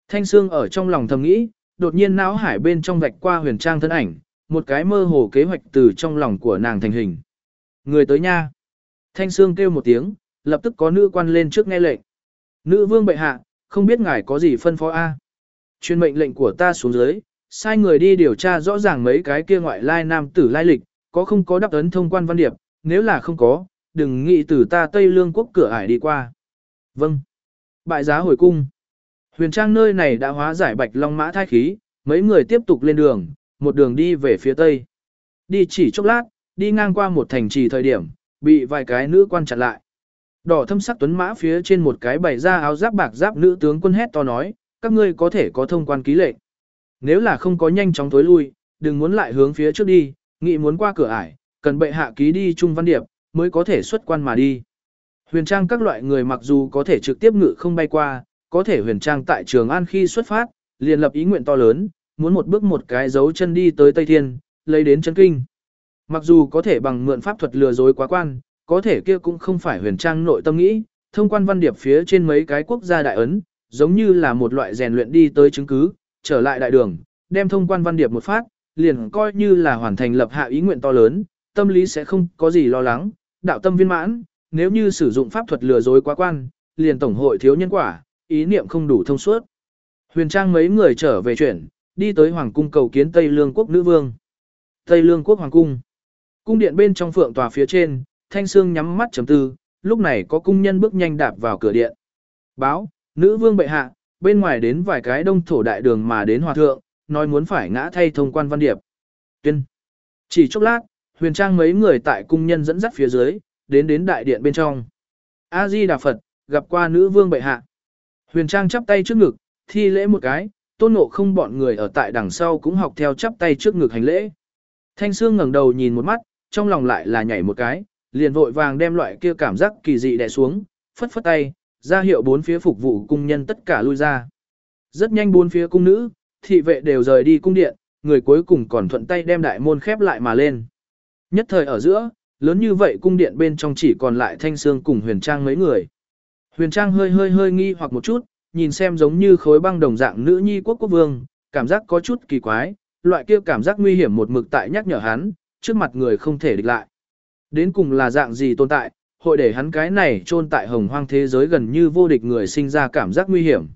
Thanh Sương ở trong lòng thầm nghĩ, đột nhiên não hải bên trong vạch qua huyền trang thân ảnh, một cái mơ hồ kế hoạch từ trong lòng của nàng thành hình. Người tới nha. Thanh Sương kêu một tiếng, lập tức có nữ quan lên trước nghe lệnh. Nữ vương bệ hạ, không biết ngài có gì phân phó A. Chuyên mệnh lệnh của ta xuống dưới, sai người đi điều tra rõ ràng mấy cái kia ngoại lai nam tử lai lịch, có không có đáp ấn thông quan văn điệp, nếu là không có, đừng nghĩ từ ta Tây Lương quốc cửa ải đi qua. Vâng. Bại giá hồi cung. Huyền trang nơi này đã hóa giải bạch long mã thai khí, mấy người tiếp tục lên đường, một đường đi về phía tây. Đi chỉ chốc lát, đi ngang qua một thành trì thời điểm, bị vài cái nữ quan chặn lại. Đỏ thâm sắc tuấn mã phía trên một cái bày ra áo giáp bạc giáp nữ tướng quân hét to nói, các ngươi có thể có thông quan ký lệnh. Nếu là không có nhanh chóng tối lui, đừng muốn lại hướng phía trước đi, nghị muốn qua cửa ải, cần bệ hạ ký đi trung văn điệp, mới có thể xuất quan mà đi. Huyền trang các loại người mặc dù có thể trực tiếp ngự không bay qua, có thể huyền trang tại trường an khi xuất phát, liền lập ý nguyện to lớn, muốn một bước một cái dấu chân đi tới Tây Thiên, lấy đến chân kinh. Mặc dù có thể bằng mượn pháp thuật lừa dối quá quan, có thể kia cũng không phải huyền trang nội tâm nghĩ, thông quan văn điệp phía trên mấy cái quốc gia đại ấn, giống như là một loại rèn luyện đi tới chứng cứ, trở lại đại đường, đem thông quan văn điệp một phát, liền coi như là hoàn thành lập hạ ý nguyện to lớn, tâm lý sẽ không có gì lo lắng, đạo tâm viên mãn, nếu như sử dụng pháp thuật lừa dối quá quan, liền tổng hội thiếu nhân quả, ý niệm không đủ thông suốt. Huyền Trang mấy người trở về chuyển, đi tới Hoàng cung cầu kiến Tây Lương quốc nữ vương. Tây Lương quốc Hoàng cung. Cung điện bên trong phượng tòa phía trên, Thanh Sương nhắm mắt chấm tư, lúc này có cung nhân bước nhanh đạp vào cửa điện. Báo, nữ vương bệ hạ, bên ngoài đến vài cái đông thổ đại đường mà đến hòa thượng, nói muốn phải ngã thay thông quan văn điệp. Tuyên. Chỉ chốc lát, huyền trang mấy người tại cung nhân dẫn dắt phía dưới, đến đến đại điện bên trong. A-di Đà Phật, gặp qua nữ vương bệ hạ. Huyền trang chắp tay trước ngực, thi lễ một cái, tôn ngộ không bọn người ở tại đằng sau cũng học theo chắp tay trước ngực hành lễ. Thanh Sương ngẩng đầu nhìn một mắt, trong lòng lại là nhảy một cái, liền vội vàng đem loại kia cảm giác kỳ dị đè xuống, phất phất tay, ra hiệu bốn phía phục vụ cung nhân tất cả lui ra. Rất nhanh bốn phía cung nữ, thị vệ đều rời đi cung điện, người cuối cùng còn thuận tay đem đại môn khép lại mà lên. Nhất thời ở giữa, lớn như vậy cung điện bên trong chỉ còn lại thanh xương cùng huyền trang mấy người. Huyền trang hơi hơi hơi nghi hoặc một chút, nhìn xem giống như khối băng đồng dạng nữ nhi quốc quốc vương, cảm giác có chút kỳ quái, loại kia cảm giác nguy hiểm một mực tại nhắc nhở hắn, trước mặt người không thể địch lại. Đến cùng là dạng gì tồn tại, hội để hắn cái này trôn tại hồng hoang thế giới gần như vô địch người sinh ra cảm giác nguy hiểm.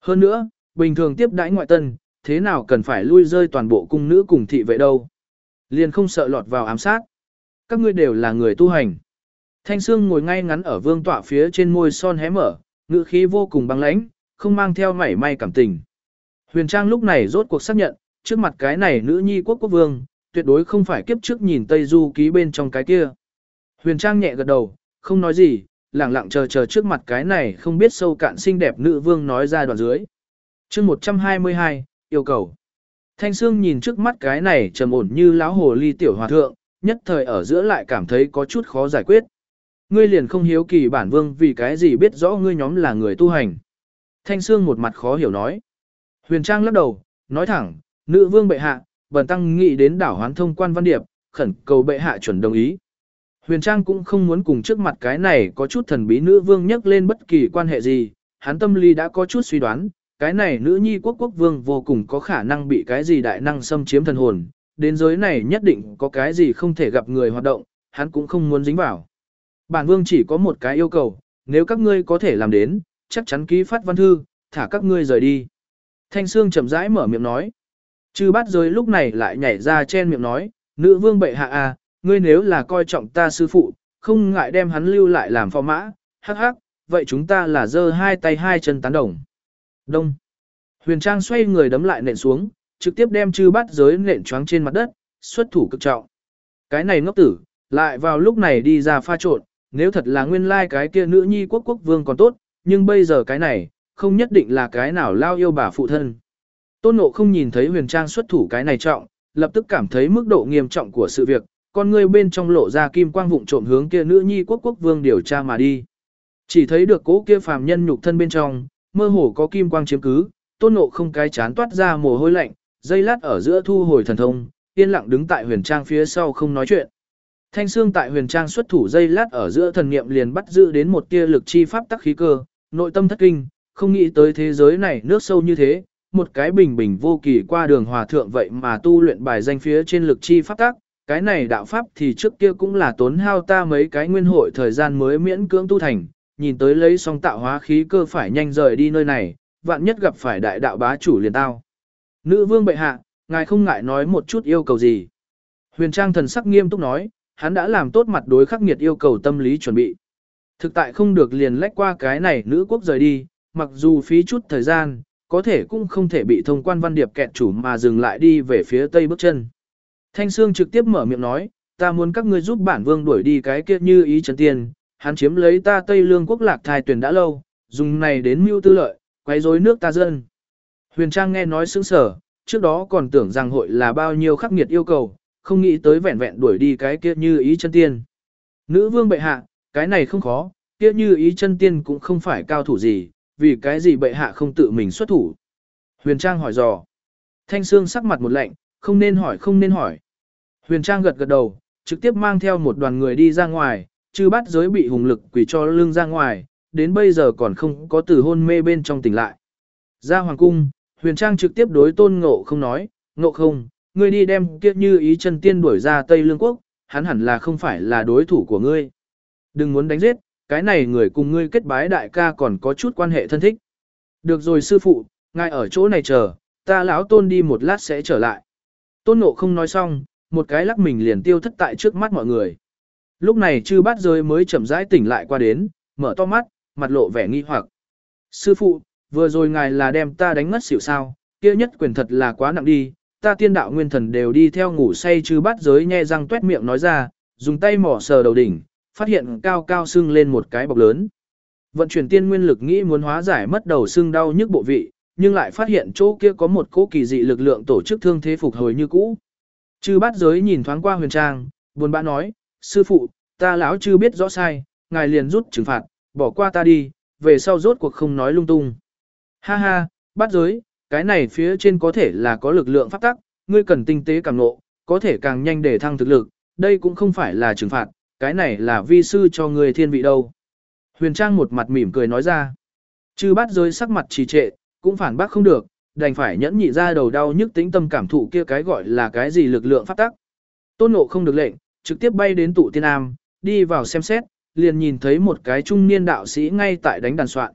Hơn nữa, bình thường tiếp đãi ngoại tân, thế nào cần phải lui rơi toàn bộ cung nữ cùng thị vệ đâu. Liền không sợ lọt vào ám sát. Các ngươi đều là người tu hành. Thanh Sương ngồi ngay ngắn ở vương tọa phía trên môi son hé mở, ngữ khí vô cùng băng lãnh, không mang theo mảy may cảm tình. Huyền Trang lúc này rốt cuộc xác nhận, trước mặt cái này nữ nhi quốc quốc vương, tuyệt đối không phải kiếp trước nhìn Tây Du ký bên trong cái kia. Huyền Trang nhẹ gật đầu, không nói gì, lặng lặng chờ chờ trước mặt cái này không biết sâu cạn xinh đẹp nữ vương nói ra đoạn dưới. chương 122, yêu cầu. Thanh Sương nhìn trước mắt cái này trầm ổn như lão hồ ly tiểu hòa thượng, nhất thời ở giữa lại cảm thấy có chút khó giải quyết. Ngươi liền không hiếu kỳ bản vương vì cái gì biết rõ ngươi nhóm là người tu hành. Thanh Sương một mặt khó hiểu nói. Huyền Trang lắc đầu, nói thẳng, nữ vương bệ hạ, bần tăng nghĩ đến đảo hoán thông quan văn điệp, khẩn cầu bệ hạ chuẩn đồng ý. Huyền Trang cũng không muốn cùng trước mặt cái này có chút thần bí nữ vương nhắc lên bất kỳ quan hệ gì, hắn tâm lý đã có chút suy đoán, cái này nữ nhi quốc quốc vương vô cùng có khả năng bị cái gì đại năng xâm chiếm thần hồn, đến giới này nhất định có cái gì không thể gặp người hoạt động, hắn cũng không muốn dính vào. Bản vương chỉ có một cái yêu cầu, nếu các ngươi có thể làm đến, chắc chắn ký phát văn thư, thả các ngươi rời đi. Thanh Sương chậm rãi mở miệng nói. Chư bát giới lúc này lại nhảy ra chen miệng nói, nữ vương bệ hạ à, ngươi nếu là coi trọng ta sư phụ, không ngại đem hắn lưu lại làm phò mã, hắc hắc, vậy chúng ta là giơ hai tay hai chân tán đồng. Đông. Huyền Trang xoay người đấm lại nện xuống, trực tiếp đem chư bát giới nện choáng trên mặt đất, xuất thủ cực trọng. Cái này ngốc tử, lại vào lúc này đi ra pha trộn, nếu thật là nguyên lai like cái kia nữ nhi quốc quốc vương còn tốt, nhưng bây giờ cái này, không nhất định là cái nào lao yêu bà phụ thân. Tôn Ngộ không nhìn thấy huyền trang xuất thủ cái này trọng, lập tức cảm thấy mức độ nghiêm trọng của sự việc, con ngươi bên trong lộ ra kim quang vụng trộm hướng kia nữ nhi quốc quốc vương điều tra mà đi. Chỉ thấy được cố kia phàm nhân nhục thân bên trong, mơ hồ có kim quang chiếm cứ, tôn ngộ không cái chán toát ra mồ hôi lạnh, dây lát ở giữa thu hồi thần thông, yên lặng đứng tại huyền trang phía sau không nói chuyện. Thanh xương tại huyền trang xuất thủ dây lát ở giữa thần niệm liền bắt giữ đến một tia lực chi pháp tắc khí cơ, nội tâm thất kinh, không nghĩ tới thế giới này nước sâu như thế, một cái bình bình vô kỳ qua đường hòa thượng vậy mà tu luyện bài danh phía trên lực chi pháp tắc, cái này đạo pháp thì trước kia cũng là tốn hao ta mấy cái nguyên hội thời gian mới miễn cưỡng tu thành, nhìn tới lấy xong tạo hóa khí cơ phải nhanh rời đi nơi này, vạn nhất gặp phải đại đạo bá chủ liền tao. Nữ vương bệ hạ, ngài không ngại nói một chút yêu cầu gì. Huyền Trang thần sắc nghiêm túc nói, hắn đã làm tốt mặt đối khắc nghiệt yêu cầu tâm lý chuẩn bị. Thực tại không được liền lách qua cái này nữ quốc rời đi, mặc dù phí chút thời gian, có thể cũng không thể bị thông quan văn điệp kẹt chủ mà dừng lại đi về phía tây bước chân. Thanh Sương trực tiếp mở miệng nói, ta muốn các ngươi giúp bản vương đuổi đi cái kia như ý trấn tiền, hắn chiếm lấy ta Tây Lương quốc lạc thai tuyển đã lâu, dùng này đến mưu tư lợi, quấy rối nước ta dân. Huyền Trang nghe nói sững sở, trước đó còn tưởng rằng hội là bao nhiêu khắc nghiệt yêu cầu, không nghĩ tới vẹn vẹn đuổi đi cái kia như ý chân tiên. Nữ vương bệ hạ, cái này không khó, kia như ý chân tiên cũng không phải cao thủ gì, vì cái gì bệ hạ không tự mình xuất thủ. Huyền Trang hỏi dò. Thanh Sương sắc mặt một lạnh, không nên hỏi không nên hỏi. Huyền Trang gật gật đầu, trực tiếp mang theo một đoàn người đi ra ngoài, chư bắt giới bị hùng lực quỷ cho lưng ra ngoài, đến bây giờ còn không có từ hôn mê bên trong tỉnh lại. Ra hoàng cung, huyền trang trực tiếp đối tôn ngộ không nói, ngộ không, ngươi đi đem kia như ý chân tiên đuổi ra Tây Lương Quốc, hắn hẳn là không phải là đối thủ của ngươi. Đừng muốn đánh giết, cái này người cùng ngươi kết bái đại ca còn có chút quan hệ thân thích. Được rồi sư phụ, ngài ở chỗ này chờ, ta lão tôn đi một lát sẽ trở lại. Tôn nộ không nói xong, một cái lắc mình liền tiêu thất tại trước mắt mọi người. Lúc này chư bát rơi mới chậm rãi tỉnh lại qua đến, mở to mắt, mặt lộ vẻ nghi hoặc. Sư phụ, vừa rồi ngài là đem ta đánh ngất xỉu sao, kia nhất quyền thật là quá nặng đi, ta tiên đạo nguyên thần đều đi theo ngủ say chư bát giới nhe răng tuét miệng nói ra, dùng tay mỏ sờ đầu đỉnh, phát hiện cao cao sưng lên một cái bọc lớn. Vận chuyển tiên nguyên lực nghĩ muốn hóa giải mất đầu sưng đau nhức bộ vị, nhưng lại phát hiện chỗ kia có một cỗ kỳ dị lực lượng tổ chức thương thế phục hồi như cũ. Chư bát giới nhìn thoáng qua huyền trang, buồn bã nói, sư phụ, ta lão chưa biết rõ sai, ngài liền rút trừng phạt, bỏ qua ta đi, về sau rốt cuộc không nói lung tung. Ha ha, bát giới, cái này phía trên có thể là có lực lượng pháp tắc, ngươi cần tinh tế càng nộ, có thể càng nhanh để thăng thực lực, đây cũng không phải là trừng phạt, cái này là vi sư cho người thiên vị đâu. Huyền Trang một mặt mỉm cười nói ra. Chư bát giới sắc mặt trì trệ, cũng phản bác không được, đành phải nhẫn nhị ra đầu đau nhức tính tâm cảm thụ kia cái gọi là cái gì lực lượng phát tắc. Tôn nộ không được lệnh, trực tiếp bay đến tụ tiên am, đi vào xem xét, liền nhìn thấy một cái trung niên đạo sĩ ngay tại đánh đàn soạn.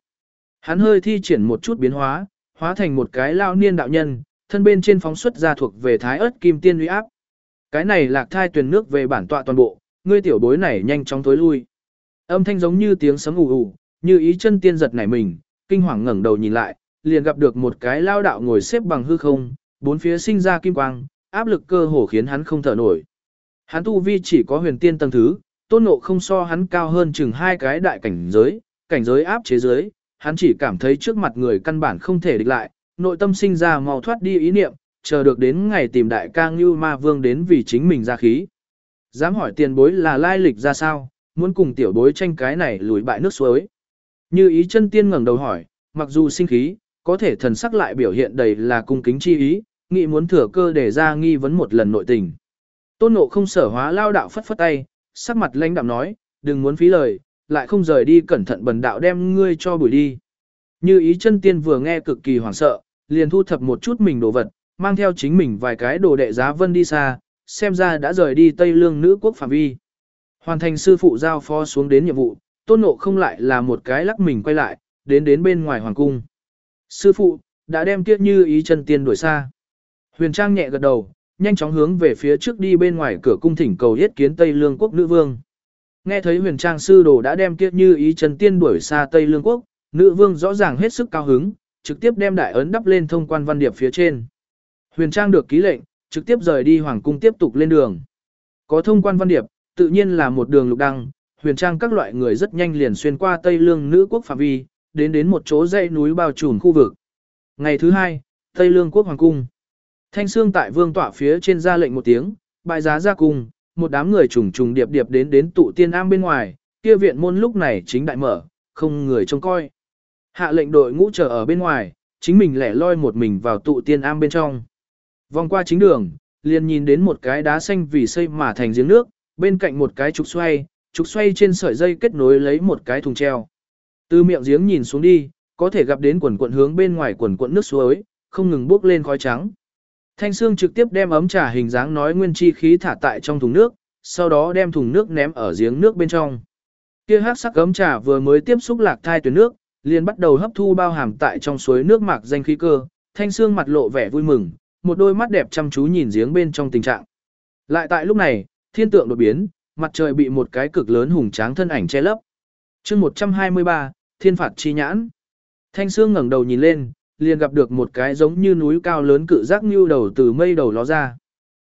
Hắn hơi thi triển một chút biến hóa, hóa thành một cái lao niên đạo nhân, thân bên trên phóng xuất ra thuộc về thái ớt kim tiên uy áp. Cái này lạc thai tuyển nước về bản tọa toàn bộ, ngươi tiểu bối này nhanh chóng tối lui. Âm thanh giống như tiếng sấm ù ù, như ý chân tiên giật nảy mình, kinh hoàng ngẩng đầu nhìn lại, liền gặp được một cái lao đạo ngồi xếp bằng hư không, bốn phía sinh ra kim quang, áp lực cơ hồ khiến hắn không thở nổi. Hắn tu vi chỉ có huyền tiên tầng thứ, tôn ngộ không so hắn cao hơn chừng hai cái đại cảnh giới, cảnh giới áp chế giới, hắn chỉ cảm thấy trước mặt người căn bản không thể địch lại, nội tâm sinh ra mau thoát đi ý niệm, chờ được đến ngày tìm đại ca Ngưu Ma Vương đến vì chính mình ra khí. Dám hỏi tiền bối là lai lịch ra sao, muốn cùng tiểu bối tranh cái này lùi bại nước suối. Như ý chân tiên ngẩng đầu hỏi, mặc dù sinh khí, có thể thần sắc lại biểu hiện đầy là cung kính chi ý, nghĩ muốn thừa cơ để ra nghi vấn một lần nội tình. Tôn nộ không sở hóa lao đạo phất phất tay, sắc mặt lãnh đạm nói, đừng muốn phí lời, lại không rời đi cẩn thận bần đạo đem ngươi cho bùi đi. Như ý chân tiên vừa nghe cực kỳ hoảng sợ, liền thu thập một chút mình đồ vật, mang theo chính mình vài cái đồ đệ giá vân đi xa, xem ra đã rời đi Tây Lương nữ quốc phạm vi. Hoàn thành sư phụ giao phó xuống đến nhiệm vụ, tôn ngộ không lại là một cái lắc mình quay lại, đến đến bên ngoài hoàng cung. Sư phụ, đã đem tiết như ý chân tiên đuổi xa. Huyền Trang nhẹ gật đầu, nhanh chóng hướng về phía trước đi bên ngoài cửa cung thỉnh cầu yết kiến Tây Lương quốc nữ vương. Nghe thấy huyền trang sư đồ đã đem kiếp như ý chân tiên đuổi xa Tây Lương quốc, nữ vương rõ ràng hết sức cao hứng, trực tiếp đem đại ấn đắp lên thông quan văn điệp phía trên. Huyền trang được ký lệnh, trực tiếp rời đi hoàng cung tiếp tục lên đường. Có thông quan văn điệp, tự nhiên là một đường lục đăng, huyền trang các loại người rất nhanh liền xuyên qua Tây Lương nữ quốc phạm vi, đến đến một chỗ dãy núi bao trùm khu vực. Ngày thứ hai, Tây Lương quốc hoàng cung. Thanh xương tại vương tọa phía trên ra lệnh một tiếng, bài giá ra cung, một đám người trùng trùng điệp điệp đến đến tụ tiên am bên ngoài, kia viện môn lúc này chính đại mở, không người trông coi. Hạ lệnh đội ngũ chờ ở bên ngoài, chính mình lẻ loi một mình vào tụ tiên am bên trong. Vòng qua chính đường, liền nhìn đến một cái đá xanh vì xây mà thành giếng nước, bên cạnh một cái trục xoay, trục xoay trên sợi dây kết nối lấy một cái thùng treo. Từ miệng giếng nhìn xuống đi, có thể gặp đến quần quận hướng bên ngoài quần quận nước suối, không ngừng bốc lên khói trắng. Thanh Sương trực tiếp đem ấm trà hình dáng nói nguyên chi khí thả tại trong thùng nước, sau đó đem thùng nước ném ở giếng nước bên trong. Kia hắc sắc ấm trà vừa mới tiếp xúc lạc thai tuyến nước, liền bắt đầu hấp thu bao hàm tại trong suối nước mạc danh khí cơ, Thanh Sương mặt lộ vẻ vui mừng, một đôi mắt đẹp chăm chú nhìn giếng bên trong tình trạng. Lại tại lúc này, thiên tượng đột biến, mặt trời bị một cái cực lớn hùng tráng thân ảnh che lấp. chương 123, thiên phạt chi nhãn. Thanh Sương ngẩng đầu nhìn lên, liền gặp được một cái giống như núi cao lớn cự giác như đầu từ mây đầu ló ra.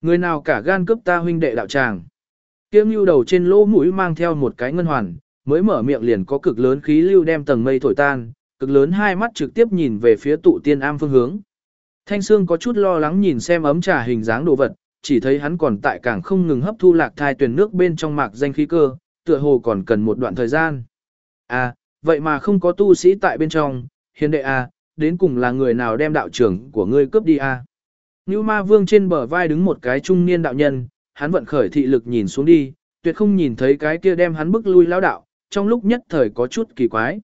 Người nào cả gan cướp ta huynh đệ đạo tràng. Kiếm như đầu trên lỗ mũi mang theo một cái ngân hoàn, mới mở miệng liền có cực lớn khí lưu đem tầng mây thổi tan, cực lớn hai mắt trực tiếp nhìn về phía tụ tiên am phương hướng. Thanh Sương có chút lo lắng nhìn xem ấm trà hình dáng đồ vật, chỉ thấy hắn còn tại càng không ngừng hấp thu lạc thai tuyển nước bên trong mạc danh khí cơ, tựa hồ còn cần một đoạn thời gian. À, vậy mà không có tu sĩ tại bên trong, hiền đệ à, đến cùng là người nào đem đạo trưởng của ngươi cướp đi à. Như ma vương trên bờ vai đứng một cái trung niên đạo nhân, hắn vận khởi thị lực nhìn xuống đi, tuyệt không nhìn thấy cái kia đem hắn bức lui lão đạo, trong lúc nhất thời có chút kỳ quái.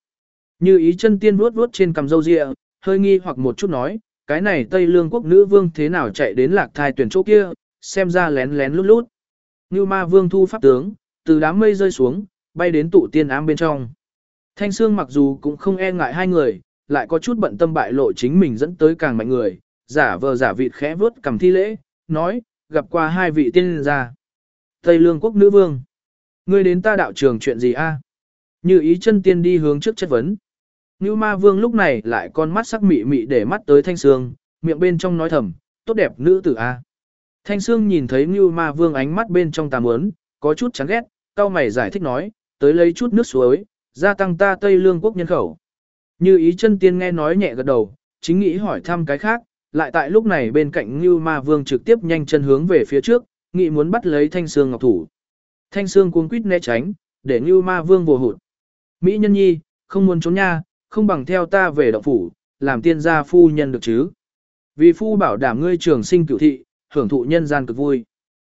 Như ý chân tiên vuốt vuốt trên cằm râu ria, hơi nghi hoặc một chút nói, cái này Tây Lương quốc nữ vương thế nào chạy đến lạc thai tuyển chỗ kia, xem ra lén lén lút lút. Như ma vương thu pháp tướng, từ đám mây rơi xuống, bay đến tụ tiên ám bên trong. Thanh Sương mặc dù cũng không e ngại hai người, lại có chút bận tâm bại lộ chính mình dẫn tới càng mạnh người, giả vờ giả vịt khẽ vớt cầm thi lễ, nói, gặp qua hai vị tiên gia. Tây Lương quốc nữ vương. Ngươi đến ta đạo trường chuyện gì a? Như ý chân tiên đi hướng trước chất vấn. Như ma vương lúc này lại con mắt sắc mị mị để mắt tới thanh sương, miệng bên trong nói thầm, tốt đẹp nữ tử a. Thanh sương nhìn thấy như ma vương ánh mắt bên trong tà muốn, có chút chán ghét, cao mày giải thích nói, tới lấy chút nước suối, gia tăng ta Tây Lương quốc nhân khẩu. Như ý chân tiên nghe nói nhẹ gật đầu, chính nghĩ hỏi thăm cái khác, lại tại lúc này bên cạnh Như Ma Vương trực tiếp nhanh chân hướng về phía trước, nghĩ muốn bắt lấy Thanh Sương Ngọc thủ. Thanh Sương cuống quýt né tránh, để Như Ma Vương vồ hụt. Mỹ nhân nhi, không muốn trốn nha, không bằng theo ta về động phủ, làm tiên gia phu nhân được chứ. Vì phu bảo đảm ngươi trường sinh cửu thị, hưởng thụ nhân gian cực vui.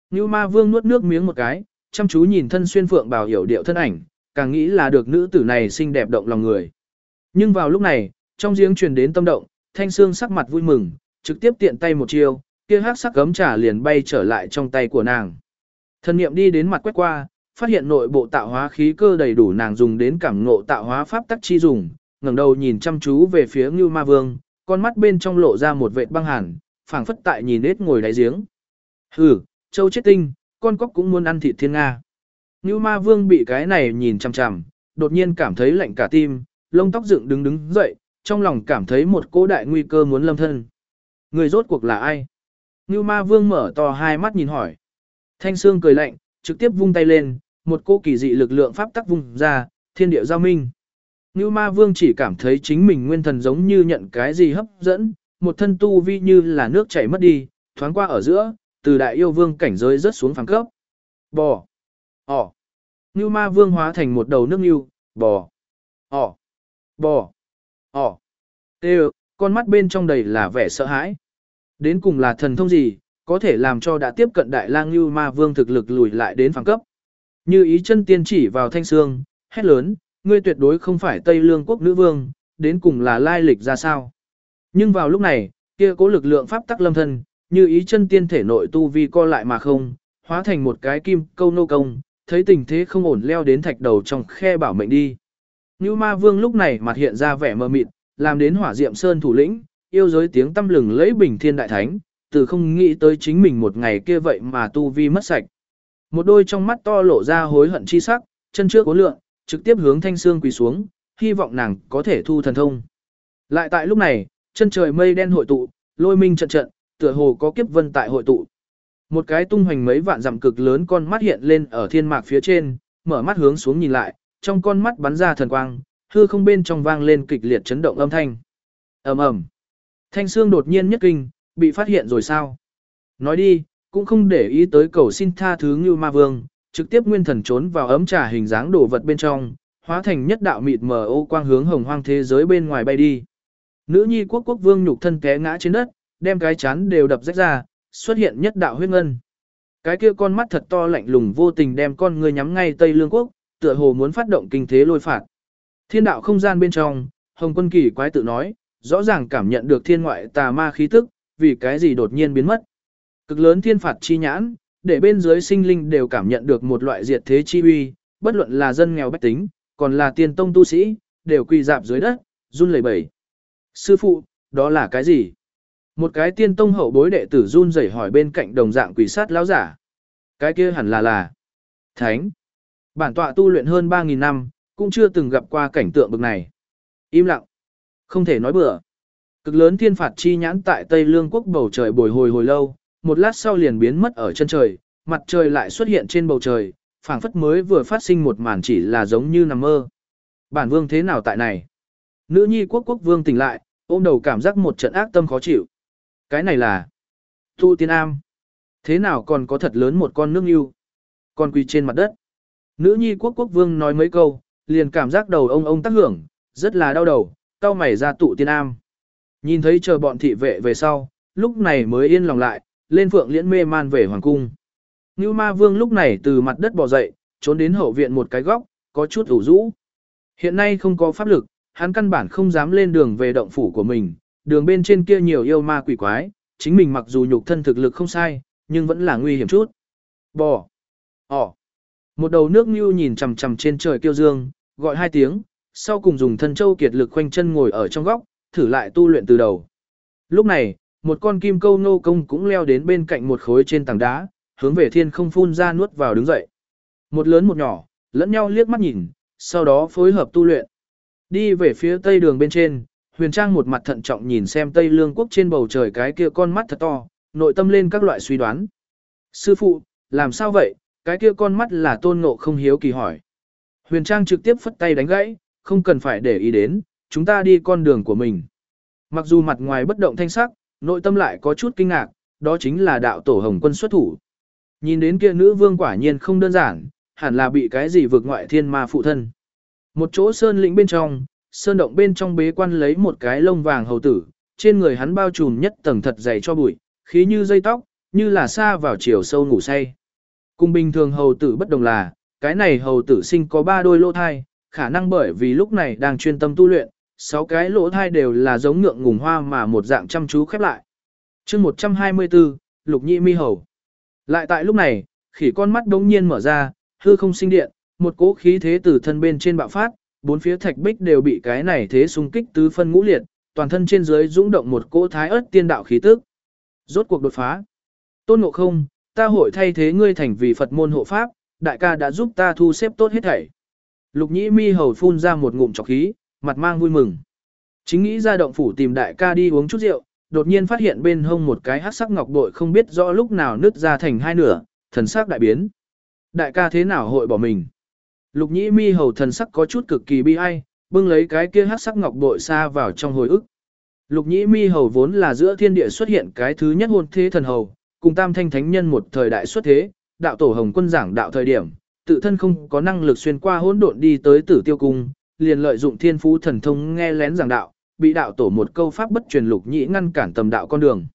Như Ma Vương nuốt nước miếng một cái, chăm chú nhìn thân xuyên phượng bảo hiểu điệu thân ảnh, càng nghĩ là được nữ tử này xinh đẹp động lòng người. Nhưng vào lúc này, trong giếng truyền đến tâm động, Thanh xương sắc mặt vui mừng, trực tiếp tiện tay một chiêu, kia hắc sắc gấm trà liền bay trở lại trong tay của nàng. Thần niệm đi đến mặt quét qua, phát hiện nội bộ tạo hóa khí cơ đầy đủ nàng dùng đến cảm ngộ tạo hóa pháp tắc chi dùng, ngẩng đầu nhìn chăm chú về phía Ngưu Ma Vương, con mắt bên trong lộ ra một vệt băng hàn, phảng phất tại nhìn nết ngồi đáy giếng. Hừ, châu chết tinh, con cóc cũng muốn ăn thịt thiên nga. Ngưu Ma Vương bị cái này nhìn chằm chằm, đột nhiên cảm thấy lạnh cả tim, lông tóc dựng đứng đứng dậy, trong lòng cảm thấy một cỗ đại nguy cơ muốn lâm thân. Người rốt cuộc là ai? Ngưu ma vương mở to hai mắt nhìn hỏi. Thanh Sương cười lạnh, trực tiếp vung tay lên, một cỗ kỳ dị lực lượng pháp tắc vung ra, thiên địa giao minh. Ngưu ma vương chỉ cảm thấy chính mình nguyên thần giống như nhận cái gì hấp dẫn, một thân tu vi như là nước chảy mất đi, thoáng qua ở giữa, từ đại yêu vương cảnh giới rớt xuống phẳng cấp. Bò. Ỏ. Ngưu ma vương hóa thành một đầu nước ngưu, bò. Ỏ. Bò. Ỏ. Tê con mắt bên trong đầy là vẻ sợ hãi. Đến cùng là thần thông gì, có thể làm cho đã tiếp cận đại lang như ma vương thực lực lùi lại đến phẳng cấp. Như ý chân tiên chỉ vào thanh xương, hét lớn, ngươi tuyệt đối không phải Tây Lương quốc nữ vương, đến cùng là lai lịch ra sao. Nhưng vào lúc này, kia cố lực lượng pháp tắc lâm thân, như ý chân tiên thể nội tu vi co lại mà không, hóa thành một cái kim câu nô công, thấy tình thế không ổn leo đến thạch đầu trong khe bảo mệnh đi. Như ma vương lúc này mặt hiện ra vẻ mơ mịt, làm đến hỏa diệm sơn thủ lĩnh, yêu giới tiếng tâm lừng lấy bình thiên đại thánh, từ không nghĩ tới chính mình một ngày kia vậy mà tu vi mất sạch. Một đôi trong mắt to lộ ra hối hận chi sắc, chân trước cố lượng, trực tiếp hướng thanh xương quỳ xuống, hy vọng nàng có thể thu thần thông. Lại tại lúc này, chân trời mây đen hội tụ, lôi minh trận trận, tựa hồ có kiếp vân tại hội tụ. Một cái tung hoành mấy vạn dặm cực lớn con mắt hiện lên ở thiên mạc phía trên, mở mắt hướng xuống nhìn lại, trong con mắt bắn ra thần quang, hư không bên trong vang lên kịch liệt chấn động âm thanh. Ầm ầm. Thanh xương đột nhiên nhất kinh, bị phát hiện rồi sao? Nói đi, cũng không để ý tới cầu xin tha thứ Ngưu Ma Vương, trực tiếp nguyên thần trốn vào ấm trà hình dáng đồ vật bên trong, hóa thành nhất đạo mịt mờ ô quang hướng hồng hoang thế giới bên ngoài bay đi. Nữ nhi quốc quốc vương nhục thân té ngã trên đất, đem cái chán đều đập rách ra, xuất hiện nhất đạo huyết ngân. Cái kia con mắt thật to lạnh lùng vô tình đem con người nhắm ngay Tây Lương quốc, tựa hồ muốn phát động kinh thế lôi phạt. Thiên đạo không gian bên trong, Hồng Quân Kỳ quái tự nói, rõ ràng cảm nhận được thiên ngoại tà ma khí tức, vì cái gì đột nhiên biến mất. Cực lớn thiên phạt chi nhãn, để bên dưới sinh linh đều cảm nhận được một loại diệt thế chi uy, bất luận là dân nghèo bách tính, còn là tiên tông tu sĩ, đều quỳ dạp dưới đất, run lẩy bẩy. Sư phụ, đó là cái gì? Một cái tiên tông hậu bối đệ tử run rẩy hỏi bên cạnh đồng dạng quỷ sát lão giả. Cái kia hẳn là là Thánh. Bản tọa tu luyện hơn 3000 năm, cũng chưa từng gặp qua cảnh tượng bực này. Im lặng. Không thể nói bừa. Cực lớn thiên phạt chi nhãn tại Tây Lương quốc bầu trời bồi hồi hồi lâu, một lát sau liền biến mất ở chân trời, mặt trời lại xuất hiện trên bầu trời, phảng phất mới vừa phát sinh một màn chỉ là giống như nằm mơ. Bản vương thế nào tại này? Nữ nhi quốc quốc vương tỉnh lại, ôm đầu cảm giác một trận ác tâm khó chịu. Cái này là Tu Tiên Am. Thế nào còn có thật lớn một con nước yêu? Con quỳ trên mặt đất. Nữ nhi quốc quốc vương nói mấy câu, liền cảm giác đầu ông ông tác hưởng, rất là đau đầu, cao mày ra tụ tiên am. Nhìn thấy chờ bọn thị vệ về sau, lúc này mới yên lòng lại, lên phượng liễn mê man về hoàng cung. Ngưu ma vương lúc này từ mặt đất bò dậy, trốn đến hậu viện một cái góc, có chút ủ rũ. Hiện nay không có pháp lực, hắn căn bản không dám lên đường về động phủ của mình, đường bên trên kia nhiều yêu ma quỷ quái, chính mình mặc dù nhục thân thực lực không sai, nhưng vẫn là nguy hiểm chút. Bò. Ồ. Một đầu nước Ngưu nhìn chằm chằm trên trời kiêu dương, gọi hai tiếng, sau cùng dùng thân châu kiệt lực khoanh chân ngồi ở trong góc, thử lại tu luyện từ đầu. Lúc này, một con kim câu nô công cũng leo đến bên cạnh một khối trên tảng đá, hướng về thiên không phun ra nuốt vào đứng dậy. Một lớn một nhỏ, lẫn nhau liếc mắt nhìn, sau đó phối hợp tu luyện. Đi về phía tây đường bên trên, huyền trang một mặt thận trọng nhìn xem tây lương quốc trên bầu trời cái kia con mắt thật to, nội tâm lên các loại suy đoán. Sư phụ, làm sao vậy, cái kia con mắt là tôn ngộ không hiếu kỳ hỏi. Huyền trang trực tiếp phất tay đánh gãy, không cần phải để ý đến, chúng ta đi con đường của mình. Mặc dù mặt ngoài bất động thanh sắc, nội tâm lại có chút kinh ngạc, đó chính là đạo tổ hồng quân xuất thủ. Nhìn đến kia nữ vương quả nhiên không đơn giản, hẳn là bị cái gì vượt ngoại thiên ma phụ thân. Một chỗ sơn lĩnh bên trong, sơn động bên trong bế quan lấy một cái lông vàng hầu tử, trên người hắn bao trùm nhất tầng thật dày cho bụi, khí như dây tóc, như là xa vào chiều sâu ngủ say. Cùng bình thường hầu tử bất đồng là, cái này hầu tử sinh có ba đôi lỗ thai, khả năng bởi vì lúc này đang chuyên tâm tu luyện, sáu cái lỗ thai đều là giống ngượng ngùng hoa mà một dạng chăm chú khép lại. chương 124, Lục Nhị Mi Hầu. Lại tại lúc này, khỉ con mắt đống nhiên mở ra, hư không sinh điện, một cỗ khí thế từ thân bên trên bạo phát, bốn phía thạch bích đều bị cái này thế xung kích tứ phân ngũ liệt, toàn thân trên dưới dũng động một cỗ thái ớt tiên đạo khí tức. Rốt cuộc đột phá. Tôn Ngộ Không, ta hội thay thế ngươi thành vì Phật môn hộ pháp, đại ca đã giúp ta thu xếp tốt hết thảy. Lục Nhĩ Mi hầu phun ra một ngụm trọc khí, mặt mang vui mừng. Chính nghĩ ra động phủ tìm đại ca đi uống chút rượu, đột nhiên phát hiện bên hông một cái hắc sắc ngọc bội không biết rõ lúc nào nứt ra thành hai nửa, thần sắc đại biến. Đại ca thế nào hội bỏ mình? Lục Nhĩ Mi hầu thần sắc có chút cực kỳ bi ai, bưng lấy cái kia hắc sắc ngọc bội xa vào trong hồi ức. Lục Nhĩ Mi hầu vốn là giữa thiên địa xuất hiện cái thứ nhất hôn thế thần hầu, cùng Tam Thanh Thánh Nhân một thời đại xuất thế, đạo tổ Hồng Quân giảng đạo thời điểm, tự thân không có năng lực xuyên qua hỗn độn đi tới Tử Tiêu cung, liền lợi dụng thiên phú thần thông nghe lén giảng đạo, bị đạo tổ một câu pháp bất truyền lục nhĩ ngăn cản tầm đạo con đường.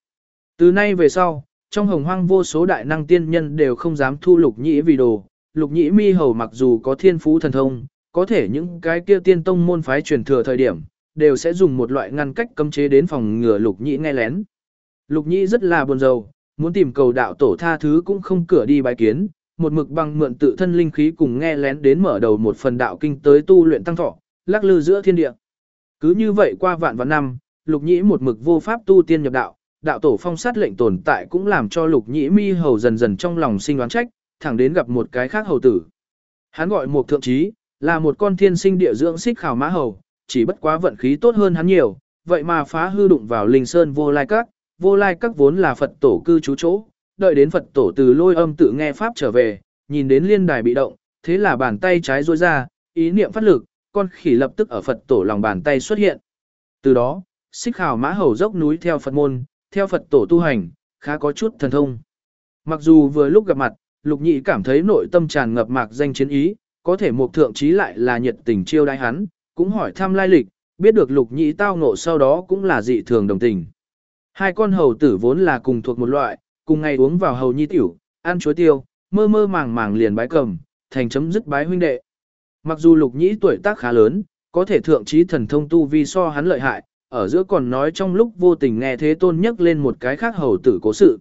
Từ nay về sau, trong hồng hoang vô số đại năng tiên nhân đều không dám thu lục nhĩ vì đồ, lục nhĩ mi hầu mặc dù có thiên phú thần thông, có thể những cái kia tiên tông môn phái truyền thừa thời điểm, đều sẽ dùng một loại ngăn cách cấm chế đến phòng ngừa lục nhĩ nghe lén. Lục nhĩ rất là buồn rầu, muốn tìm cầu đạo tổ tha thứ cũng không cửa đi bài kiến, một mực bằng mượn tự thân linh khí cùng nghe lén đến mở đầu một phần đạo kinh tới tu luyện tăng thọ, lắc lư giữa thiên địa. Cứ như vậy qua vạn vạn năm, lục nhĩ một mực vô pháp tu tiên nhập đạo, đạo tổ phong sát lệnh tồn tại cũng làm cho lục nhĩ mi hầu dần dần trong lòng sinh đoán trách, thẳng đến gặp một cái khác hầu tử. Hắn gọi một thượng trí, là một con thiên sinh địa dưỡng xích khảo mã hầu, chỉ bất quá vận khí tốt hơn hắn nhiều, vậy mà phá hư đụng vào linh sơn vô lai các, vô lai các vốn là Phật tổ cư trú chỗ, đợi đến Phật tổ từ lôi âm tự nghe Pháp trở về, nhìn đến liên đài bị động, thế là bàn tay trái rôi ra, ý niệm phát lực, con khỉ lập tức ở Phật tổ lòng bàn tay xuất hiện. Từ đó, xích khảo mã hầu dốc núi theo Phật môn, theo Phật tổ tu hành, khá có chút thần thông. Mặc dù vừa lúc gặp mặt, lục nhị cảm thấy nội tâm tràn ngập mạc danh chiến ý, có thể một thượng trí lại là nhiệt tình chiêu đãi hắn, cũng hỏi thăm lai lịch, biết được lục nhị tao ngộ sau đó cũng là dị thường đồng tình. Hai con hầu tử vốn là cùng thuộc một loại, cùng ngày uống vào hầu nhi tiểu, ăn chuối tiêu, mơ mơ màng màng liền bái cầm, thành chấm dứt bái huynh đệ. Mặc dù lục nhĩ tuổi tác khá lớn, có thể thượng trí thần thông tu vi so hắn lợi hại, ở giữa còn nói trong lúc vô tình nghe thế tôn nhắc lên một cái khác hầu tử cố sự.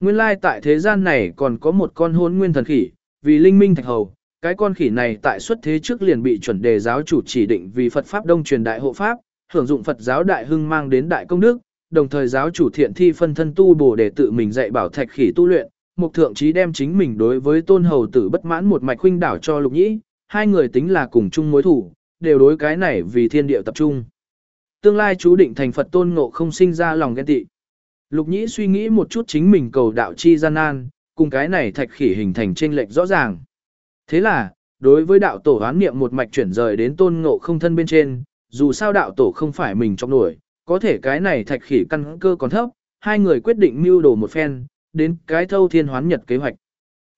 Nguyên lai tại thế gian này còn có một con hôn nguyên thần khỉ, vì linh minh thạch hầu, cái con khỉ này tại xuất thế trước liền bị chuẩn đề giáo chủ chỉ định vì Phật Pháp Đông truyền đại hộ Pháp, hưởng dụng Phật giáo đại hưng mang đến đại công đức, đồng thời giáo chủ thiện thi phân thân tu bổ để tự mình dạy bảo thạch khỉ tu luyện, mục thượng trí đem chính mình đối với tôn hầu tử bất mãn một mạch huynh đảo cho lục nhĩ, hai người tính là cùng chung mối thủ, đều đối cái này vì thiên địa tập trung. Tương lai chú định thành Phật tôn ngộ không sinh ra lòng ghen tị. Lục nhĩ suy nghĩ một chút chính mình cầu đạo chi gian nan, cùng cái này thạch khỉ hình thành trên lệch rõ ràng. Thế là, đối với đạo tổ hoán niệm một mạch chuyển rời đến tôn ngộ không thân bên trên, dù sao đạo tổ không phải mình trong nổi, có thể cái này thạch khỉ căn cơ còn thấp, hai người quyết định mưu đồ một phen, đến cái thâu thiên hoán nhật kế hoạch.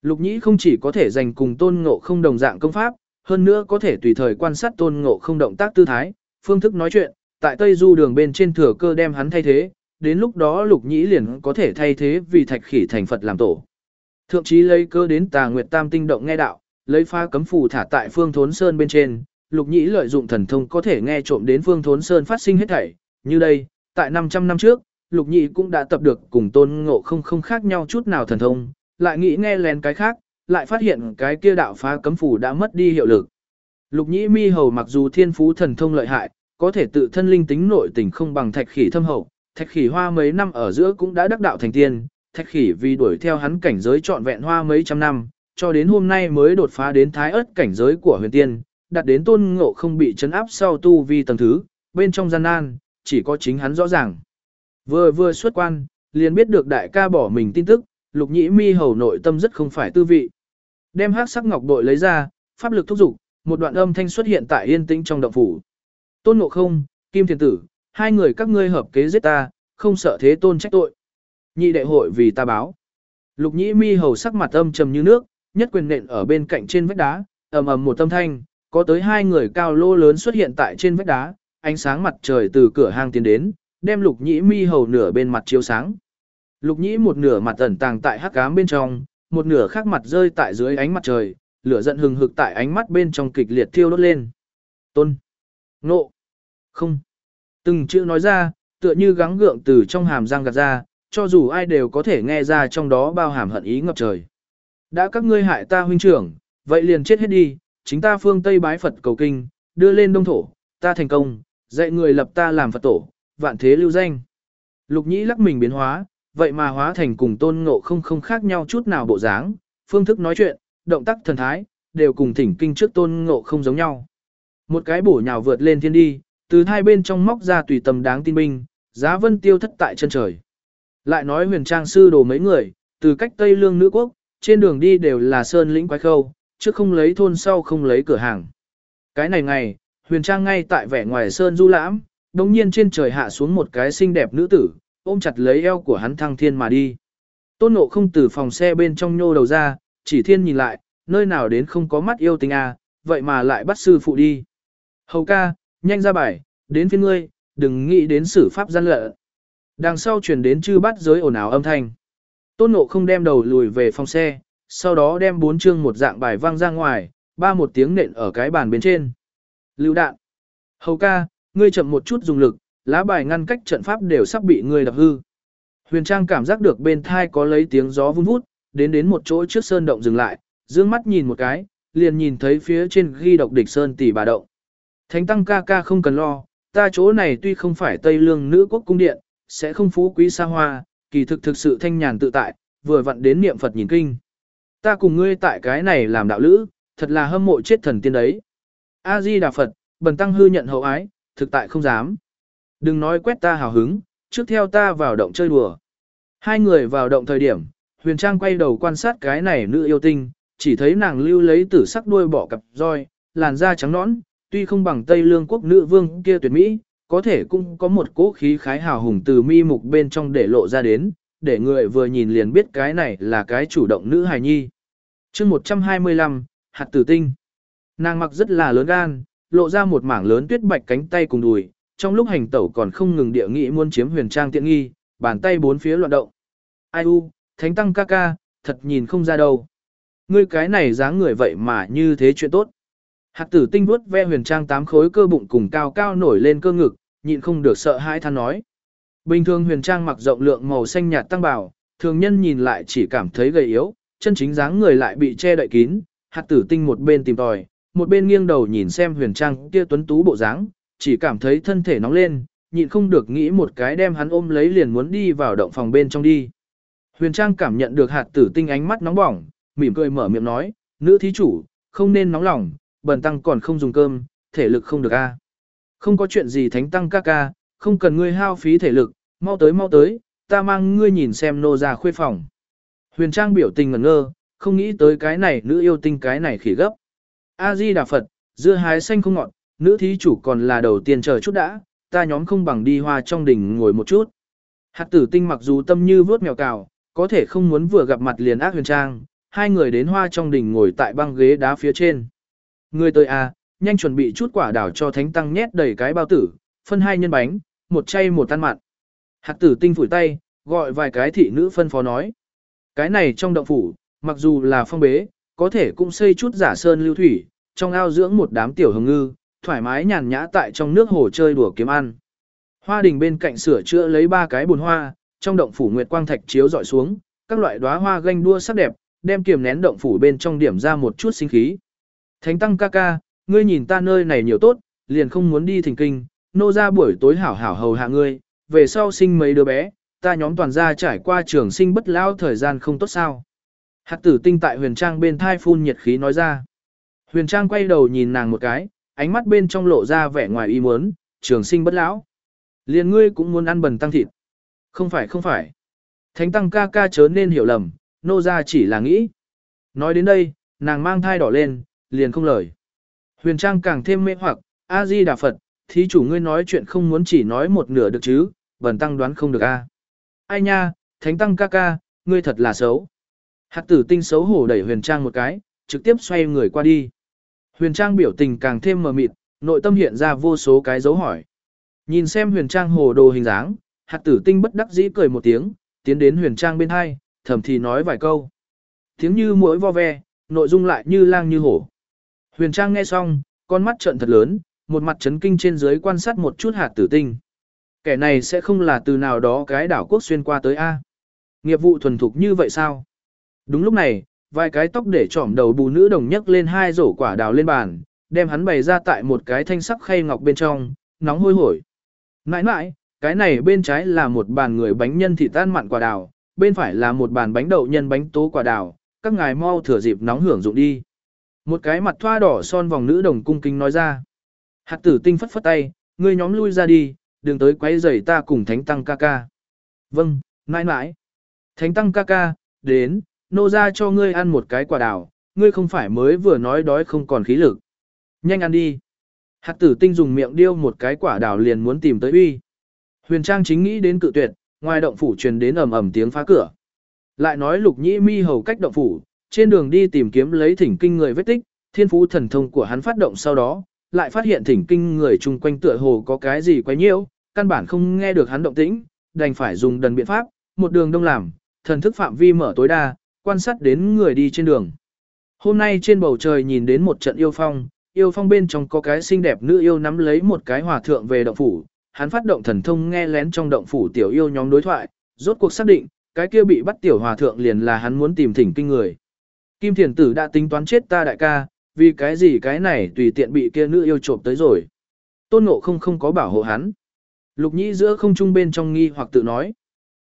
Lục nhĩ không chỉ có thể dành cùng tôn ngộ không đồng dạng công pháp, hơn nữa có thể tùy thời quan sát tôn ngộ không động tác tư thái, phương thức nói chuyện, tại Tây Du đường bên trên thừa cơ đem hắn thay thế, đến lúc đó lục nhĩ liền có thể thay thế vì thạch khỉ thành Phật làm tổ. Thượng chí lấy cơ đến tà nguyệt tam tinh động nghe đạo, lấy pha cấm phù thả tại phương thốn sơn bên trên, lục nhĩ lợi dụng thần thông có thể nghe trộm đến phương thốn sơn phát sinh hết thảy, như đây, tại 500 năm trước, lục nhĩ cũng đã tập được cùng tôn ngộ không không khác nhau chút nào thần thông, lại nghĩ nghe lén cái khác, lại phát hiện cái kia đạo phá cấm phủ đã mất đi hiệu lực. Lục nhĩ mi hầu mặc dù thiên phú thần thông lợi hại, có thể tự thân linh tính nội tình không bằng thạch khỉ thâm hậu, thạch khỉ hoa mấy năm ở giữa cũng đã đắc đạo thành tiên, thạch khỉ vì đuổi theo hắn cảnh giới trọn vẹn hoa mấy trăm năm, cho đến hôm nay mới đột phá đến thái ớt cảnh giới của huyền tiên, đạt đến tôn ngộ không bị chấn áp sau tu vi tầng thứ, bên trong gian nan, chỉ có chính hắn rõ ràng. Vừa vừa xuất quan, liền biết được đại ca bỏ mình tin tức, lục nhĩ mi hầu nội tâm rất không phải tư vị. Đem hát sắc ngọc bội lấy ra, pháp lực thúc dục một đoạn âm thanh xuất hiện tại yên tĩnh trong động phủ. Tôn ngộ không, kim thiền tử, hai người các ngươi hợp kế giết ta, không sợ thế tôn trách tội. Nhị đại hội vì ta báo. Lục nhĩ mi hầu sắc mặt âm trầm như nước, nhất quyền nện ở bên cạnh trên vách đá, ầm ầm một tâm thanh, có tới hai người cao lô lớn xuất hiện tại trên vách đá, ánh sáng mặt trời từ cửa hang tiến đến, đem lục nhĩ mi hầu nửa bên mặt chiếu sáng. Lục nhĩ một nửa mặt ẩn tàng tại hắc ám bên trong, một nửa khác mặt rơi tại dưới ánh mặt trời, lửa giận hừng hực tại ánh mắt bên trong kịch liệt thiêu đốt lên. Tôn. Nộ. Không. Từng chữ nói ra, tựa như gắng gượng từ trong hàm răng gạt ra, cho dù ai đều có thể nghe ra trong đó bao hàm hận ý ngập trời. Đã các ngươi hại ta huynh trưởng, vậy liền chết hết đi, chính ta phương Tây bái Phật cầu kinh, đưa lên đông thổ, ta thành công, dạy người lập ta làm Phật tổ, vạn thế lưu danh. Lục nhĩ lắc mình biến hóa, vậy mà hóa thành cùng tôn ngộ không không khác nhau chút nào bộ dáng, phương thức nói chuyện, động tác thần thái, đều cùng thỉnh kinh trước tôn ngộ không giống nhau. Một cái bổ nhào vượt lên thiên đi, từ hai bên trong móc ra tùy tầm đáng tin binh, giá vân tiêu thất tại chân trời. Lại nói huyền trang sư đồ mấy người, từ cách Tây Lương nữ quốc, trên đường đi đều là sơn lĩnh quái khâu, trước không lấy thôn sau không lấy cửa hàng. Cái này ngày, huyền trang ngay tại vẻ ngoài sơn du lãm, đồng nhiên trên trời hạ xuống một cái xinh đẹp nữ tử, ôm chặt lấy eo của hắn thăng thiên mà đi. Tôn nộ không từ phòng xe bên trong nhô đầu ra, chỉ thiên nhìn lại, nơi nào đến không có mắt yêu tình à, vậy mà lại bắt sư phụ đi. Hầu ca, nhanh ra bài, đến phiên ngươi, đừng nghĩ đến xử pháp gian lợ. Đằng sau truyền đến chư bắt giới ồn ào âm thanh. Tôn nộ không đem đầu lùi về phòng xe, sau đó đem bốn chương một dạng bài văng ra ngoài, ba một tiếng nện ở cái bàn bên trên. Lưu đạn. Hầu ca, ngươi chậm một chút dùng lực, lá bài ngăn cách trận pháp đều sắp bị ngươi đập hư. Huyền Trang cảm giác được bên thai có lấy tiếng gió vun vút, đến đến một chỗ trước sơn động dừng lại, dương mắt nhìn một cái, liền nhìn thấy phía trên ghi độc địch sơn tỷ bà động. Thánh tăng ca ca không cần lo, ta chỗ này tuy không phải Tây Lương nữ quốc cung điện, sẽ không phú quý xa hoa, kỳ thực thực sự thanh nhàn tự tại, vừa vặn đến niệm Phật nhìn kinh. Ta cùng ngươi tại cái này làm đạo lữ, thật là hâm mộ chết thần tiên đấy. A Di Đà Phật, bần tăng hư nhận hậu ái, thực tại không dám. Đừng nói quét ta hào hứng, trước theo ta vào động chơi đùa. Hai người vào động thời điểm, Huyền Trang quay đầu quan sát cái này nữ yêu tinh, chỉ thấy nàng lưu lấy tử sắc đuôi bỏ cặp roi, làn da trắng nõn, tuy không bằng Tây Lương quốc nữ vương kia tuyệt mỹ, có thể cũng có một cỗ khí khái hào hùng từ mi mục bên trong để lộ ra đến, để người vừa nhìn liền biết cái này là cái chủ động nữ hài nhi. chương 125, hạt tử tinh. Nàng mặc rất là lớn gan, lộ ra một mảng lớn tuyết bạch cánh tay cùng đùi, trong lúc hành tẩu còn không ngừng địa nghị muốn chiếm huyền trang tiện nghi, bàn tay bốn phía loạn động. Ai u, thánh tăng ca ca, thật nhìn không ra đâu. Ngươi cái này dáng người vậy mà như thế chuyện tốt. Hạt tử tinh vuốt ve huyền trang tám khối cơ bụng cùng cao cao nổi lên cơ ngực, nhịn không được sợ hãi than nói. Bình thường huyền trang mặc rộng lượng màu xanh nhạt tăng bảo, thường nhân nhìn lại chỉ cảm thấy gầy yếu, chân chính dáng người lại bị che đậy kín, hạt tử tinh một bên tìm tòi, một bên nghiêng đầu nhìn xem huyền trang kia tuấn tú bộ dáng, chỉ cảm thấy thân thể nóng lên, nhịn không được nghĩ một cái đem hắn ôm lấy liền muốn đi vào động phòng bên trong đi. Huyền trang cảm nhận được hạt tử tinh ánh mắt nóng bỏng, mỉm cười mở miệng nói, nữ thí chủ, không nên nóng lòng, bần tăng còn không dùng cơm, thể lực không được a. Không có chuyện gì thánh tăng ca ca, không cần ngươi hao phí thể lực, mau tới mau tới, ta mang ngươi nhìn xem nô ra khuê phòng. Huyền Trang biểu tình ngẩn ngơ, không nghĩ tới cái này nữ yêu tinh cái này khỉ gấp. A-di Đà Phật, dưa hái xanh không ngọt, nữ thí chủ còn là đầu tiên chờ chút đã, ta nhóm không bằng đi hoa trong đỉnh ngồi một chút. Hạt tử tinh mặc dù tâm như vớt mèo cào, có thể không muốn vừa gặp mặt liền ác huyền trang, hai người đến hoa trong đỉnh ngồi tại băng ghế đá phía trên. Người tới a, nhanh chuẩn bị chút quả đào cho thánh tăng nhét đầy cái bao tử, phân hai nhân bánh, một chay một tan mặn. Hạt tử tinh phủi tay, gọi vài cái thị nữ phân phó nói. Cái này trong động phủ, mặc dù là phong bế, có thể cũng xây chút giả sơn lưu thủy, trong ao dưỡng một đám tiểu hồng ngư, thoải mái nhàn nhã tại trong nước hồ chơi đùa kiếm ăn. Hoa đình bên cạnh sửa chữa lấy ba cái bồn hoa, trong động phủ nguyệt quang thạch chiếu dọi xuống, các loại đóa hoa ganh đua sắc đẹp, đem kiềm nén động phủ bên trong điểm ra một chút sinh khí. Thánh tăng ca ca, ngươi nhìn ta nơi này nhiều tốt, liền không muốn đi thỉnh kinh, nô ra buổi tối hảo hảo hầu hạ ngươi, về sau sinh mấy đứa bé, ta nhóm toàn gia trải qua trường sinh bất lao thời gian không tốt sao. Hạt tử tinh tại huyền trang bên thai phun nhiệt khí nói ra. Huyền trang quay đầu nhìn nàng một cái, ánh mắt bên trong lộ ra vẻ ngoài ý muốn, trường sinh bất lão. Liền ngươi cũng muốn ăn bần tăng thịt. Không phải không phải. Thánh tăng ca ca chớ nên hiểu lầm, nô ra chỉ là nghĩ. Nói đến đây, nàng mang thai đỏ lên, liền không lời. Huyền trang càng thêm mê hoặc, A-di Đà Phật, thí chủ ngươi nói chuyện không muốn chỉ nói một nửa được chứ, bần tăng đoán không được a. Ai nha, thánh tăng ca ca, ngươi thật là xấu. Hạt tử tinh xấu hổ đẩy huyền trang một cái, trực tiếp xoay người qua đi. Huyền trang biểu tình càng thêm mờ mịt, nội tâm hiện ra vô số cái dấu hỏi. Nhìn xem huyền trang hồ đồ hình dáng, hạt tử tinh bất đắc dĩ cười một tiếng, tiến đến huyền trang bên hai, thầm thì nói vài câu. Tiếng như mũi vo ve, nội dung lại như lang như hổ. Huyền trang nghe xong, con mắt trợn thật lớn, một mặt chấn kinh trên dưới quan sát một chút hạt tử tinh. Kẻ này sẽ không là từ nào đó cái đảo quốc xuyên qua tới A. Nghiệp vụ thuần thục như vậy sao? Đúng lúc này, vài cái tóc để trỏm đầu bù nữ đồng nhấc lên hai rổ quả đào lên bàn, đem hắn bày ra tại một cái thanh sắc khay ngọc bên trong, nóng hôi hổi. nãi nãi cái này bên trái là một bàn người bánh nhân thịt tan mặn quả đào, bên phải là một bàn bánh đậu nhân bánh tố quả đào, các ngài mau thừa dịp nóng hưởng dụng đi. Một cái mặt thoa đỏ son vòng nữ đồng cung kính nói ra. Hạt tử tinh phất phất tay, ngươi nhóm lui ra đi, đừng tới quấy rầy ta cùng thánh tăng ca ca. Vâng, nãi nãi Thánh tăng ca ca, đến, nô ra cho ngươi ăn một cái quả đào, ngươi không phải mới vừa nói đói không còn khí lực. Nhanh ăn đi. Hạt tử tinh dùng miệng điêu một cái quả đào liền muốn tìm tới uy. Huyền Trang chính nghĩ đến cự tuyệt, ngoài động phủ truyền đến ầm ầm tiếng phá cửa. Lại nói lục nhĩ mi hầu cách động phủ, trên đường đi tìm kiếm lấy thỉnh kinh người vết tích, thiên phú thần thông của hắn phát động sau đó, lại phát hiện thỉnh kinh người chung quanh tựa hồ có cái gì quấy nhiễu, căn bản không nghe được hắn động tĩnh, đành phải dùng đần biện pháp, một đường đông làm, thần thức phạm vi mở tối đa, quan sát đến người đi trên đường. Hôm nay trên bầu trời nhìn đến một trận yêu phong, yêu phong bên trong có cái xinh đẹp nữ yêu nắm lấy một cái hòa thượng về động phủ, hắn phát động thần thông nghe lén trong động phủ tiểu yêu nhóm đối thoại, rốt cuộc xác định, cái kia bị bắt tiểu hòa thượng liền là hắn muốn tìm thỉnh kinh người. Kim Thiền Tử đã tính toán chết ta đại ca, vì cái gì cái này tùy tiện bị kia nữ yêu trộm tới rồi. Tôn Ngộ không không có bảo hộ hắn. Lục nhĩ giữa không trung bên trong nghi hoặc tự nói.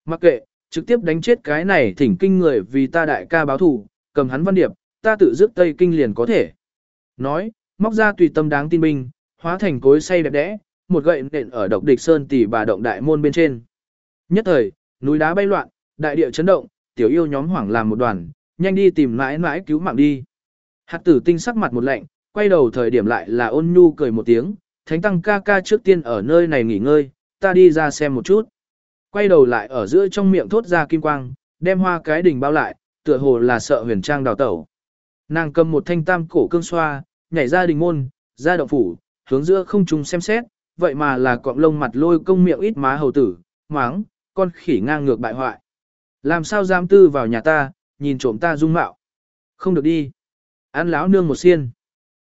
Mặc kệ, trực tiếp đánh chết cái này thỉnh kinh người vì ta đại ca báo thù, cầm hắn văn điệp, ta tự dứt tây kinh liền có thể. Nói, móc ra tùy tâm đáng tin binh, hóa thành cối say đẹp đẽ, một gậy nện ở độc địch sơn tỷ bà động đại môn bên trên. Nhất thời, núi đá bay loạn, đại địa chấn động, tiểu yêu nhóm hoảng làm một đoàn, nhanh đi tìm mãi mãi cứu mạng đi. Hạt tử tinh sắc mặt một lạnh, quay đầu thời điểm lại là ôn nhu cười một tiếng, thánh tăng ca ca trước tiên ở nơi này nghỉ ngơi, ta đi ra xem một chút. Quay đầu lại ở giữa trong miệng thốt ra kim quang, đem hoa cái đỉnh bao lại, tựa hồ là sợ huyền trang đào tẩu. Nàng cầm một thanh tam cổ cương xoa, nhảy ra đình môn, ra động phủ, hướng giữa không trung xem xét, vậy mà là cọng lông mặt lôi công miệng ít má hầu tử, máng, con khỉ ngang ngược bại hoại. Làm sao dám tư vào nhà ta, nhìn trộm ta dung mạo. Không được đi. Ăn láo nương một xiên.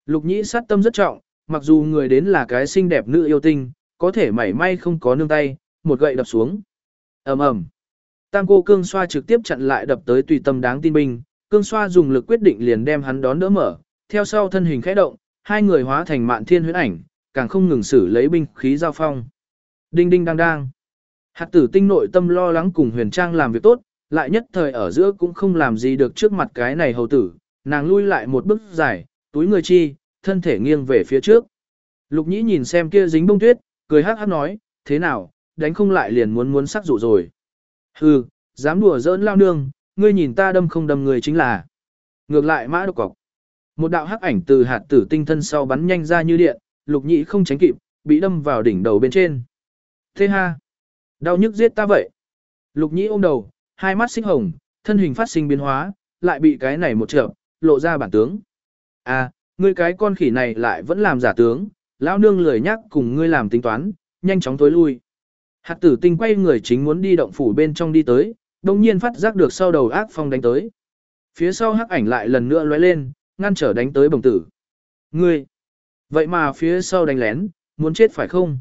Lục nhĩ sát tâm rất trọng, mặc dù người đến là cái xinh đẹp nữ yêu tinh, có thể mảy may không có nương tay, một gậy đập xuống ầm ầm Tam cô cương xoa trực tiếp chặn lại đập tới tùy tâm đáng tin binh, cương xoa dùng lực quyết định liền đem hắn đón đỡ mở, theo sau thân hình khẽ động, hai người hóa thành mạn thiên huyễn ảnh, càng không ngừng xử lấy binh khí giao phong. Đinh đinh đang đang. Hạt tử tinh nội tâm lo lắng cùng huyền trang làm việc tốt, lại nhất thời ở giữa cũng không làm gì được trước mặt cái này hầu tử, nàng lui lại một bước dài, túi người chi, thân thể nghiêng về phía trước. Lục nhĩ nhìn xem kia dính bông tuyết, cười hắc hắc nói, thế nào, đánh không lại liền muốn muốn sắc dụ rồi. Hừ, dám đùa giỡn lao nương, ngươi nhìn ta đâm không đâm người chính là. Ngược lại mã độc cọc. Một đạo hắc ảnh từ hạt tử tinh thân sau bắn nhanh ra như điện, lục nhị không tránh kịp, bị đâm vào đỉnh đầu bên trên. Thế ha! Đau nhức giết ta vậy. Lục nhị ôm đầu, hai mắt xích hồng, thân hình phát sinh biến hóa, lại bị cái này một trợ, lộ ra bản tướng. À, ngươi cái con khỉ này lại vẫn làm giả tướng, lão nương lười nhắc cùng ngươi làm tính toán, nhanh chóng tối lui. Hạt tử tinh quay người chính muốn đi động phủ bên trong đi tới, đồng nhiên phát giác được sau đầu ác phong đánh tới. Phía sau hắc ảnh lại lần nữa lóe lên, ngăn trở đánh tới bồng tử. Ngươi! Vậy mà phía sau đánh lén, muốn chết phải không?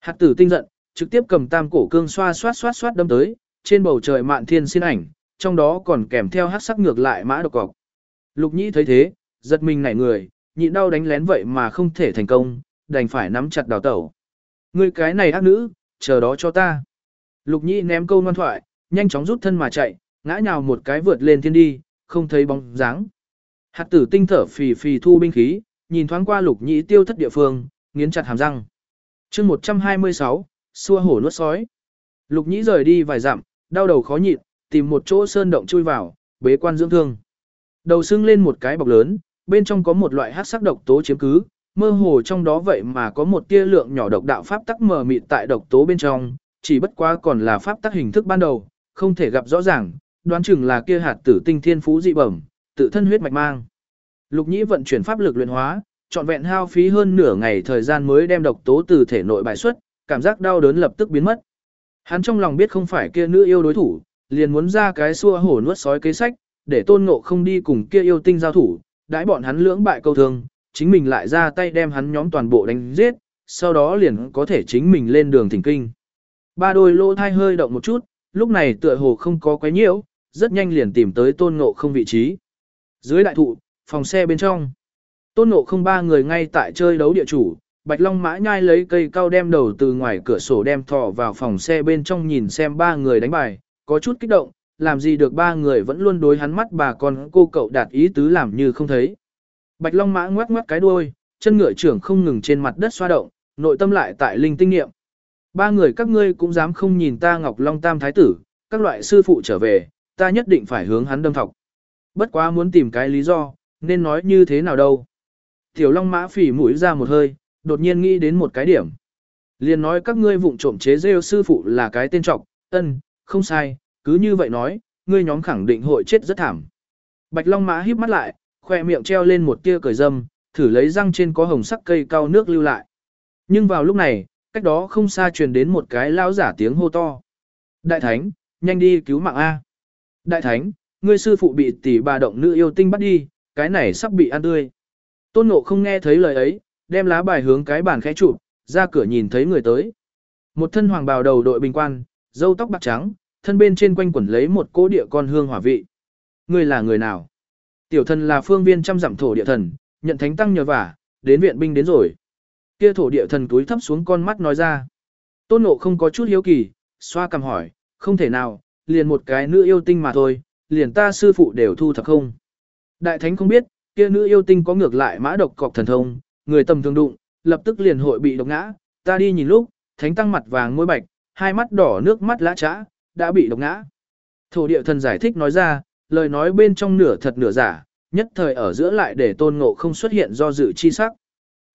Hạt tử tinh giận, trực tiếp cầm tam cổ cương xoa xoát xoát xoát đâm tới, trên bầu trời mạn thiên xin ảnh, trong đó còn kèm theo hắc sắc ngược lại mã độc cọc. Lục nhĩ thấy thế, giật mình nảy người, nhịn đau đánh lén vậy mà không thể thành công, đành phải nắm chặt đào tẩu. Ngươi cái này ác nữ, chờ đó cho ta. Lục nhĩ ném câu ngoan thoại, nhanh chóng rút thân mà chạy, ngã nhào một cái vượt lên thiên đi, không thấy bóng dáng. Hạt tử tinh thở phì phì thu binh khí, nhìn thoáng qua lục nhĩ tiêu thất địa phương, nghiến chặt hàm răng. chương 126, xua hổ nuốt sói. Lục nhĩ rời đi vài dặm, đau đầu khó nhịn, tìm một chỗ sơn động chui vào, bế quan dưỡng thương. Đầu sưng lên một cái bọc lớn, bên trong có một loại hát sắc độc tố chiếm cứ, mơ hồ trong đó vậy mà có một tia lượng nhỏ độc đạo pháp tắc mờ mịt tại độc tố bên trong, chỉ bất quá còn là pháp tắc hình thức ban đầu, không thể gặp rõ ràng, đoán chừng là kia hạt tử tinh thiên phú dị bẩm, tự thân huyết mạch mang. Lục Nhĩ vận chuyển pháp lực luyện hóa, trọn vẹn hao phí hơn nửa ngày thời gian mới đem độc tố từ thể nội bài xuất, cảm giác đau đớn lập tức biến mất. Hắn trong lòng biết không phải kia nữ yêu đối thủ, liền muốn ra cái xua hổ nuốt sói kế sách, để tôn ngộ không đi cùng kia yêu tinh giao thủ, đãi bọn hắn lưỡng bại câu thương, chính mình lại ra tay đem hắn nhóm toàn bộ đánh giết, sau đó liền có thể chính mình lên đường thỉnh kinh. Ba đôi lỗ thai hơi động một chút, lúc này tựa hồ không có quấy nhiễu, rất nhanh liền tìm tới tôn ngộ không vị trí. Dưới đại thụ, phòng xe bên trong. Tôn ngộ không ba người ngay tại chơi đấu địa chủ, Bạch Long mã nhai lấy cây cao đem đầu từ ngoài cửa sổ đem thò vào phòng xe bên trong nhìn xem ba người đánh bài, có chút kích động, làm gì được ba người vẫn luôn đối hắn mắt bà con cô cậu đạt ý tứ làm như không thấy. Bạch Long mã ngoắc ngoắc cái đuôi, chân ngựa trưởng không ngừng trên mặt đất xoa động, nội tâm lại tại linh tinh niệm. Ba người các ngươi cũng dám không nhìn ta Ngọc Long Tam Thái tử, các loại sư phụ trở về, ta nhất định phải hướng hắn đâm thọc. Bất quá muốn tìm cái lý do, nên nói như thế nào đâu. Tiểu Long mã phỉ mũi ra một hơi, đột nhiên nghĩ đến một cái điểm. Liền nói các ngươi vụng trộm chế rêu sư phụ là cái tên trọc, ân, không sai, cứ như vậy nói, ngươi nhóm khẳng định hội chết rất thảm. Bạch Long Mã híp mắt lại, khoe miệng treo lên một tia cười dâm, thử lấy răng trên có hồng sắc cây cao nước lưu lại. Nhưng vào lúc này, cách đó không xa truyền đến một cái lão giả tiếng hô to. Đại Thánh, nhanh đi cứu mạng A. Đại Thánh, ngươi sư phụ bị tỷ bà động nữ yêu tinh bắt đi, cái này sắp bị ăn tươi. Tôn Ngộ không nghe thấy lời ấy, đem lá bài hướng cái bàn khẽ chụp, ra cửa nhìn thấy người tới. Một thân hoàng bào đầu đội bình quan, râu tóc bạc trắng, thân bên trên quanh quẩn lấy một cỗ địa con hương hỏa vị. Người là người nào? Tiểu thần là phương viên trăm dặm thổ địa thần, nhận thánh tăng nhờ vả, đến viện binh đến rồi. Kia thổ địa thần túi thấp xuống con mắt nói ra. Tôn nộ không có chút hiếu kỳ, xoa cầm hỏi, không thể nào, liền một cái nữ yêu tinh mà thôi, liền ta sư phụ đều thu thập không. Đại thánh không biết, kia nữ yêu tinh có ngược lại mã độc cọc thần thông, người tầm thường đụng, lập tức liền hội bị độc ngã, ta đi nhìn lúc, thánh tăng mặt vàng môi bạch, hai mắt đỏ nước mắt lã trã, đã bị độc ngã. Thổ địa thần giải thích nói ra, lời nói bên trong nửa thật nửa giả, nhất thời ở giữa lại để tôn ngộ không xuất hiện do dự chi sắc.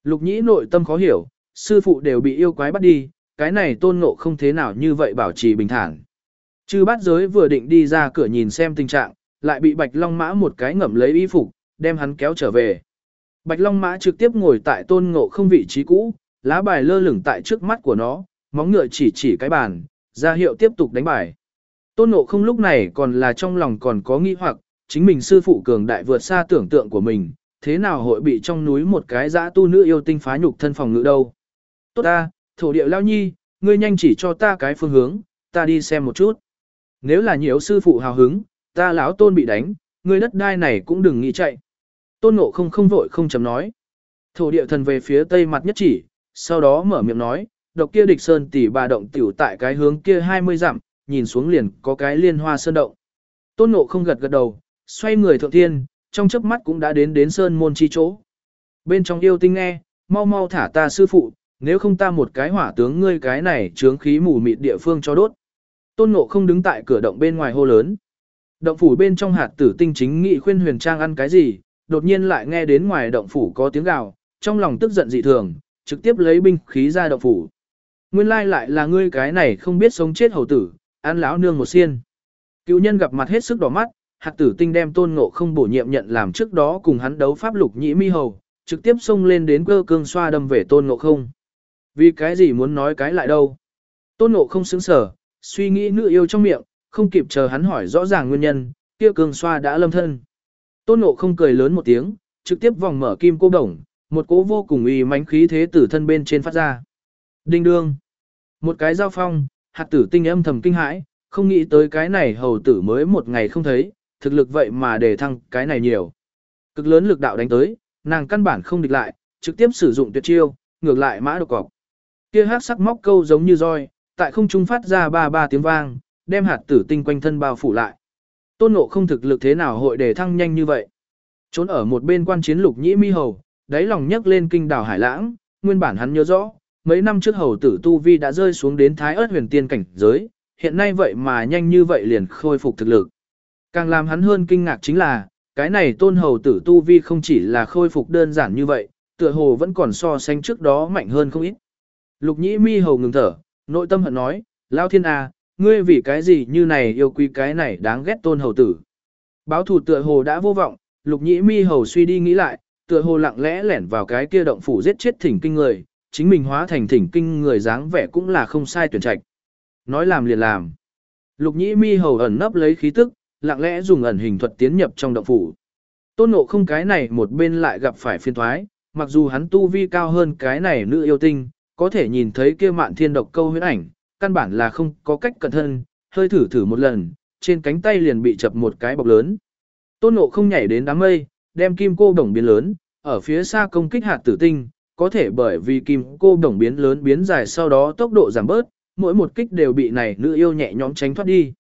Lục nhĩ nội tâm khó hiểu, sư phụ đều bị yêu quái bắt đi, cái này tôn ngộ không thế nào như vậy bảo trì bình thản. Chư bát giới vừa định đi ra cửa nhìn xem tình trạng, lại bị Bạch Long Mã một cái ngậm lấy y phục, đem hắn kéo trở về. Bạch Long Mã trực tiếp ngồi tại tôn ngộ không vị trí cũ, lá bài lơ lửng tại trước mắt của nó, móng ngựa chỉ chỉ cái bàn, ra hiệu tiếp tục đánh bài. Tôn ngộ không lúc này còn là trong lòng còn có nghi hoặc, chính mình sư phụ cường đại vượt xa tưởng tượng của mình, thế nào hội bị trong núi một cái dã tu nữ yêu tinh phá nhục thân phòng ngự đâu. Tốt ta, thổ địa lao nhi, ngươi nhanh chỉ cho ta cái phương hướng, ta đi xem một chút. Nếu là nhiều sư phụ hào hứng, ta lão tôn bị đánh, ngươi đất đai này cũng đừng nghĩ chạy. Tôn ngộ không không vội không chấm nói. Thổ địa thần về phía tây mặt nhất chỉ, sau đó mở miệng nói, độc kia địch sơn tỷ bà động tiểu tại cái hướng kia 20 dặm, nhìn xuống liền có cái liên hoa sơn động. Tôn ngộ không gật gật đầu, xoay người thượng thiên, trong chớp mắt cũng đã đến đến sơn môn chi chỗ. Bên trong yêu tinh nghe, mau mau thả ta sư phụ, nếu không ta một cái hỏa tướng ngươi cái này chướng khí mù mịt địa phương cho đốt. Tôn ngộ không đứng tại cửa động bên ngoài hô lớn. Động phủ bên trong hạt tử tinh chính nghị khuyên huyền trang ăn cái gì, đột nhiên lại nghe đến ngoài động phủ có tiếng gào, trong lòng tức giận dị thường, trực tiếp lấy binh khí ra động phủ. Nguyên lai lại là ngươi cái này không biết sống chết hầu tử, ăn lão nương một xiên. Cựu nhân gặp mặt hết sức đỏ mắt, hạt tử tinh đem tôn ngộ không bổ nhiệm nhận làm trước đó cùng hắn đấu pháp lục nhĩ mi hầu, trực tiếp xông lên đến cơ cương xoa đâm về tôn ngộ không. Vì cái gì muốn nói cái lại đâu? Tôn ngộ không xứng sở, suy nghĩ nữ yêu trong miệng, không kịp chờ hắn hỏi rõ ràng nguyên nhân, kia cương xoa đã lâm thân. Tôn ngộ không cười lớn một tiếng, trực tiếp vòng mở kim cô đồng, một cỗ vô cùng uy mãnh khí thế tử thân bên trên phát ra. Đinh đương. Một cái giao phong, hạt tử tinh âm thầm kinh hãi, không nghĩ tới cái này hầu tử mới một ngày không thấy, thực lực vậy mà để thăng cái này nhiều. Cực lớn lực đạo đánh tới, nàng căn bản không địch lại, trực tiếp sử dụng tuyệt chiêu, ngược lại mã độc cọc. Kia hát sắc móc câu giống như roi, tại không trung phát ra ba ba tiếng vang, đem hạt tử tinh quanh thân bao phủ lại. Tôn ngộ không thực lực thế nào hội để thăng nhanh như vậy. Trốn ở một bên quan chiến lục nhĩ mi hầu, đáy lòng nhấc lên kinh đảo hải lãng, nguyên bản hắn nhớ rõ, mấy năm trước hầu tử tu vi đã rơi xuống đến thái ớt huyền tiên cảnh giới, hiện nay vậy mà nhanh như vậy liền khôi phục thực lực. Càng làm hắn hơn kinh ngạc chính là, cái này tôn hầu tử tu vi không chỉ là khôi phục đơn giản như vậy, tựa hồ vẫn còn so sánh trước đó mạnh hơn không ít. Lục nhĩ mi hầu ngừng thở, nội tâm hận nói, Lao thiên à, ngươi vì cái gì như này yêu quý cái này đáng ghét tôn hầu tử. Báo thủ tựa hồ đã vô vọng, lục nhĩ mi hầu suy đi nghĩ lại, tựa hồ lặng lẽ lẻn vào cái kia động phủ giết chết thỉnh kinh người, chính mình hóa thành thỉnh kinh người dáng vẻ cũng là không sai tuyển trạch. Nói làm liền làm. Lục nhĩ mi hầu ẩn nấp lấy khí tức, lặng lẽ dùng ẩn hình thuật tiến nhập trong động phủ. Tôn ngộ không cái này một bên lại gặp phải phiên thoái, mặc dù hắn tu vi cao hơn cái này nữ yêu tinh, có thể nhìn thấy kia mạn thiên độc câu huyết ảnh, căn bản là không có cách cẩn thân, hơi thử thử một lần, trên cánh tay liền bị chập một cái bọc lớn. Tôn ngộ không nhảy đến đám mây, đem kim cô đồng biến lớn, ở phía xa công kích hạt tử tinh, có thể bởi vì kim cô đồng biến lớn biến dài sau đó tốc độ giảm bớt, mỗi một kích đều bị này nữ yêu nhẹ nhõm tránh thoát đi.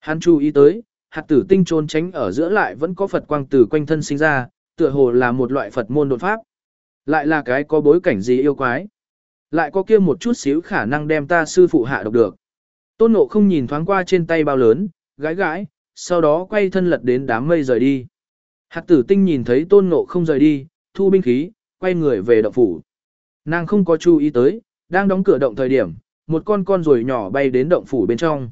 Hắn chú ý tới, hạt tử tinh trốn tránh ở giữa lại vẫn có Phật quang từ quanh thân sinh ra, tựa hồ là một loại Phật môn đột pháp. Lại là cái có bối cảnh gì yêu quái. Lại có kia một chút xíu khả năng đem ta sư phụ hạ độc được. Tôn nộ không nhìn thoáng qua trên tay bao lớn, gái gái, sau đó quay thân lật đến đám mây rời đi. Hạt tử tinh nhìn thấy tôn nộ không rời đi, thu binh khí, quay người về động phủ. Nàng không có chú ý tới, đang đóng cửa động thời điểm, một con con ruồi nhỏ bay đến động phủ bên trong.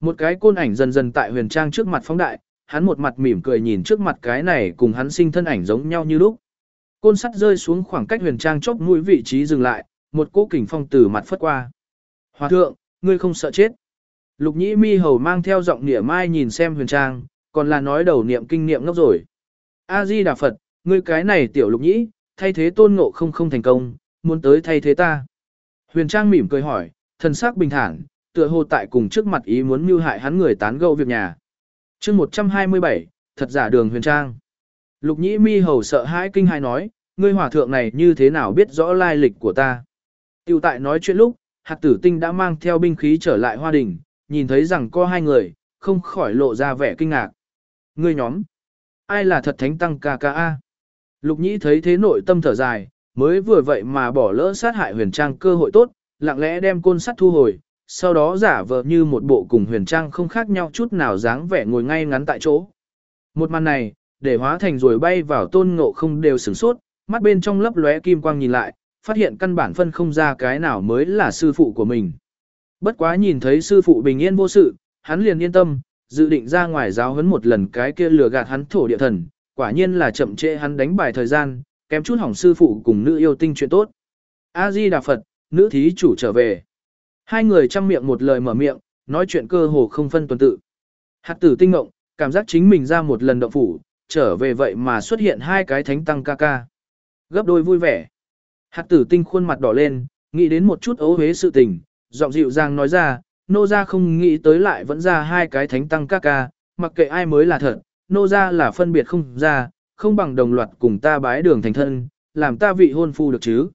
Một cái côn ảnh dần dần tại huyền trang trước mặt phóng đại, hắn một mặt mỉm cười nhìn trước mặt cái này cùng hắn sinh thân ảnh giống nhau như lúc. Côn sắt rơi xuống khoảng cách huyền trang chốc mũi vị trí dừng lại, một cỗ kình phong từ mặt phất qua. Hòa thượng, ngươi không sợ chết. Lục nhĩ mi hầu mang theo giọng nỉa mai nhìn xem huyền trang, còn là nói đầu niệm kinh niệm ngốc rồi. A-di Đà Phật, ngươi cái này tiểu lục nhĩ, thay thế tôn ngộ không không thành công, muốn tới thay thế ta. Huyền trang mỉm cười hỏi, thần sắc bình thản, tựa hồ tại cùng trước mặt ý muốn mưu hại hắn người tán gẫu việc nhà. chương 127, thật giả đường huyền trang. Lục nhĩ mi hầu sợ hãi kinh hai nói, ngươi hòa thượng này như thế nào biết rõ lai lịch của ta. Tiêu tại nói chuyện lúc, hạt tử tinh đã mang theo binh khí trở lại hoa đình, nhìn thấy rằng có hai người, không khỏi lộ ra vẻ kinh ngạc. Ngươi nhóm, ai là thật thánh tăng ca ca a? Lục nhĩ thấy thế nội tâm thở dài, mới vừa vậy mà bỏ lỡ sát hại huyền trang cơ hội tốt, lặng lẽ đem côn sắt thu hồi, sau đó giả vờ như một bộ cùng huyền trang không khác nhau chút nào dáng vẻ ngồi ngay ngắn tại chỗ. Một màn này, để hóa thành rồi bay vào tôn ngộ không đều sửng sốt, mắt bên trong lấp lóe kim quang nhìn lại, phát hiện căn bản phân không ra cái nào mới là sư phụ của mình. Bất quá nhìn thấy sư phụ bình yên vô sự, hắn liền yên tâm, dự định ra ngoài giáo huấn một lần cái kia lừa gạt hắn thổ địa thần, quả nhiên là chậm trễ hắn đánh bài thời gian, kém chút hỏng sư phụ cùng nữ yêu tinh chuyện tốt. A Di Đà Phật, nữ thí chủ trở về. Hai người chăm miệng một lời mở miệng, nói chuyện cơ hồ không phân tuần tự. Hạt tử tinh ngộng, cảm giác chính mình ra một lần động phủ, trở về vậy mà xuất hiện hai cái thánh tăng ca ca. Gấp đôi vui vẻ. Hạt tử tinh khuôn mặt đỏ lên, nghĩ đến một chút ấu hế sự tình, giọng dịu dàng nói ra, nô ra không nghĩ tới lại vẫn ra hai cái thánh tăng ca ca, mặc kệ ai mới là thật, nô ra là phân biệt không ra, không bằng đồng loạt cùng ta bái đường thành thân, làm ta vị hôn phu được chứ.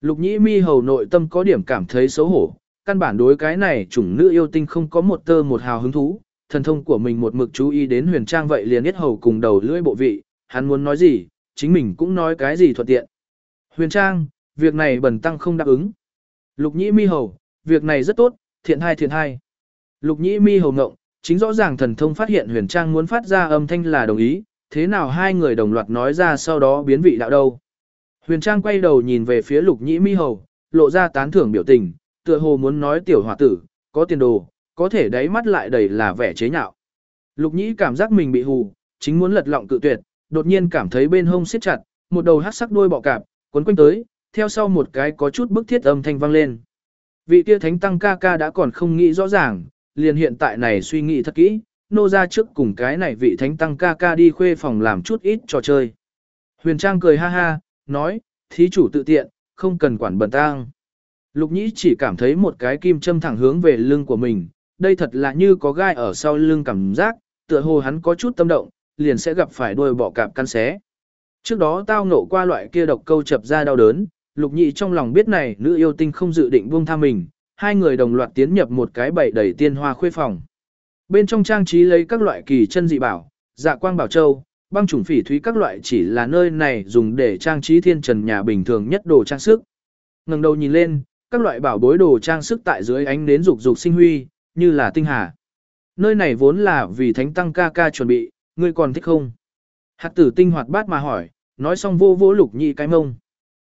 Lục nhĩ mi hầu nội tâm có điểm cảm thấy xấu hổ, căn bản đối cái này chủng nữ yêu tinh không có một tơ một hào hứng thú, thần thông của mình một mực chú ý đến huyền trang vậy liền biết hầu cùng đầu lưỡi bộ vị, hắn muốn nói gì, chính mình cũng nói cái gì thuận tiện. Huyền trang, việc này bần tăng không đáp ứng. Lục nhĩ mi hầu, việc này rất tốt, thiện hai thiện hai. Lục nhĩ mi hầu ngộng, chính rõ ràng thần thông phát hiện huyền trang muốn phát ra âm thanh là đồng ý, thế nào hai người đồng loạt nói ra sau đó biến vị đạo đâu. Huyền trang quay đầu nhìn về phía lục nhĩ mi hầu, lộ ra tán thưởng biểu tình, tựa hồ muốn nói tiểu hòa tử, có tiền đồ, có thể đáy mắt lại đầy là vẻ chế nhạo. Lục nhĩ cảm giác mình bị hù, chính muốn lật lọng cự tuyệt, đột nhiên cảm thấy bên hông siết chặt, một đầu hát sắc đuôi bọ cạp, cuốn quanh tới, theo sau một cái có chút bức thiết âm thanh vang lên. Vị kia thánh tăng ca ca đã còn không nghĩ rõ ràng, liền hiện tại này suy nghĩ thật kỹ, nô ra trước cùng cái này vị thánh tăng ca ca đi khuê phòng làm chút ít trò chơi. Huyền Trang cười ha ha, nói, thí chủ tự tiện, không cần quản bẩn tang. Lục nhĩ chỉ cảm thấy một cái kim châm thẳng hướng về lưng của mình, đây thật là như có gai ở sau lưng cảm giác, tựa hồ hắn có chút tâm động, liền sẽ gặp phải đuôi bọ cạp căn xé. Trước đó tao ngộ qua loại kia độc câu chập ra đau đớn, lục nhị trong lòng biết này nữ yêu tinh không dự định buông tha mình, hai người đồng loạt tiến nhập một cái bầy đầy tiên hoa khuê phòng. Bên trong trang trí lấy các loại kỳ chân dị bảo, dạ quang bảo châu, băng trùng phỉ thúy các loại chỉ là nơi này dùng để trang trí thiên trần nhà bình thường nhất đồ trang sức. ngẩng đầu nhìn lên, các loại bảo bối đồ trang sức tại dưới ánh nến rục rục sinh huy, như là tinh hà. Nơi này vốn là vì thánh tăng ca ca chuẩn bị, ngươi còn thích không? Hạt tử tinh hoạt bát mà hỏi, nói xong vô vô lục nhị cái mông.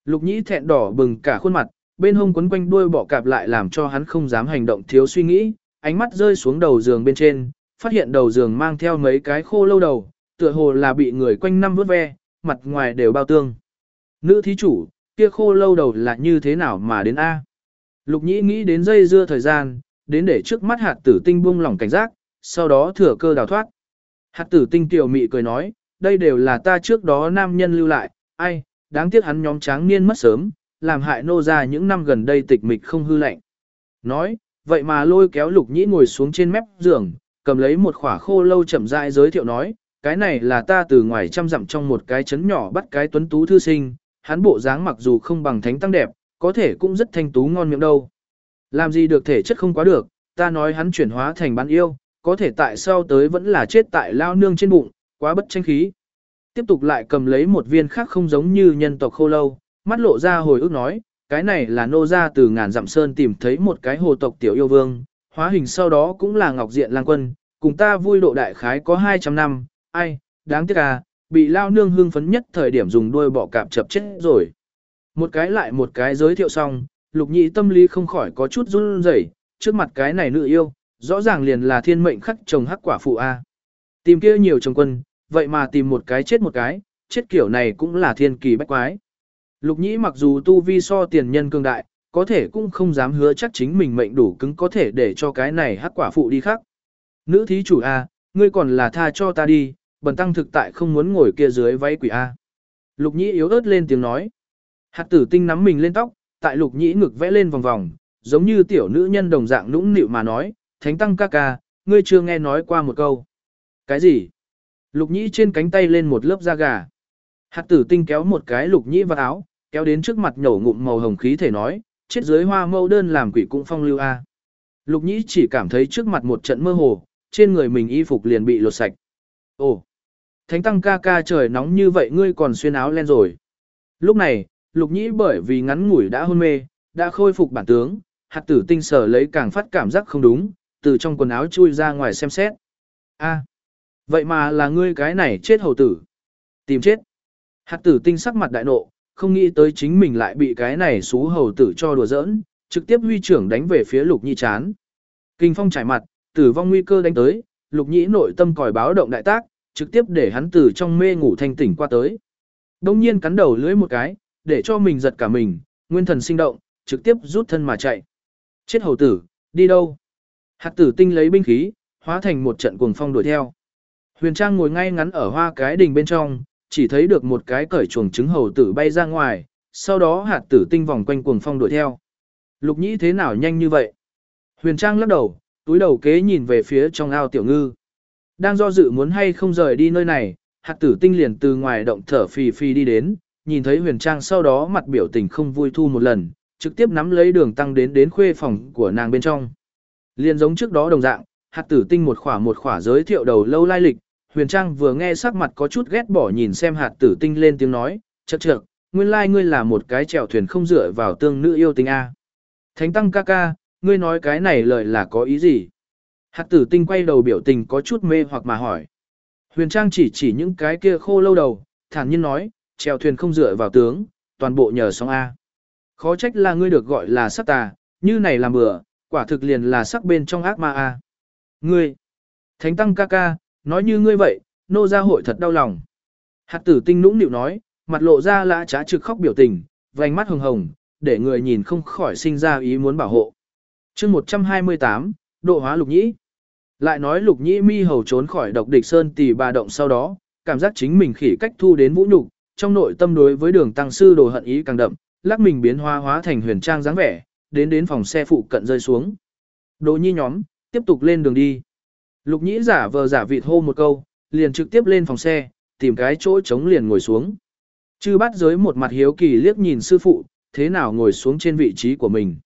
Lục nhĩ thẹn đỏ bừng cả khuôn mặt, bên hông quấn quanh đuôi bọ cạp lại làm cho hắn không dám hành động thiếu suy nghĩ, ánh mắt rơi xuống đầu giường bên trên, phát hiện đầu giường mang theo mấy cái khô lâu đầu, tựa hồ là bị người quanh năm vuốt ve, mặt ngoài đều bao tương. Nữ thí chủ, kia khô lâu đầu là như thế nào mà đến A? Lục nhĩ nghĩ đến dây dưa thời gian, đến để trước mắt hạt tử tinh buông lỏng cảnh giác, sau đó thừa cơ đào thoát. Hạt tử tinh tiểu mị cười nói, đây đều là ta trước đó nam nhân lưu lại, ai, đáng tiếc hắn nhóm tráng niên mất sớm, làm hại nô ra những năm gần đây tịch mịch không hư lạnh. Nói, vậy mà lôi kéo lục nhĩ ngồi xuống trên mép giường, cầm lấy một khỏa khô lâu chậm rãi giới thiệu nói, cái này là ta từ ngoài trăm dặm trong một cái chấn nhỏ bắt cái tuấn tú thư sinh, hắn bộ dáng mặc dù không bằng thánh tăng đẹp, có thể cũng rất thanh tú ngon miệng đâu. Làm gì được thể chất không quá được, ta nói hắn chuyển hóa thành bán yêu, có thể tại sao tới vẫn là chết tại lao nương trên bụng, quá bất tranh khí. Tiếp tục lại cầm lấy một viên khác không giống như nhân tộc khô lâu, mắt lộ ra hồi ức nói, cái này là nô gia từ ngàn dặm sơn tìm thấy một cái hồ tộc tiểu yêu vương, hóa hình sau đó cũng là ngọc diện lang quân, cùng ta vui độ đại khái có 200 năm, ai, đáng tiếc à, bị lao nương hưng phấn nhất thời điểm dùng đuôi bọ cạp chập chết rồi. Một cái lại một cái giới thiệu xong, lục nhị tâm lý không khỏi có chút run rẩy, trước mặt cái này nữ yêu, rõ ràng liền là thiên mệnh khắc chồng hắc quả phụ a. Tìm kia nhiều chồng quân, vậy mà tìm một cái chết một cái, chết kiểu này cũng là thiên kỳ bách quái. Lục nhĩ mặc dù tu vi so tiền nhân cường đại, có thể cũng không dám hứa chắc chính mình mệnh đủ cứng có thể để cho cái này hắc quả phụ đi khác. Nữ thí chủ A, ngươi còn là tha cho ta đi, bần tăng thực tại không muốn ngồi kia dưới váy quỷ A. Lục nhĩ yếu ớt lên tiếng nói. Hạt tử tinh nắm mình lên tóc, tại lục nhĩ ngực vẽ lên vòng vòng, giống như tiểu nữ nhân đồng dạng nũng nịu mà nói, thánh tăng ca ca, ngươi chưa nghe nói qua một câu. Cái gì? Lục nhĩ trên cánh tay lên một lớp da gà. Hạt tử tinh kéo một cái lục nhĩ vào áo, kéo đến trước mặt nhổ ngụm màu hồng khí thể nói, chết dưới hoa mâu đơn làm quỷ cũng phong lưu a. Lục nhĩ chỉ cảm thấy trước mặt một trận mơ hồ, trên người mình y phục liền bị lột sạch. Ồ, thánh tăng ca ca trời nóng như vậy ngươi còn xuyên áo len rồi. Lúc này, lục nhĩ bởi vì ngắn ngủi đã hôn mê, đã khôi phục bản tướng, hạt tử tinh sở lấy càng phát cảm giác không đúng, từ trong quần áo chui ra ngoài xem xét. A, Vậy mà là ngươi cái này chết hầu tử. Tìm chết. Hạt tử tinh sắc mặt đại nộ, không nghĩ tới chính mình lại bị cái này xú hầu tử cho đùa giỡn, trực tiếp huy trưởng đánh về phía lục nhi chán. Kinh phong trải mặt, tử vong nguy cơ đánh tới, lục nhĩ nội tâm còi báo động đại tác, trực tiếp để hắn từ trong mê ngủ thanh tỉnh qua tới. Đông nhiên cắn đầu lưỡi một cái, để cho mình giật cả mình, nguyên thần sinh động, trực tiếp rút thân mà chạy. Chết hầu tử, đi đâu? Hạt tử tinh lấy binh khí, hóa thành một trận cuồng phong đuổi theo. Huyền Trang ngồi ngay ngắn ở hoa cái đình bên trong, chỉ thấy được một cái cởi chuồng trứng hầu tử bay ra ngoài, sau đó hạt tử tinh vòng quanh cuồng phong đuổi theo. Lục nhĩ thế nào nhanh như vậy? Huyền Trang lắc đầu, túi đầu kế nhìn về phía trong ao tiểu ngư. Đang do dự muốn hay không rời đi nơi này, hạt tử tinh liền từ ngoài động thở phì phì đi đến, nhìn thấy huyền trang sau đó mặt biểu tình không vui thu một lần, trực tiếp nắm lấy đường tăng đến đến khuê phòng của nàng bên trong. liền giống trước đó đồng dạng, hạt tử tinh một khỏa một khỏa giới thiệu đầu lâu lai lịch, huyền trang vừa nghe sắc mặt có chút ghét bỏ nhìn xem hạt tử tinh lên tiếng nói, chật chật, nguyên lai ngươi là một cái chèo thuyền không dựa vào tương nữ yêu tình A. Thánh tăng ca ca, ngươi nói cái này lời là có ý gì? Hạt tử tinh quay đầu biểu tình có chút mê hoặc mà hỏi. Huyền Trang chỉ chỉ những cái kia khô lâu đầu, thản nhiên nói, chèo thuyền không dựa vào tướng, toàn bộ nhờ sóng A. Khó trách là ngươi được gọi là sắc tà, như này làm bừa, quả thực liền là sắc bên trong ác ma A. Ngươi, thánh tăng ca ca, nói như ngươi vậy, nô gia hội thật đau lòng. Hạt tử tinh nũng nịu nói, mặt lộ ra lã trá trực khóc biểu tình, vành mắt hồng hồng, để người nhìn không khỏi sinh ra ý muốn bảo hộ. chương 128, độ hóa lục nhĩ. Lại nói lục nhĩ mi hầu trốn khỏi độc địch sơn tỷ bà động sau đó, cảm giác chính mình khỉ cách thu đến vũ nhục, trong nội tâm đối với đường tăng sư đồ hận ý càng đậm, lắc mình biến hóa hóa thành huyền trang dáng vẻ, đến đến phòng xe phụ cận rơi xuống. Đồ nhi nhóm, tiếp tục lên đường đi. Lục nhĩ giả vờ giả vịt hô một câu, liền trực tiếp lên phòng xe, tìm cái chỗ trống liền ngồi xuống. Chư bắt giới một mặt hiếu kỳ liếc nhìn sư phụ, thế nào ngồi xuống trên vị trí của mình.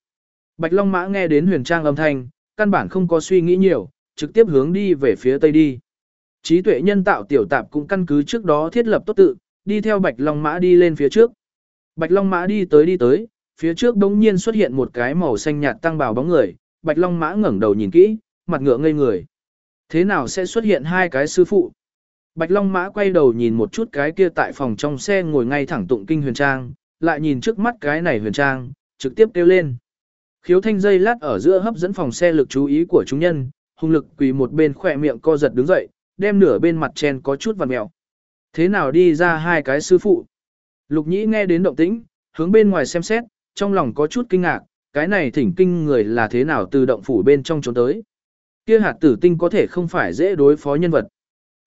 Bạch Long Mã nghe đến huyền trang âm thanh, căn bản không có suy nghĩ nhiều, trực tiếp hướng đi về phía tây đi. Trí tuệ nhân tạo tiểu tạp cũng căn cứ trước đó thiết lập tốt tự, đi theo Bạch Long Mã đi lên phía trước. Bạch Long Mã đi tới đi tới, phía trước đống nhiên xuất hiện một cái màu xanh nhạt tăng bào bóng người, Bạch Long Mã ngẩng đầu nhìn kỹ, mặt ngựa ngây người. Thế nào sẽ xuất hiện hai cái sư phụ? Bạch Long Mã quay đầu nhìn một chút cái kia tại phòng trong xe ngồi ngay thẳng tụng kinh huyền trang, lại nhìn trước mắt cái này huyền trang, trực tiếp kêu lên. Khiếu thanh dây lát ở giữa hấp dẫn phòng xe lực chú ý của chúng nhân, hung lực quỳ một bên khỏe miệng co giật đứng dậy, đem nửa bên mặt chen có chút vằn mèo. Thế nào đi ra hai cái sư phụ? Lục nhĩ nghe đến động tĩnh, hướng bên ngoài xem xét, trong lòng có chút kinh ngạc, cái này thỉnh kinh người là thế nào từ động phủ bên trong trốn tới. Kia hạt tử tinh có thể không phải dễ đối phó nhân vật.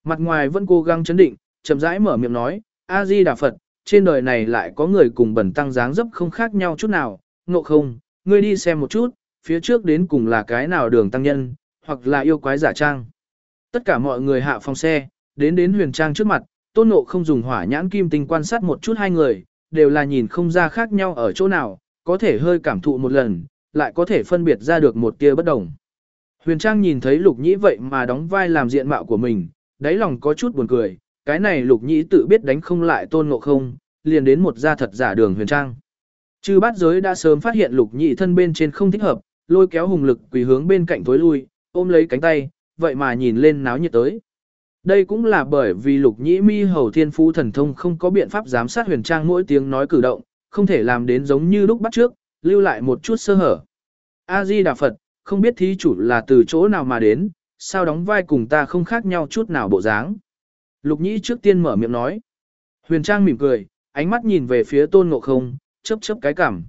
Mặt ngoài vẫn cố gắng chấn định, chậm rãi mở miệng nói, A-di Đà Phật, trên đời này lại có người cùng bẩn tăng dáng dấp không khác nhau chút nào, ngộ không, ngươi đi xem một chút, phía trước đến cùng là cái nào đường tăng nhân, hoặc là yêu quái giả trang. Tất cả mọi người hạ phòng xe, đến đến huyền trang trước mặt, tôn nộ không dùng hỏa nhãn kim tinh quan sát một chút hai người, đều là nhìn không ra khác nhau ở chỗ nào, có thể hơi cảm thụ một lần, lại có thể phân biệt ra được một tia bất đồng. Huyền Trang nhìn thấy lục nhĩ vậy mà đóng vai làm diện mạo của mình, đáy lòng có chút buồn cười, cái này lục nhĩ tự biết đánh không lại tôn ngộ không, liền đến một gia thật giả đường huyền trang. Chư bát giới đã sớm phát hiện lục nhĩ thân bên trên không thích hợp, lôi kéo hùng lực quỳ hướng bên cạnh tối lui, ôm lấy cánh tay, vậy mà nhìn lên náo nhiệt tới. Đây cũng là bởi vì lục nhĩ mi hầu thiên phú thần thông không có biện pháp giám sát huyền trang mỗi tiếng nói cử động, không thể làm đến giống như lúc bắt trước, lưu lại một chút sơ hở. A-di Đà Phật, không biết thí chủ là từ chỗ nào mà đến, sao đóng vai cùng ta không khác nhau chút nào bộ dáng. Lục nhĩ trước tiên mở miệng nói. Huyền trang mỉm cười, ánh mắt nhìn về phía tôn ngộ không, chớp chớp cái cảm.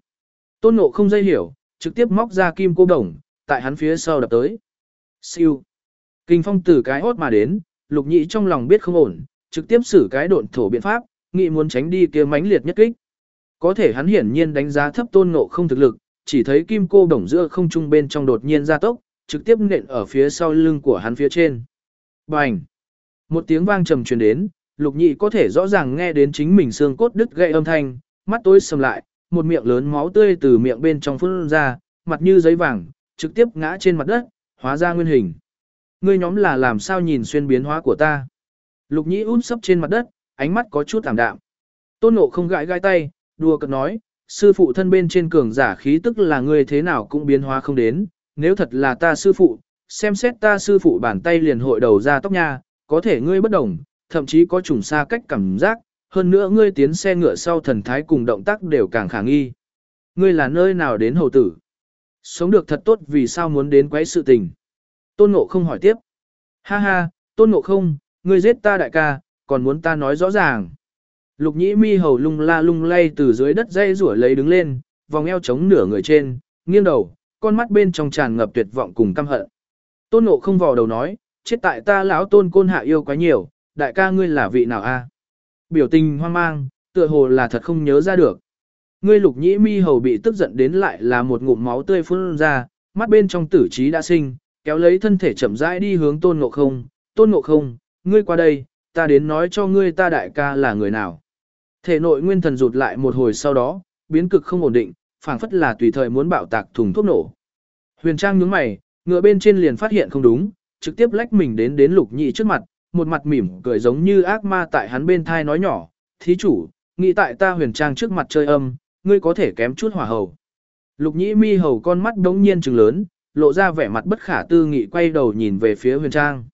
Tôn ngộ không dây hiểu, trực tiếp móc ra kim cô đồng, tại hắn phía sau đập tới. Siêu. Kinh phong từ cái hốt mà đến, lục nhĩ trong lòng biết không ổn, trực tiếp xử cái độn thổ biện pháp, nghị muốn tránh đi kia mãnh liệt nhất kích. Có thể hắn hiển nhiên đánh giá thấp tôn ngộ không thực lực, chỉ thấy kim cô đồng giữa không trung bên trong đột nhiên ra tốc, trực tiếp nện ở phía sau lưng của hắn phía trên. Bành! Một tiếng vang trầm truyền đến, lục nhị có thể rõ ràng nghe đến chính mình xương cốt đứt gãy âm thanh, mắt tối sầm lại, một miệng lớn máu tươi từ miệng bên trong phun ra, mặt như giấy vàng, trực tiếp ngã trên mặt đất, hóa ra nguyên hình. Ngươi nhóm là làm sao nhìn xuyên biến hóa của ta? Lục nhĩ út sấp trên mặt đất, ánh mắt có chút thảm đạm. Tôn nộ không gãi gai tay, đùa cợt nói, sư phụ thân bên trên cường giả khí tức là ngươi thế nào cũng biến hóa không đến, nếu thật là ta sư phụ, xem xét ta sư phụ bàn tay liền hội đầu ra tóc nha, có thể ngươi bất đồng, thậm chí có trùng xa cách cảm giác, hơn nữa ngươi tiến xe ngựa sau thần thái cùng động tác đều càng khả nghi. Ngươi là nơi nào đến hầu tử? Sống được thật tốt vì sao muốn đến quấy sự tình? Tôn Ngộ không hỏi tiếp. Ha ha, Tôn Ngộ không, ngươi giết ta đại ca, còn muốn ta nói rõ ràng. Lục nhĩ mi hầu lung la lung lay từ dưới đất dây rủa lấy đứng lên, vòng eo chống nửa người trên, nghiêng đầu, con mắt bên trong tràn ngập tuyệt vọng cùng căm hận. Tôn Nộ không vò đầu nói, chết tại ta lão tôn côn hạ yêu quá nhiều, đại ca ngươi là vị nào a? Biểu tình hoang mang, tựa hồ là thật không nhớ ra được. Ngươi lục nhĩ mi hầu bị tức giận đến lại là một ngụm máu tươi phun ra, mắt bên trong tử trí đã sinh, kéo lấy thân thể chậm rãi đi hướng tôn ngộ không, tôn ngộ không, ngươi qua đây, ta đến nói cho ngươi ta đại ca là người nào. Thể nội nguyên thần rụt lại một hồi sau đó, biến cực không ổn định, phảng phất là tùy thời muốn bạo tạc thùng thuốc nổ. Huyền Trang nhướng mày, ngựa bên trên liền phát hiện không đúng, trực tiếp lách mình đến đến lục nhị trước mặt, một mặt mỉm cười giống như ác ma tại hắn bên thai nói nhỏ, thí chủ, nghĩ tại ta huyền trang trước mặt chơi âm, ngươi có thể kém chút hỏa hầu. Lục nhĩ mi hầu con mắt đống nhiên trừng lớn, lộ ra vẻ mặt bất khả tư nghị quay đầu nhìn về phía huyền trang.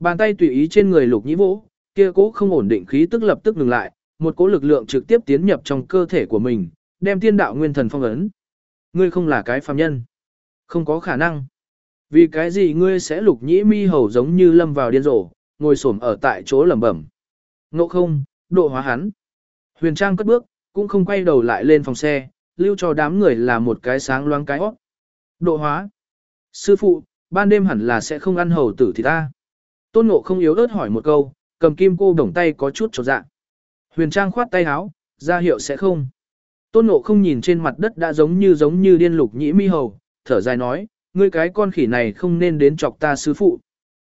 Bàn tay tùy ý trên người lục nhĩ vỗ, kia cố không ổn định khí tức lập tức ngừng lại, một cỗ lực lượng trực tiếp tiến nhập trong cơ thể của mình, đem tiên đạo nguyên thần phong ấn. Ngươi không là cái phàm nhân. Không có khả năng. Vì cái gì ngươi sẽ lục nhĩ mi hầu giống như lâm vào điên rồ, ngồi xổm ở tại chỗ lẩm bẩm. Ngộ không, độ hóa hắn. Huyền Trang cất bước, cũng không quay đầu lại lên phòng xe, lưu cho đám người là một cái sáng loáng cái óc. Độ hóa. Sư phụ, ban đêm hẳn là sẽ không ăn hầu tử thì ta. Tôn Ngộ không yếu ớt hỏi một câu, cầm kim cô đồng tay có chút chột dạ. Huyền Trang khoát tay áo, ra hiệu sẽ không. Tôn Ngộ không nhìn trên mặt đất đã giống như giống như điên lục nhĩ mi hầu, thở dài nói, ngươi cái con khỉ này không nên đến chọc ta sư phụ.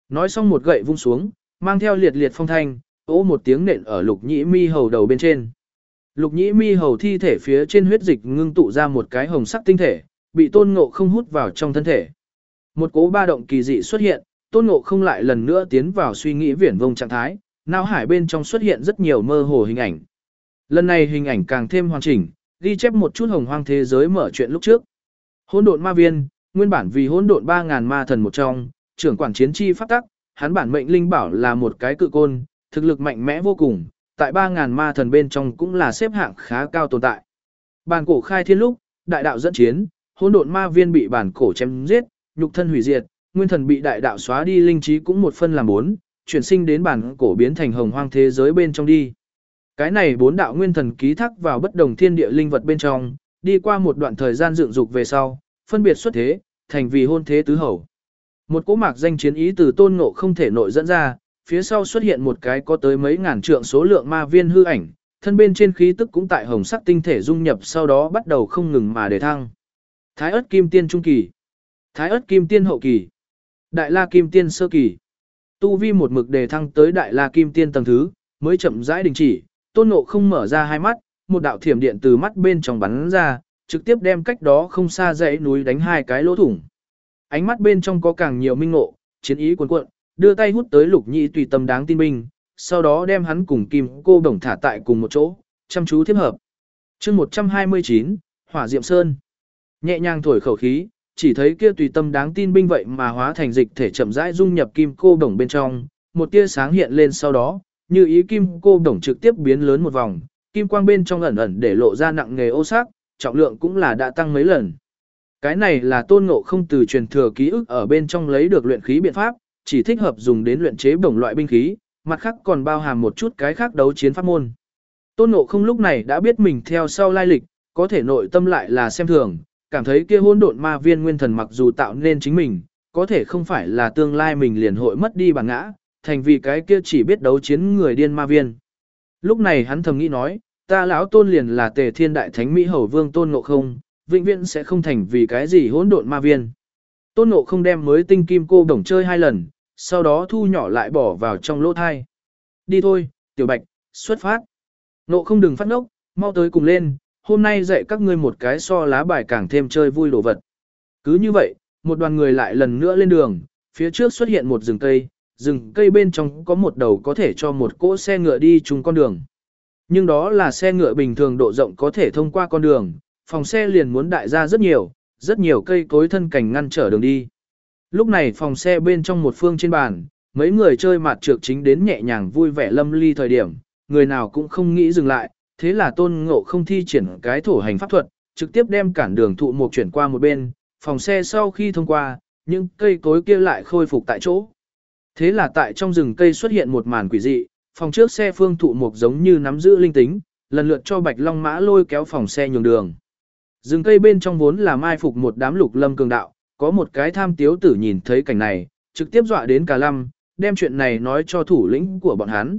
Nói xong một gậy vung xuống, mang theo liệt liệt phong thanh, ố một tiếng nện ở lục nhĩ mi hầu đầu bên trên. Lục nhĩ mi hầu thi thể phía trên huyết dịch ngưng tụ ra một cái hồng sắc tinh thể, bị tôn ngộ không hút vào trong thân thể. Một cố ba động kỳ dị xuất hiện, tôn ngộ không lại lần nữa tiến vào suy nghĩ viển vông trạng thái, não hải bên trong xuất hiện rất nhiều mơ hồ hình ảnh. Lần này hình ảnh càng thêm hoàn chỉnh, ghi chép một chút hồng hoang thế giới mở chuyện lúc trước. Hỗn độn ma viên, nguyên bản vì hỗn độn 3000 ma thần một trong, trưởng quản chiến chi pháp tắc, hắn bản mệnh linh bảo là một cái cự côn, thực lực mạnh mẽ vô cùng, tại 3000 ma thần bên trong cũng là xếp hạng khá cao tồn tại. Bản cổ khai thiên lúc, đại đạo dẫn chiến, hỗn độn ma viên bị bản cổ chém giết, nhục thân hủy diệt, nguyên thần bị đại đạo xóa đi linh trí cũng một phân làm bốn, chuyển sinh đến bản cổ biến thành hồng hoang thế giới bên trong đi. Cái này bốn đạo nguyên thần ký thác vào bất đồng thiên địa linh vật bên trong, đi qua một đoạn thời gian dựng dục về sau, phân biệt xuất thế, thành vì hôn thế tứ hầu. Một cỗ mạc danh chiến ý từ tôn ngộ không thể nội dẫn ra, phía sau xuất hiện một cái có tới mấy ngàn trượng số lượng ma viên hư ảnh, thân bên trên khí tức cũng tại hồng sắc tinh thể dung nhập sau đó bắt đầu không ngừng mà để thăng. Thái ớt kim tiên trung kỳ, Thái ớt kim tiên hậu kỳ, Đại la kim tiên sơ kỳ. Tu vi một mực đề thăng tới đại la kim tiên tầng thứ, mới chậm rãi đình chỉ, tôn ngộ không mở ra hai mắt, một đạo thiểm điện từ mắt bên trong bắn ra, trực tiếp đem cách đó không xa dãy núi đánh hai cái lỗ thủng. Ánh mắt bên trong có càng nhiều minh ngộ, chiến ý cuồn cuộn, đưa tay hút tới lục nhị tùy tâm đáng tin binh, sau đó đem hắn cùng kim cô đồng thả tại cùng một chỗ, chăm chú tiếp hợp. chương 129, Hỏa Diệm Sơn. Nhẹ nhàng thổi khẩu khí, chỉ thấy kia tùy tâm đáng tin binh vậy mà hóa thành dịch thể chậm rãi dung nhập kim cô đồng bên trong, một tia sáng hiện lên sau đó, như ý kim cô đồng trực tiếp biến lớn một vòng, kim quang bên trong ẩn ẩn để lộ ra nặng nghề ô sắc, trọng lượng cũng là đã tăng mấy lần. Cái này là tôn ngộ không từ truyền thừa ký ức ở bên trong lấy được luyện khí biện pháp, chỉ thích hợp dùng đến luyện chế bổng loại binh khí, mặt khác còn bao hàm một chút cái khác đấu chiến pháp môn. Tôn ngộ không lúc này đã biết mình theo sau lai lịch, có thể nội tâm lại là xem thường, cảm thấy kia hôn độn ma viên nguyên thần mặc dù tạo nên chính mình, có thể không phải là tương lai mình liền hội mất đi bản ngã, thành vì cái kia chỉ biết đấu chiến người điên ma viên. Lúc này hắn thầm nghĩ nói, ta lão tôn liền là tề thiên đại thánh Mỹ hầu vương tôn ngộ không, vĩnh viễn sẽ không thành vì cái gì hỗn độn ma viên. Tôn ngộ không đem mới tinh kim cô đồng chơi hai lần, sau đó thu nhỏ lại bỏ vào trong lỗ thai. Đi thôi, tiểu bạch, xuất phát. Ngộ không đừng phát ngốc, mau tới cùng lên, hôm nay dạy các ngươi một cái so lá bài càng thêm chơi vui đồ vật. Cứ như vậy, một đoàn người lại lần nữa lên đường, phía trước xuất hiện một rừng cây, rừng cây bên trong có một đầu có thể cho một cỗ xe ngựa đi chung con đường. Nhưng đó là xe ngựa bình thường độ rộng có thể thông qua con đường, phòng xe liền muốn đại ra rất nhiều, rất nhiều cây cối thân cảnh ngăn trở đường đi. Lúc này phòng xe bên trong một phương trên bàn, mấy người chơi mặt trược chính đến nhẹ nhàng vui vẻ lâm ly thời điểm, người nào cũng không nghĩ dừng lại, thế là tôn ngộ không thi triển cái thổ hành pháp thuật, trực tiếp đem cản đường thụ mục chuyển qua một bên, phòng xe sau khi thông qua, những cây cối kia lại khôi phục tại chỗ. Thế là tại trong rừng cây xuất hiện một màn quỷ dị, phòng trước xe phương thụ mục giống như nắm giữ linh tính, lần lượt cho Bạch Long Mã lôi kéo phòng xe nhường đường. Rừng cây bên trong vốn là mai phục một đám lục lâm cường đạo, có một cái tham tiếu tử nhìn thấy cảnh này, trực tiếp dọa đến cả lâm, đem chuyện này nói cho thủ lĩnh của bọn hắn.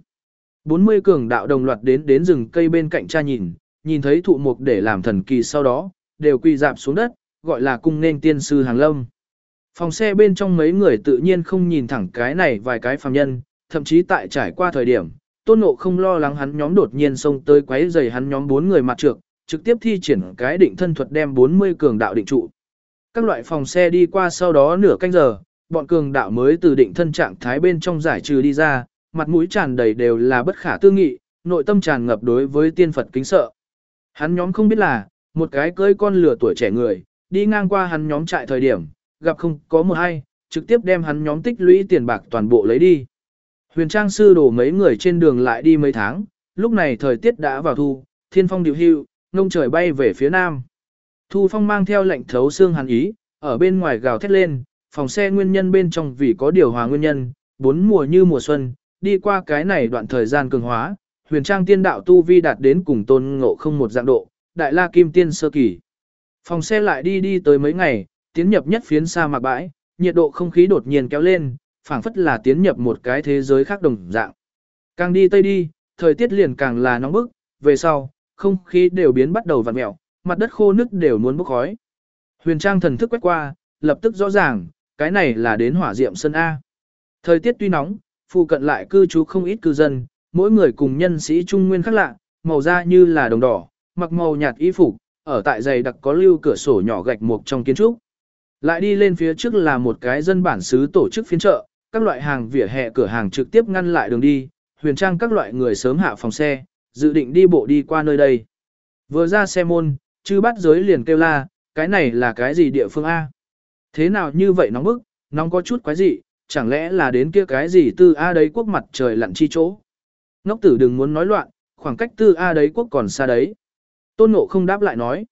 40 cường đạo đồng loạt đến đến rừng cây bên cạnh cha nhìn, nhìn thấy thụ mục để làm thần kỳ sau đó, đều quỳ dạp xuống đất, gọi là cung nên tiên sư hàng lâm. Phòng xe bên trong mấy người tự nhiên không nhìn thẳng cái này vài cái phàm nhân, thậm chí tại trải qua thời điểm, tôn nộ không lo lắng hắn nhóm đột nhiên xông tới quấy rầy hắn nhóm bốn người mặt trược, trực tiếp thi triển cái định thân thuật đem 40 cường đạo định trụ. Các loại phòng xe đi qua sau đó nửa canh giờ, bọn cường đạo mới từ định thân trạng thái bên trong giải trừ đi ra, mặt mũi tràn đầy đều là bất khả tư nghị, nội tâm tràn ngập đối với tiên Phật kính sợ. Hắn nhóm không biết là, một cái cưỡi con lửa tuổi trẻ người, đi ngang qua hắn nhóm trại thời điểm, gặp không có một hay, trực tiếp đem hắn nhóm tích lũy tiền bạc toàn bộ lấy đi. Huyền Trang sư đổ mấy người trên đường lại đi mấy tháng, lúc này thời tiết đã vào thu, thiên phong điều hưu, ngông trời bay về phía nam. Thu phong mang theo lệnh thấu xương hàn ý, ở bên ngoài gào thét lên, phòng xe nguyên nhân bên trong vì có điều hòa nguyên nhân, bốn mùa như mùa xuân, đi qua cái này đoạn thời gian cường hóa, huyền trang tiên đạo tu vi đạt đến cùng tôn ngộ không một dạng độ, đại la kim tiên sơ kỳ. Phòng xe lại đi đi tới mấy ngày, tiến nhập nhất phiến sa mạc bãi, nhiệt độ không khí đột nhiên kéo lên, phảng phất là tiến nhập một cái thế giới khác đồng dạng. Càng đi tây đi, thời tiết liền càng là nóng bức, về sau, không khí đều biến bắt đầu vặn mẹo, mặt đất khô nứt đều muốn bốc khói. Huyền Trang thần thức quét qua, lập tức rõ ràng, cái này là đến hỏa diệm sân A. Thời tiết tuy nóng, phụ cận lại cư trú không ít cư dân, mỗi người cùng nhân sĩ trung nguyên khác lạ, màu da như là đồng đỏ, mặc màu nhạt y phục, ở tại dày đặc có lưu cửa sổ nhỏ gạch mục trong kiến trúc. Lại đi lên phía trước là một cái dân bản xứ tổ chức phiên chợ, các loại hàng vỉa hè cửa hàng trực tiếp ngăn lại đường đi, huyền trang các loại người sớm hạ phòng xe, dự định đi bộ đi qua nơi đây. Vừa ra xe môn, chư bắt giới liền kêu la, cái này là cái gì địa phương A? Thế nào như vậy nóng bức, nóng có chút quái gì, chẳng lẽ là đến kia cái gì tư A đấy quốc mặt trời lặn chi chỗ? Ngốc tử đừng muốn nói loạn, khoảng cách tư A đấy quốc còn xa đấy. Tôn Ngộ không đáp lại nói.